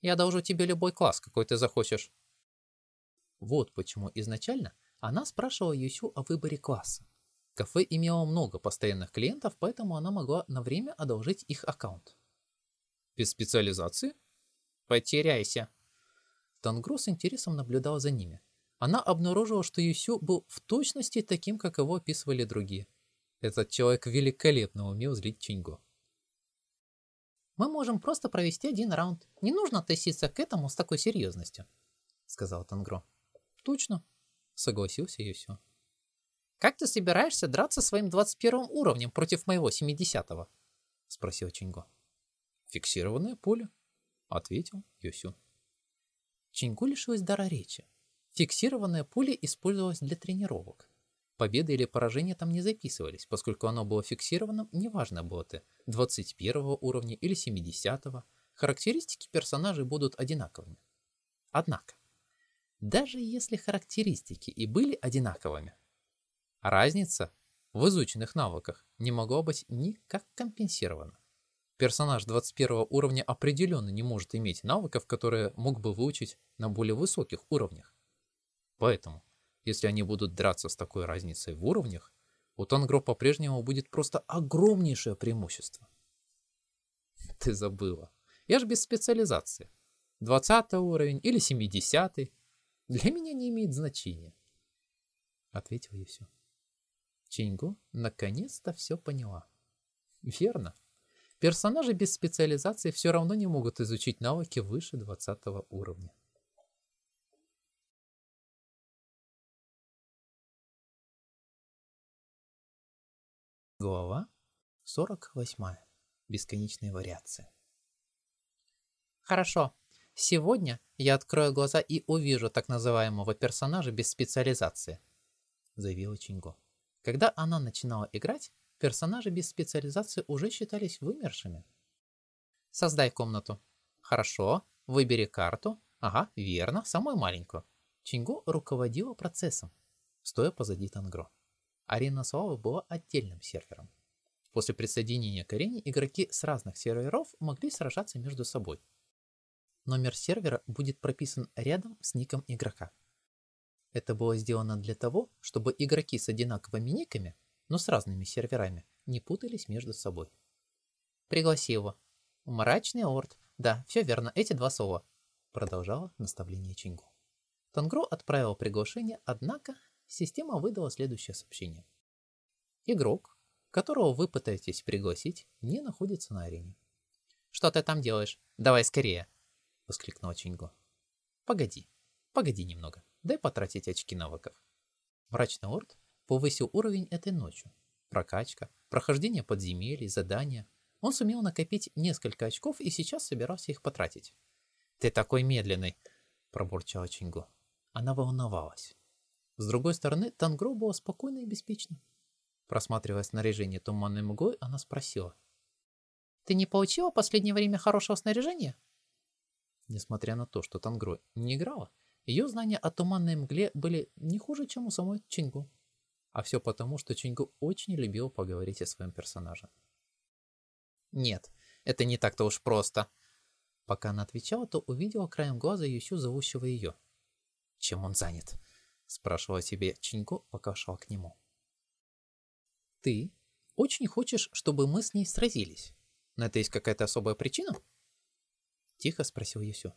Speaker 3: Я должу тебе любой класс, какой ты захочешь.
Speaker 1: Вот почему изначально она спрашивала Юсю о выборе класса. Кафе имело много постоянных клиентов, поэтому она могла на время одолжить их аккаунт. Без специализации?
Speaker 3: Потеряйся.
Speaker 1: Тангро с интересом наблюдал за ними. Она обнаружила, что Юсю был в точности таким, как его описывали другие. Этот человек великолепно умел злить Чинго.
Speaker 3: «Мы можем просто провести один раунд. Не нужно относиться к этому с такой серьезностью», — сказал Тангро.
Speaker 1: «Точно», — согласился Юсю.
Speaker 3: Как ты собираешься драться своим 21 уровнем против моего 70-го? Спросил Чинго.
Speaker 2: Фиксированное поле, ответил Юсю.
Speaker 3: Чингу лишилась дара речи. Фиксированное поле использовалось для тренировок. Победы или поражения там не записывались, поскольку оно было фиксированным, неважно было ты 21 уровня или 70 -го, характеристики персонажей будут одинаковыми. Однако, даже если характеристики и были одинаковыми, разница в изученных навыках не могла быть никак компенсирована. Персонаж 21 уровня определенно не может иметь навыков, которые мог бы выучить на более высоких уровнях. Поэтому если они будут драться с такой разницей в уровнях, у Тангро по-прежнему будет просто огромнейшее преимущество. Ты забыла. Я же без специализации. 20 уровень или 70 -й. Для меня не имеет значения. Ответил ей все. Чингу наконец-то все поняла. Верно. Персонажи без специализации все равно не могут изучить навыки выше 20 уровня. Глава 48. Бесконечные вариации. Хорошо. Сегодня я открою глаза и увижу так называемого персонажа без специализации, заявила Чинго. Когда она начинала играть, персонажи без специализации уже считались вымершими. Создай комнату. Хорошо. Выбери карту. Ага, верно, самую маленькую. Чинго руководила процессом, стоя позади Тангро. Арена Славы была отдельным сервером. После присоединения к арене игроки с разных серверов могли сражаться между собой. Номер сервера будет прописан рядом с ником игрока. Это было сделано для того, чтобы игроки с одинаковыми никами, но с разными серверами, не путались между собой. Пригласи его. Мрачный орд. Да, все верно, эти два слова. Продолжала наставление Чингу. Тангро отправил приглашение, однако система выдала следующее сообщение. Игрок, которого вы пытаетесь пригласить, не находится на арене. «Что ты там делаешь? Давай скорее!» — воскликнул Чинго. «Погоди, погоди немного, дай потратить очки навыков». Мрачный Орд повысил уровень этой ночью. Прокачка, прохождение подземелий, задания. Он сумел накопить несколько очков и сейчас собирался их потратить. «Ты такой медленный!» – пробурчала Чинго. Она волновалась. С другой стороны, Тангро было спокойно и беспечно. Просматривая снаряжение туманной мглой, она спросила. «Ты не получила в последнее время хорошего снаряжения?» Несмотря на то, что Тангро не играла, ее знания о туманной мгле были не хуже, чем у самой Чингу. А все потому, что Чингу очень любил поговорить о своем персонаже. «Нет, это не так-то уж просто». Пока она отвечала, то увидела краем глаза Юсю, зовущего ее. «Чем он занят?» Спрашивала себе Чинько, пока шла к нему. Ты очень хочешь, чтобы мы с ней сразились? На это есть какая-то особая причина? Тихо спросил Юсю.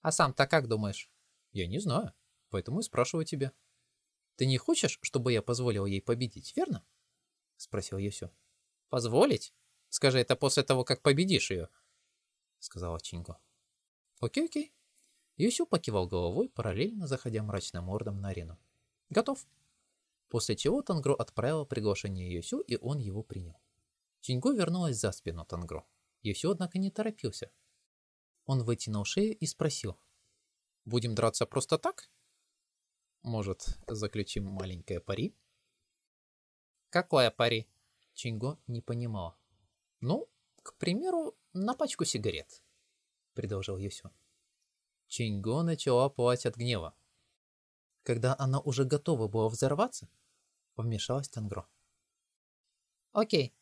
Speaker 3: А сам-то как думаешь? Я не знаю, поэтому и спрашиваю тебя. Ты не хочешь, чтобы я позволил ей победить, верно? Спросил Юсю. Позволить? Скажи это после того, как победишь ее, сказала Чинго. Окей, окей, Юсю покивал головой, параллельно заходя мрачным мордом на арену. «Готов!» После чего Тангро отправил приглашение Юсю, и он его принял. Чиньго вернулась за спину Тангро. Юсю, однако, не торопился. Он вытянул шею и спросил. «Будем драться просто так?» «Может, заключим маленькое пари?» «Какое пари?» Чинго не понимал. «Ну, к примеру, на пачку сигарет», — предложил Юсю. Чинго начала плать от гнева. Когда она уже готова была взорваться, вмешалась Тангро. «Окей,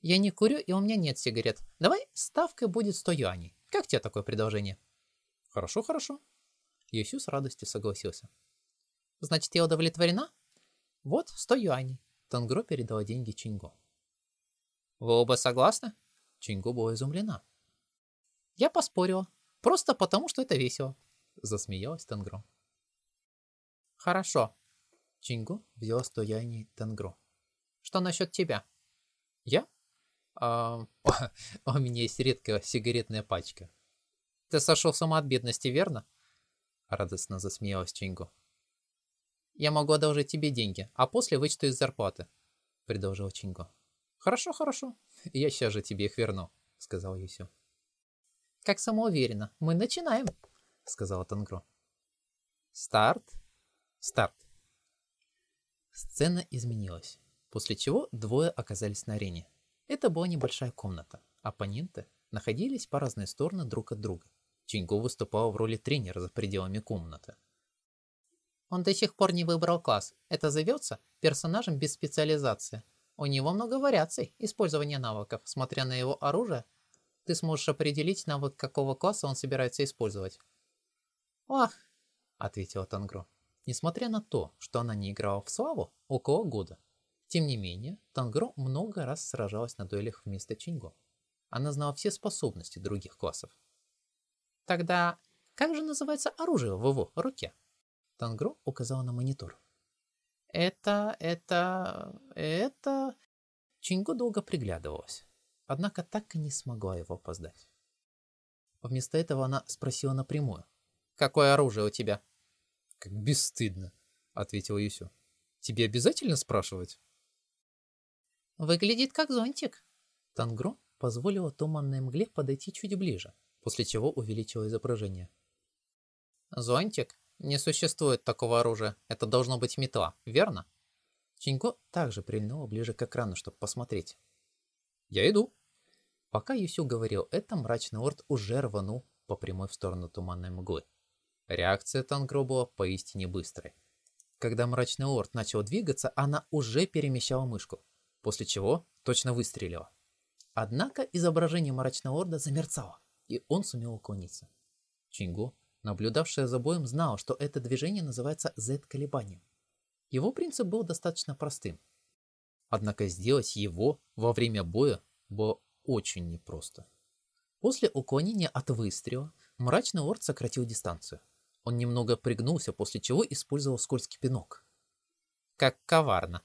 Speaker 3: я не курю и у меня нет сигарет. Давай ставка будет 100 юаней. Как тебе такое предложение?» «Хорошо, хорошо». Юсю с радостью согласился. «Значит, я удовлетворена?» «Вот 100 юаней». Тангро передала деньги Чинго. «Вы оба согласны?» Чинго была изумлена. «Я поспорила. Просто потому, что это весело. Засмеялась Тангро. Хорошо. Чингу взяла стояние Тангро. Что насчет тебя? Я? А, у меня есть редкая сигаретная пачка. Ты сошел с ума от бедности, верно? Радостно засмеялась Чингу. Я могу одолжить тебе деньги, а после вычту из зарплаты, предложил Чинго. Хорошо, хорошо, я сейчас же тебе их верну, сказал Юсю. Как самоуверенно, мы начинаем, сказала Тангро. Старт, старт. Сцена изменилась, после чего двое оказались на арене. Это была небольшая комната. Оппоненты находились по разные стороны друг от друга. Чиньго выступал в роли тренера за пределами комнаты. Он до сих пор не выбрал класс. Это зовется персонажем без специализации. У него много вариаций использования навыков. Смотря на его оружие, ты сможешь определить навык какого класса он собирается использовать. «Ах!» — ответила Тангро. Несмотря на то, что она не играла в славу около года, тем не менее, Тангро много раз сражалась на дуэлях вместо Чинго. Она знала все способности других классов. Тогда как же называется оружие в его руке? Тангро указала на монитор. Это, это, это... Чинго долго приглядывалась, однако так и не смогла его опоздать. Вместо этого она спросила напрямую. «Какое оружие у тебя?»
Speaker 2: «Как бесстыдно», — ответил Юсю. «Тебе обязательно спрашивать?»
Speaker 3: «Выглядит как зонтик». Тангро позволила туманной мгле подойти чуть ближе, после чего увеличила изображение. «Зонтик? Не существует такого оружия. Это должно быть метла, верно?» Чинько также прильнула ближе к экрану, чтобы посмотреть.
Speaker 2: «Я иду».
Speaker 3: Пока Юсю говорил это, мрачный орд уже рванул по прямой в сторону туманной мглы. Реакция Тангро была поистине быстрой. Когда мрачный орд начал двигаться, она уже перемещала мышку, после чего точно выстрелила. Однако изображение мрачного орда замерцало, и он сумел уклониться. Чингу, наблюдавшая за боем, знала, что это движение называется Z-колебанием. Его принцип был достаточно простым. Однако сделать его во время боя было очень непросто. После уклонения от выстрела мрачный орд сократил дистанцию. Он немного пригнулся, после чего использовал скользкий пинок. Как коварно.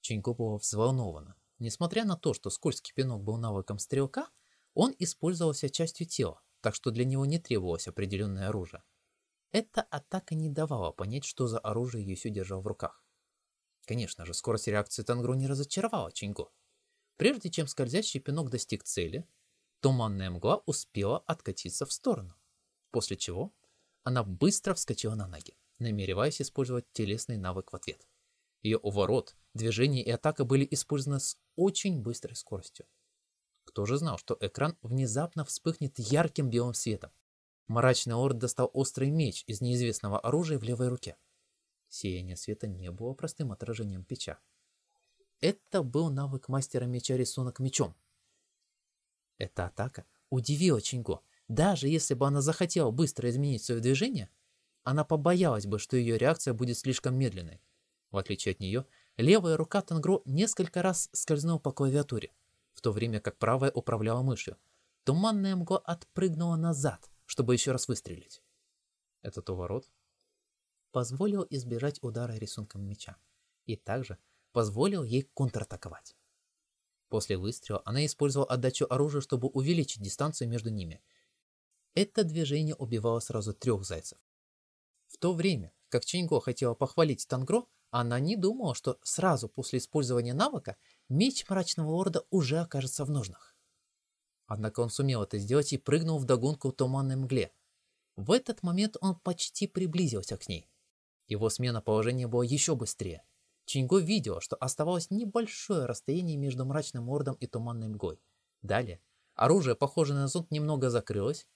Speaker 3: Чинько была взволнована. Несмотря на то, что скользкий пинок был навыком стрелка, он использовался частью тела, так что для него не требовалось определенное оружие. Эта атака не давала понять, что за оружие Юсю держал в руках. Конечно же, скорость реакции Тангру не разочаровала Чиньго. Прежде чем скользящий пинок достиг цели, туманная мгла успела откатиться в сторону, после чего она быстро вскочила на ноги, намереваясь использовать телесный навык в ответ. Ее уворот, движение и атака были использованы с очень быстрой скоростью. Кто же знал, что экран внезапно вспыхнет ярким белым светом? Мрачный орд достал острый меч из неизвестного оружия в левой руке. Сияние света не было простым отражением печа. Это был навык мастера меча рисунок мечом. Эта атака удивила Чинго. Даже если бы она захотела быстро изменить свое движение, она побоялась бы, что ее реакция будет слишком медленной. В отличие от нее, левая рука Тангро несколько раз скользнула по клавиатуре, в то время как правая управляла мышью. Туманная мгла отпрыгнула назад, чтобы еще раз выстрелить. Этот уворот позволил избежать удара рисунком меча и также позволил ей контратаковать. После выстрела она использовала отдачу оружия, чтобы увеличить дистанцию между ними. Это движение убивало сразу трех зайцев. В то время, как Ченьго хотела похвалить Тангро, она не думала, что сразу после использования навыка меч мрачного орда уже окажется в ножнах. Однако он сумел это сделать и прыгнул в догонку в туманной мгле. В этот момент он почти приблизился к ней. Его смена положения была еще быстрее. Чинго видел, что оставалось небольшое расстояние между мрачным ордом и туманной мглой. Далее оружие, похожее на зонт, немного закрылось,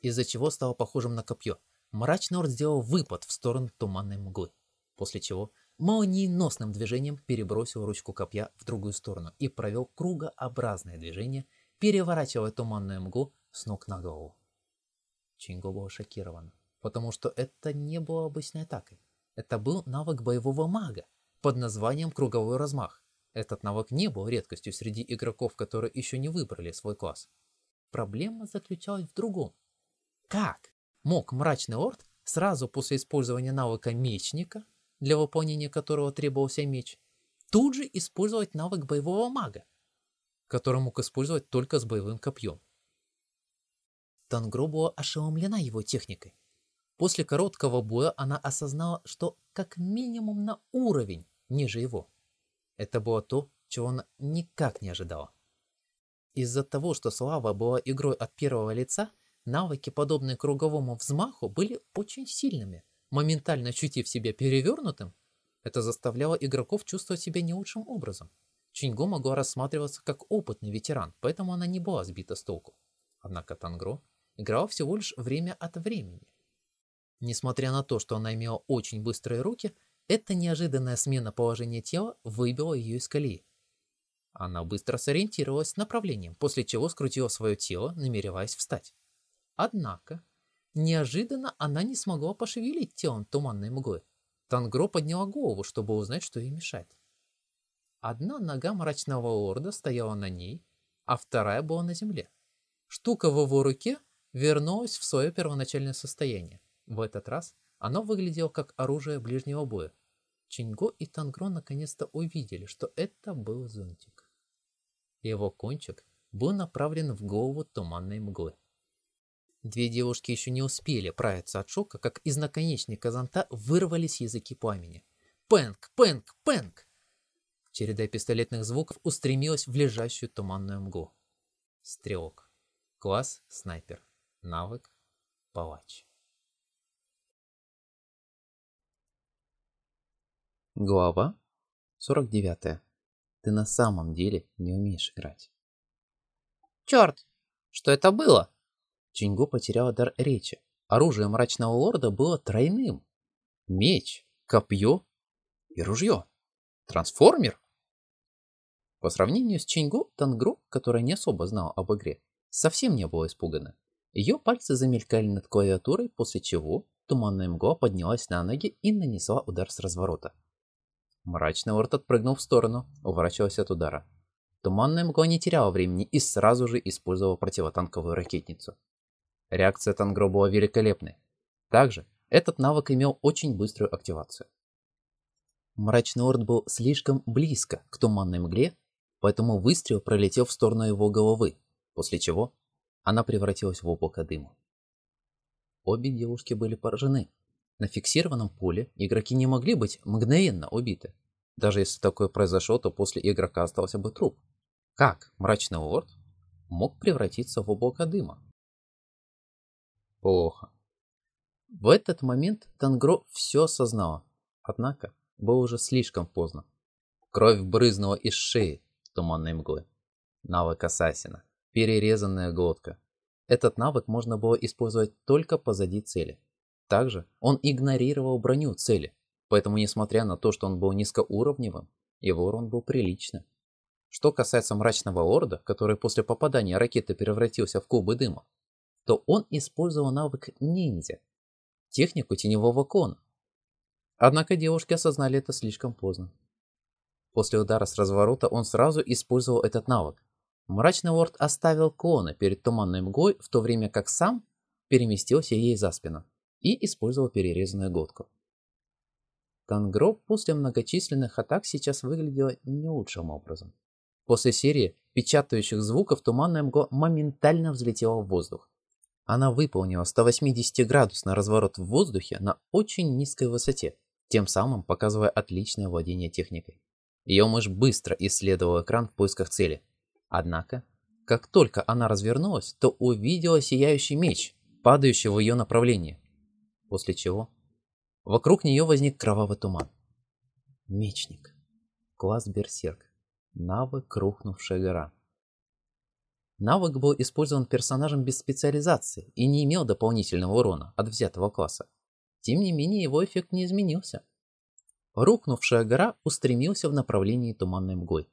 Speaker 3: из-за чего стало похожим на копье. Мрачный орд сделал выпад в сторону туманной мглы, после чего молниеносным движением перебросил ручку копья в другую сторону и провел кругообразное движение, переворачивая туманную мглу с ног на голову. Чинго был шокирован, потому что это не было обычной атакой. Это был навык боевого мага под названием «Круговой размах». Этот навык не был редкостью среди игроков, которые еще не выбрали свой класс. Проблема заключалась в другом. Как мог мрачный орд сразу после использования навыка мечника для выполнения которого требовался меч, тут же использовать навык боевого мага, который мог использовать только с боевым копьем. Тангро была ошеломлена его техникой. После короткого боя она осознала, что как минимум на уровень ниже его. Это было то, чего она никак не ожидала. Из-за того, что слава была игрой от первого лица, навыки, подобные круговому взмаху, были очень сильными. Моментально ощутив себя перевернутым, это заставляло игроков чувствовать себя не лучшим образом. Чинго могла рассматриваться как опытный ветеран, поэтому она не была сбита с толку. Однако Тангро играла всего лишь время от времени. Несмотря на то, что она имела очень быстрые руки, эта неожиданная смена положения тела выбила ее из колеи. Она быстро сориентировалась с направлением, после чего скрутила свое тело, намереваясь встать. Однако, неожиданно она не смогла пошевелить телом туманной мглы. Тангро подняла голову, чтобы узнать, что ей мешает. Одна нога мрачного лорда стояла на ней, а вторая была на земле. Штука в его руке вернулась в свое первоначальное состояние. В этот раз оно выглядело как оружие ближнего боя. Чинго и Тангро наконец-то увидели, что это был зонтик. Его кончик был направлен в голову туманной мглы. Две девушки еще не успели правиться от шока, как из наконечника зонта вырвались языки пламени. «Пэнк! Пэнк! Пэнк!» Череда пистолетных звуков устремилась в лежащую туманную мглу. Стрелок. Класс снайпер. Навык палач.
Speaker 1: Глава 49. Ты на самом деле не умеешь играть.
Speaker 3: Черт! Что это было?
Speaker 1: Чингу потеряла дар речи. Оружие мрачного лорда было тройным. Меч, копье и ружье. Трансформер? По сравнению с Чингу, Тангру, которая не особо знала об игре, совсем не была испугана. Ее пальцы замелькали над клавиатурой, после чего туманная мгла поднялась на ноги и нанесла удар с разворота. Мрачный лорд отпрыгнул в сторону, уворачиваясь от удара. Туманная мгла не теряла времени и сразу же использовала противотанковую ракетницу. Реакция Тангро была великолепной. Также этот навык имел очень быструю активацию. Мрачный лорд был слишком близко к туманной мгле, поэтому выстрел пролетел в сторону его головы, после чего она превратилась в облако дыма. Обе девушки были поражены. На фиксированном поле игроки не могли быть мгновенно убиты. Даже если такое произошло, то после игрока остался бы труп. Как мрачный лорд мог превратиться в облако дыма? Плохо. В этот момент Тангро все осознала, однако было уже слишком поздно. Кровь брызнула из шеи туманной мглы. Навык ассасина. Перерезанная глотка. Этот навык можно было использовать только позади цели. Также он игнорировал броню цели, поэтому несмотря на то, что он был низкоуровневым, его урон был приличным. Что касается мрачного лорда, который после попадания ракеты превратился в клубы дыма, то он использовал навык ниндзя, технику теневого кона. Однако девушки осознали это слишком поздно. После удара с разворота он сразу использовал этот навык. Мрачный лорд оставил клона перед туманной мглой, в то время как сам переместился ей за спину и использовал перерезанную глотку. Тангро после многочисленных атак сейчас выглядела не лучшим образом. После серии печатающих звуков туманная мгла моментально взлетела в воздух. Она выполнила 180-градусный разворот в воздухе на очень низкой высоте, тем самым показывая отличное владение техникой. Ее мышь быстро исследовал экран в поисках цели. Однако, как только она развернулась, то увидела сияющий меч, падающий в ее направлении после чего вокруг нее возник кровавый туман. Мечник. Класс Берсерк. Навык Рухнувшая гора. Навык был использован персонажем без специализации и не имел дополнительного урона от взятого класса. Тем не менее, его эффект не изменился. Рухнувшая гора устремился в направлении туманной мглы.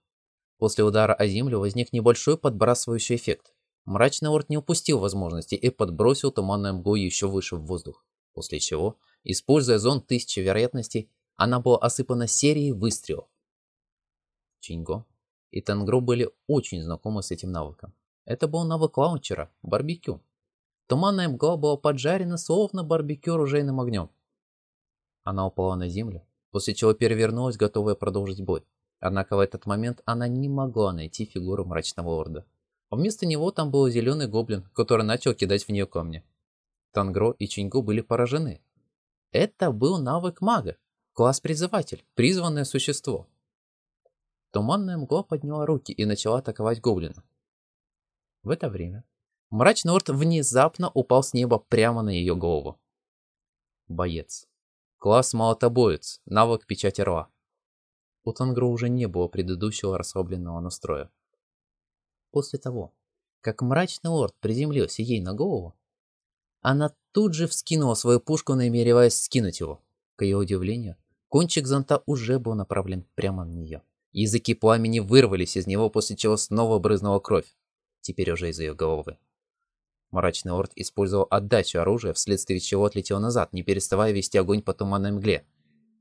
Speaker 1: После удара о землю возник небольшой подбрасывающий эффект. Мрачный орд не упустил возможности и подбросил туманную мглу еще выше в воздух после чего, используя зон тысячи вероятностей, она была осыпана серией выстрелов. Чинго и Тенгро были очень знакомы с этим навыком. Это был навык лаунчера – барбекю. Туманная мгла была поджарена словно барбекю оружейным огнем. Она упала на землю, после чего перевернулась, готовая продолжить бой. Однако в этот момент она не могла найти фигуру мрачного орда. Вместо него там был зеленый гоблин, который начал кидать в нее камни. Тангро и Чингу были поражены. Это был навык мага, класс-призыватель, призванное существо. Туманная мгла подняла руки и начала атаковать гоблина. В это время мрачный орд внезапно упал с неба прямо на ее голову. Боец. Класс молотобоец, навык печать орла. У Тангро уже не было предыдущего расслабленного настроя. После того, как мрачный лорд приземлился ей на голову, она тут же вскинула свою пушку, намереваясь скинуть его. К ее удивлению, кончик зонта уже был направлен прямо на нее. Языки пламени вырвались из него, после чего снова брызнула кровь, теперь уже из ее головы. Мрачный орд использовал отдачу оружия, вследствие чего отлетел назад, не переставая вести огонь по туманной мгле.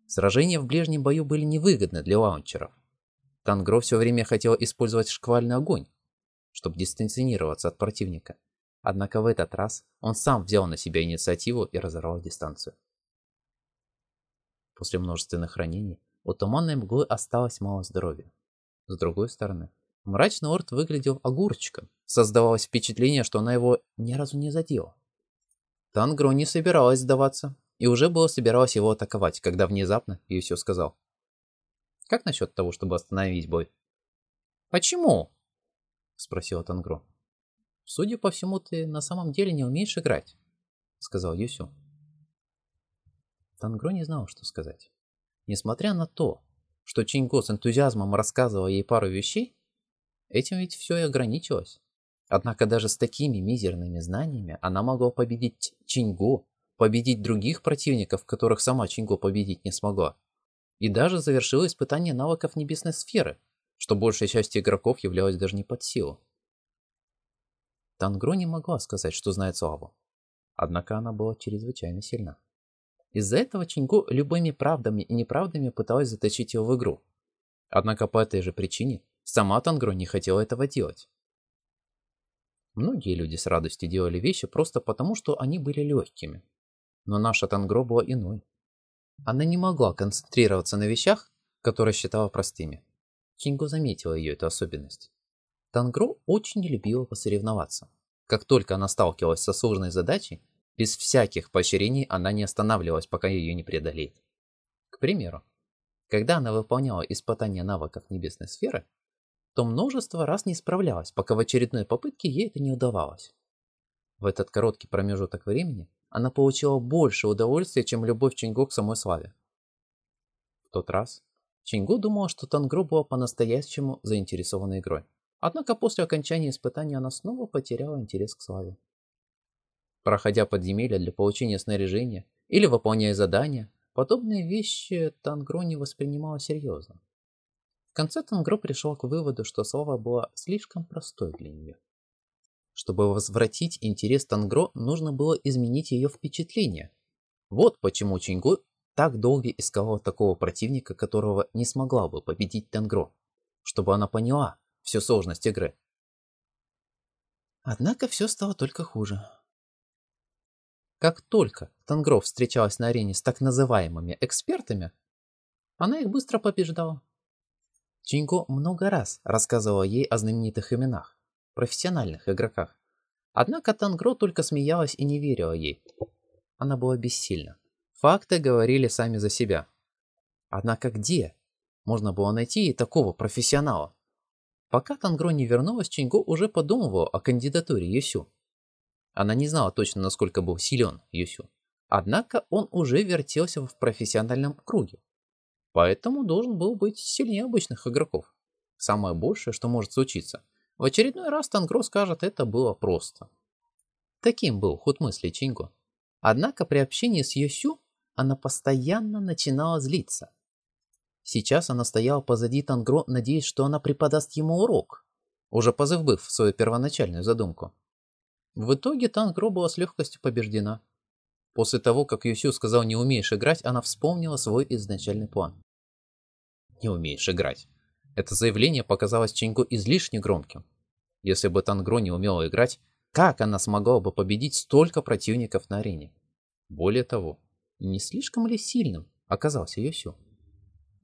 Speaker 1: Сражения в ближнем бою были невыгодны для лаунчеров. Тангро все время хотел использовать шквальный огонь, чтобы дистанционироваться от противника. Однако в этот раз он сам взял на себя инициативу и разорвал дистанцию. После множественных ранений у туманной мглы осталось мало здоровья. С другой стороны, мрачный орд выглядел огурчиком. Создавалось впечатление, что она его ни разу не задела. Тангро не собиралась сдаваться и уже было собиралась его атаковать, когда внезапно Юсю сказал. «Как насчет того, чтобы остановить бой?» «Почему?» — спросила Тангро. «Судя по всему, ты на самом деле не умеешь играть», — сказал Юсю. Тангро не знал, что сказать. Несмотря на то, что Чиньго с энтузиазмом рассказывал ей пару вещей, этим ведь все и ограничилось. Однако даже с такими мизерными знаниями она могла победить Чиньго, победить других противников, которых сама Чиньго победить не смогла. И даже завершила испытание навыков небесной сферы, что большая часть игроков являлась даже не под силу. Тангро не могла сказать, что знает славу. Однако она была чрезвычайно сильна. Из-за этого Чингу любыми правдами и неправдами пыталась заточить его в игру. Однако по этой же причине сама Тангро не хотела этого делать. Многие люди с радостью делали вещи просто потому, что они были легкими. Но наша Тангро была иной. Она не могла концентрироваться на вещах, которые считала простыми. Чингу заметила ее эту особенность. Тангро очень не любила посоревноваться. Как только она сталкивалась со сложной задачей, без всяких поощрений она не останавливалась, пока ее не преодолеет. К примеру, когда она выполняла испытание навыков небесной сферы, то множество раз не справлялась, пока в очередной попытке ей это не удавалось. В этот короткий промежуток времени она получила больше удовольствия, чем любовь Чингу к самой славе. В тот раз Чингу думала, что Тангро была по-настоящему заинтересована игрой. Однако после окончания испытания она снова потеряла интерес к славе. Проходя подземелья для получения снаряжения или выполняя задания, подобные вещи Тангро не воспринимала серьезно. В конце Тангро пришел к выводу, что слава была слишком простой для нее. Чтобы возвратить интерес Тангро, нужно было изменить ее впечатление. Вот почему Чингу так долго искала такого противника, которого не смогла бы победить Тангро, чтобы она поняла всю сложность игры. Однако все стало только хуже. Как только Тангров встречалась на арене с так называемыми экспертами, она их быстро побеждала. Чинго много раз рассказывала ей о знаменитых именах, профессиональных игроках. Однако Тангро только смеялась и не верила ей. Она была бессильна. Факты говорили сами за себя. Однако где можно было найти и такого профессионала? Пока Тангро не вернулась, Чинго уже подумывал о кандидатуре Юсю. Она не знала точно, насколько был силен Юсю. Однако он уже вертелся в профессиональном круге. Поэтому должен был быть сильнее обычных игроков. Самое большее, что может случиться. В очередной раз Тангро скажет, это было просто. Таким был ход мысли Чинго. Однако при общении с Юсю она постоянно начинала злиться. Сейчас она стояла позади Тангро, надеясь, что она преподаст ему урок, уже позабыв свою первоначальную задумку. В итоге Тангро была с легкостью побеждена. После того, как Юсю сказал «не умеешь играть», она вспомнила свой изначальный план. «Не умеешь играть». Это заявление показалось Чингу излишне громким. Если бы Тангро не умела играть, как она смогла бы победить столько противников на арене? Более того, не слишком ли сильным оказался Юсю?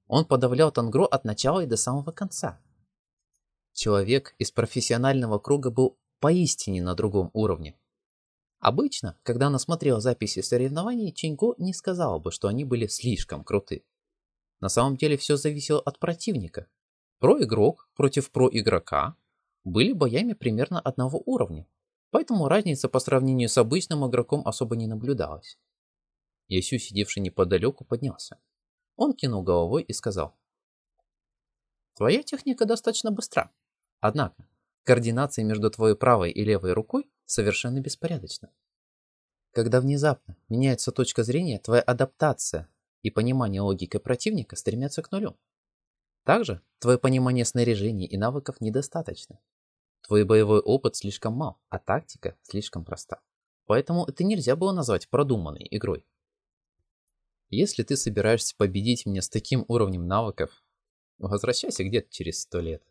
Speaker 1: Он подавлял Тангро от начала и до самого конца. Человек из профессионального круга был поистине на другом уровне. Обычно, когда она смотрела записи соревнований, Чинько не сказала бы, что они были слишком круты. На самом деле все зависело от противника. Про-игрок против про-игрока были боями примерно одного уровня, поэтому разница по сравнению с обычным игроком особо не наблюдалась. Ясю, сидевший неподалеку, поднялся. Он кинул головой и сказал. Твоя техника достаточно быстра. Однако, координация между твоей правой и левой рукой совершенно беспорядочна. Когда внезапно меняется точка зрения, твоя адаптация и понимание логики противника стремятся к нулю. Также твое понимание снаряжений и навыков недостаточно. Твой боевой опыт слишком мал, а тактика слишком проста. Поэтому это нельзя было назвать продуманной игрой. Если ты собираешься победить меня с таким уровнем навыков, возвращайся где-то через сто лет.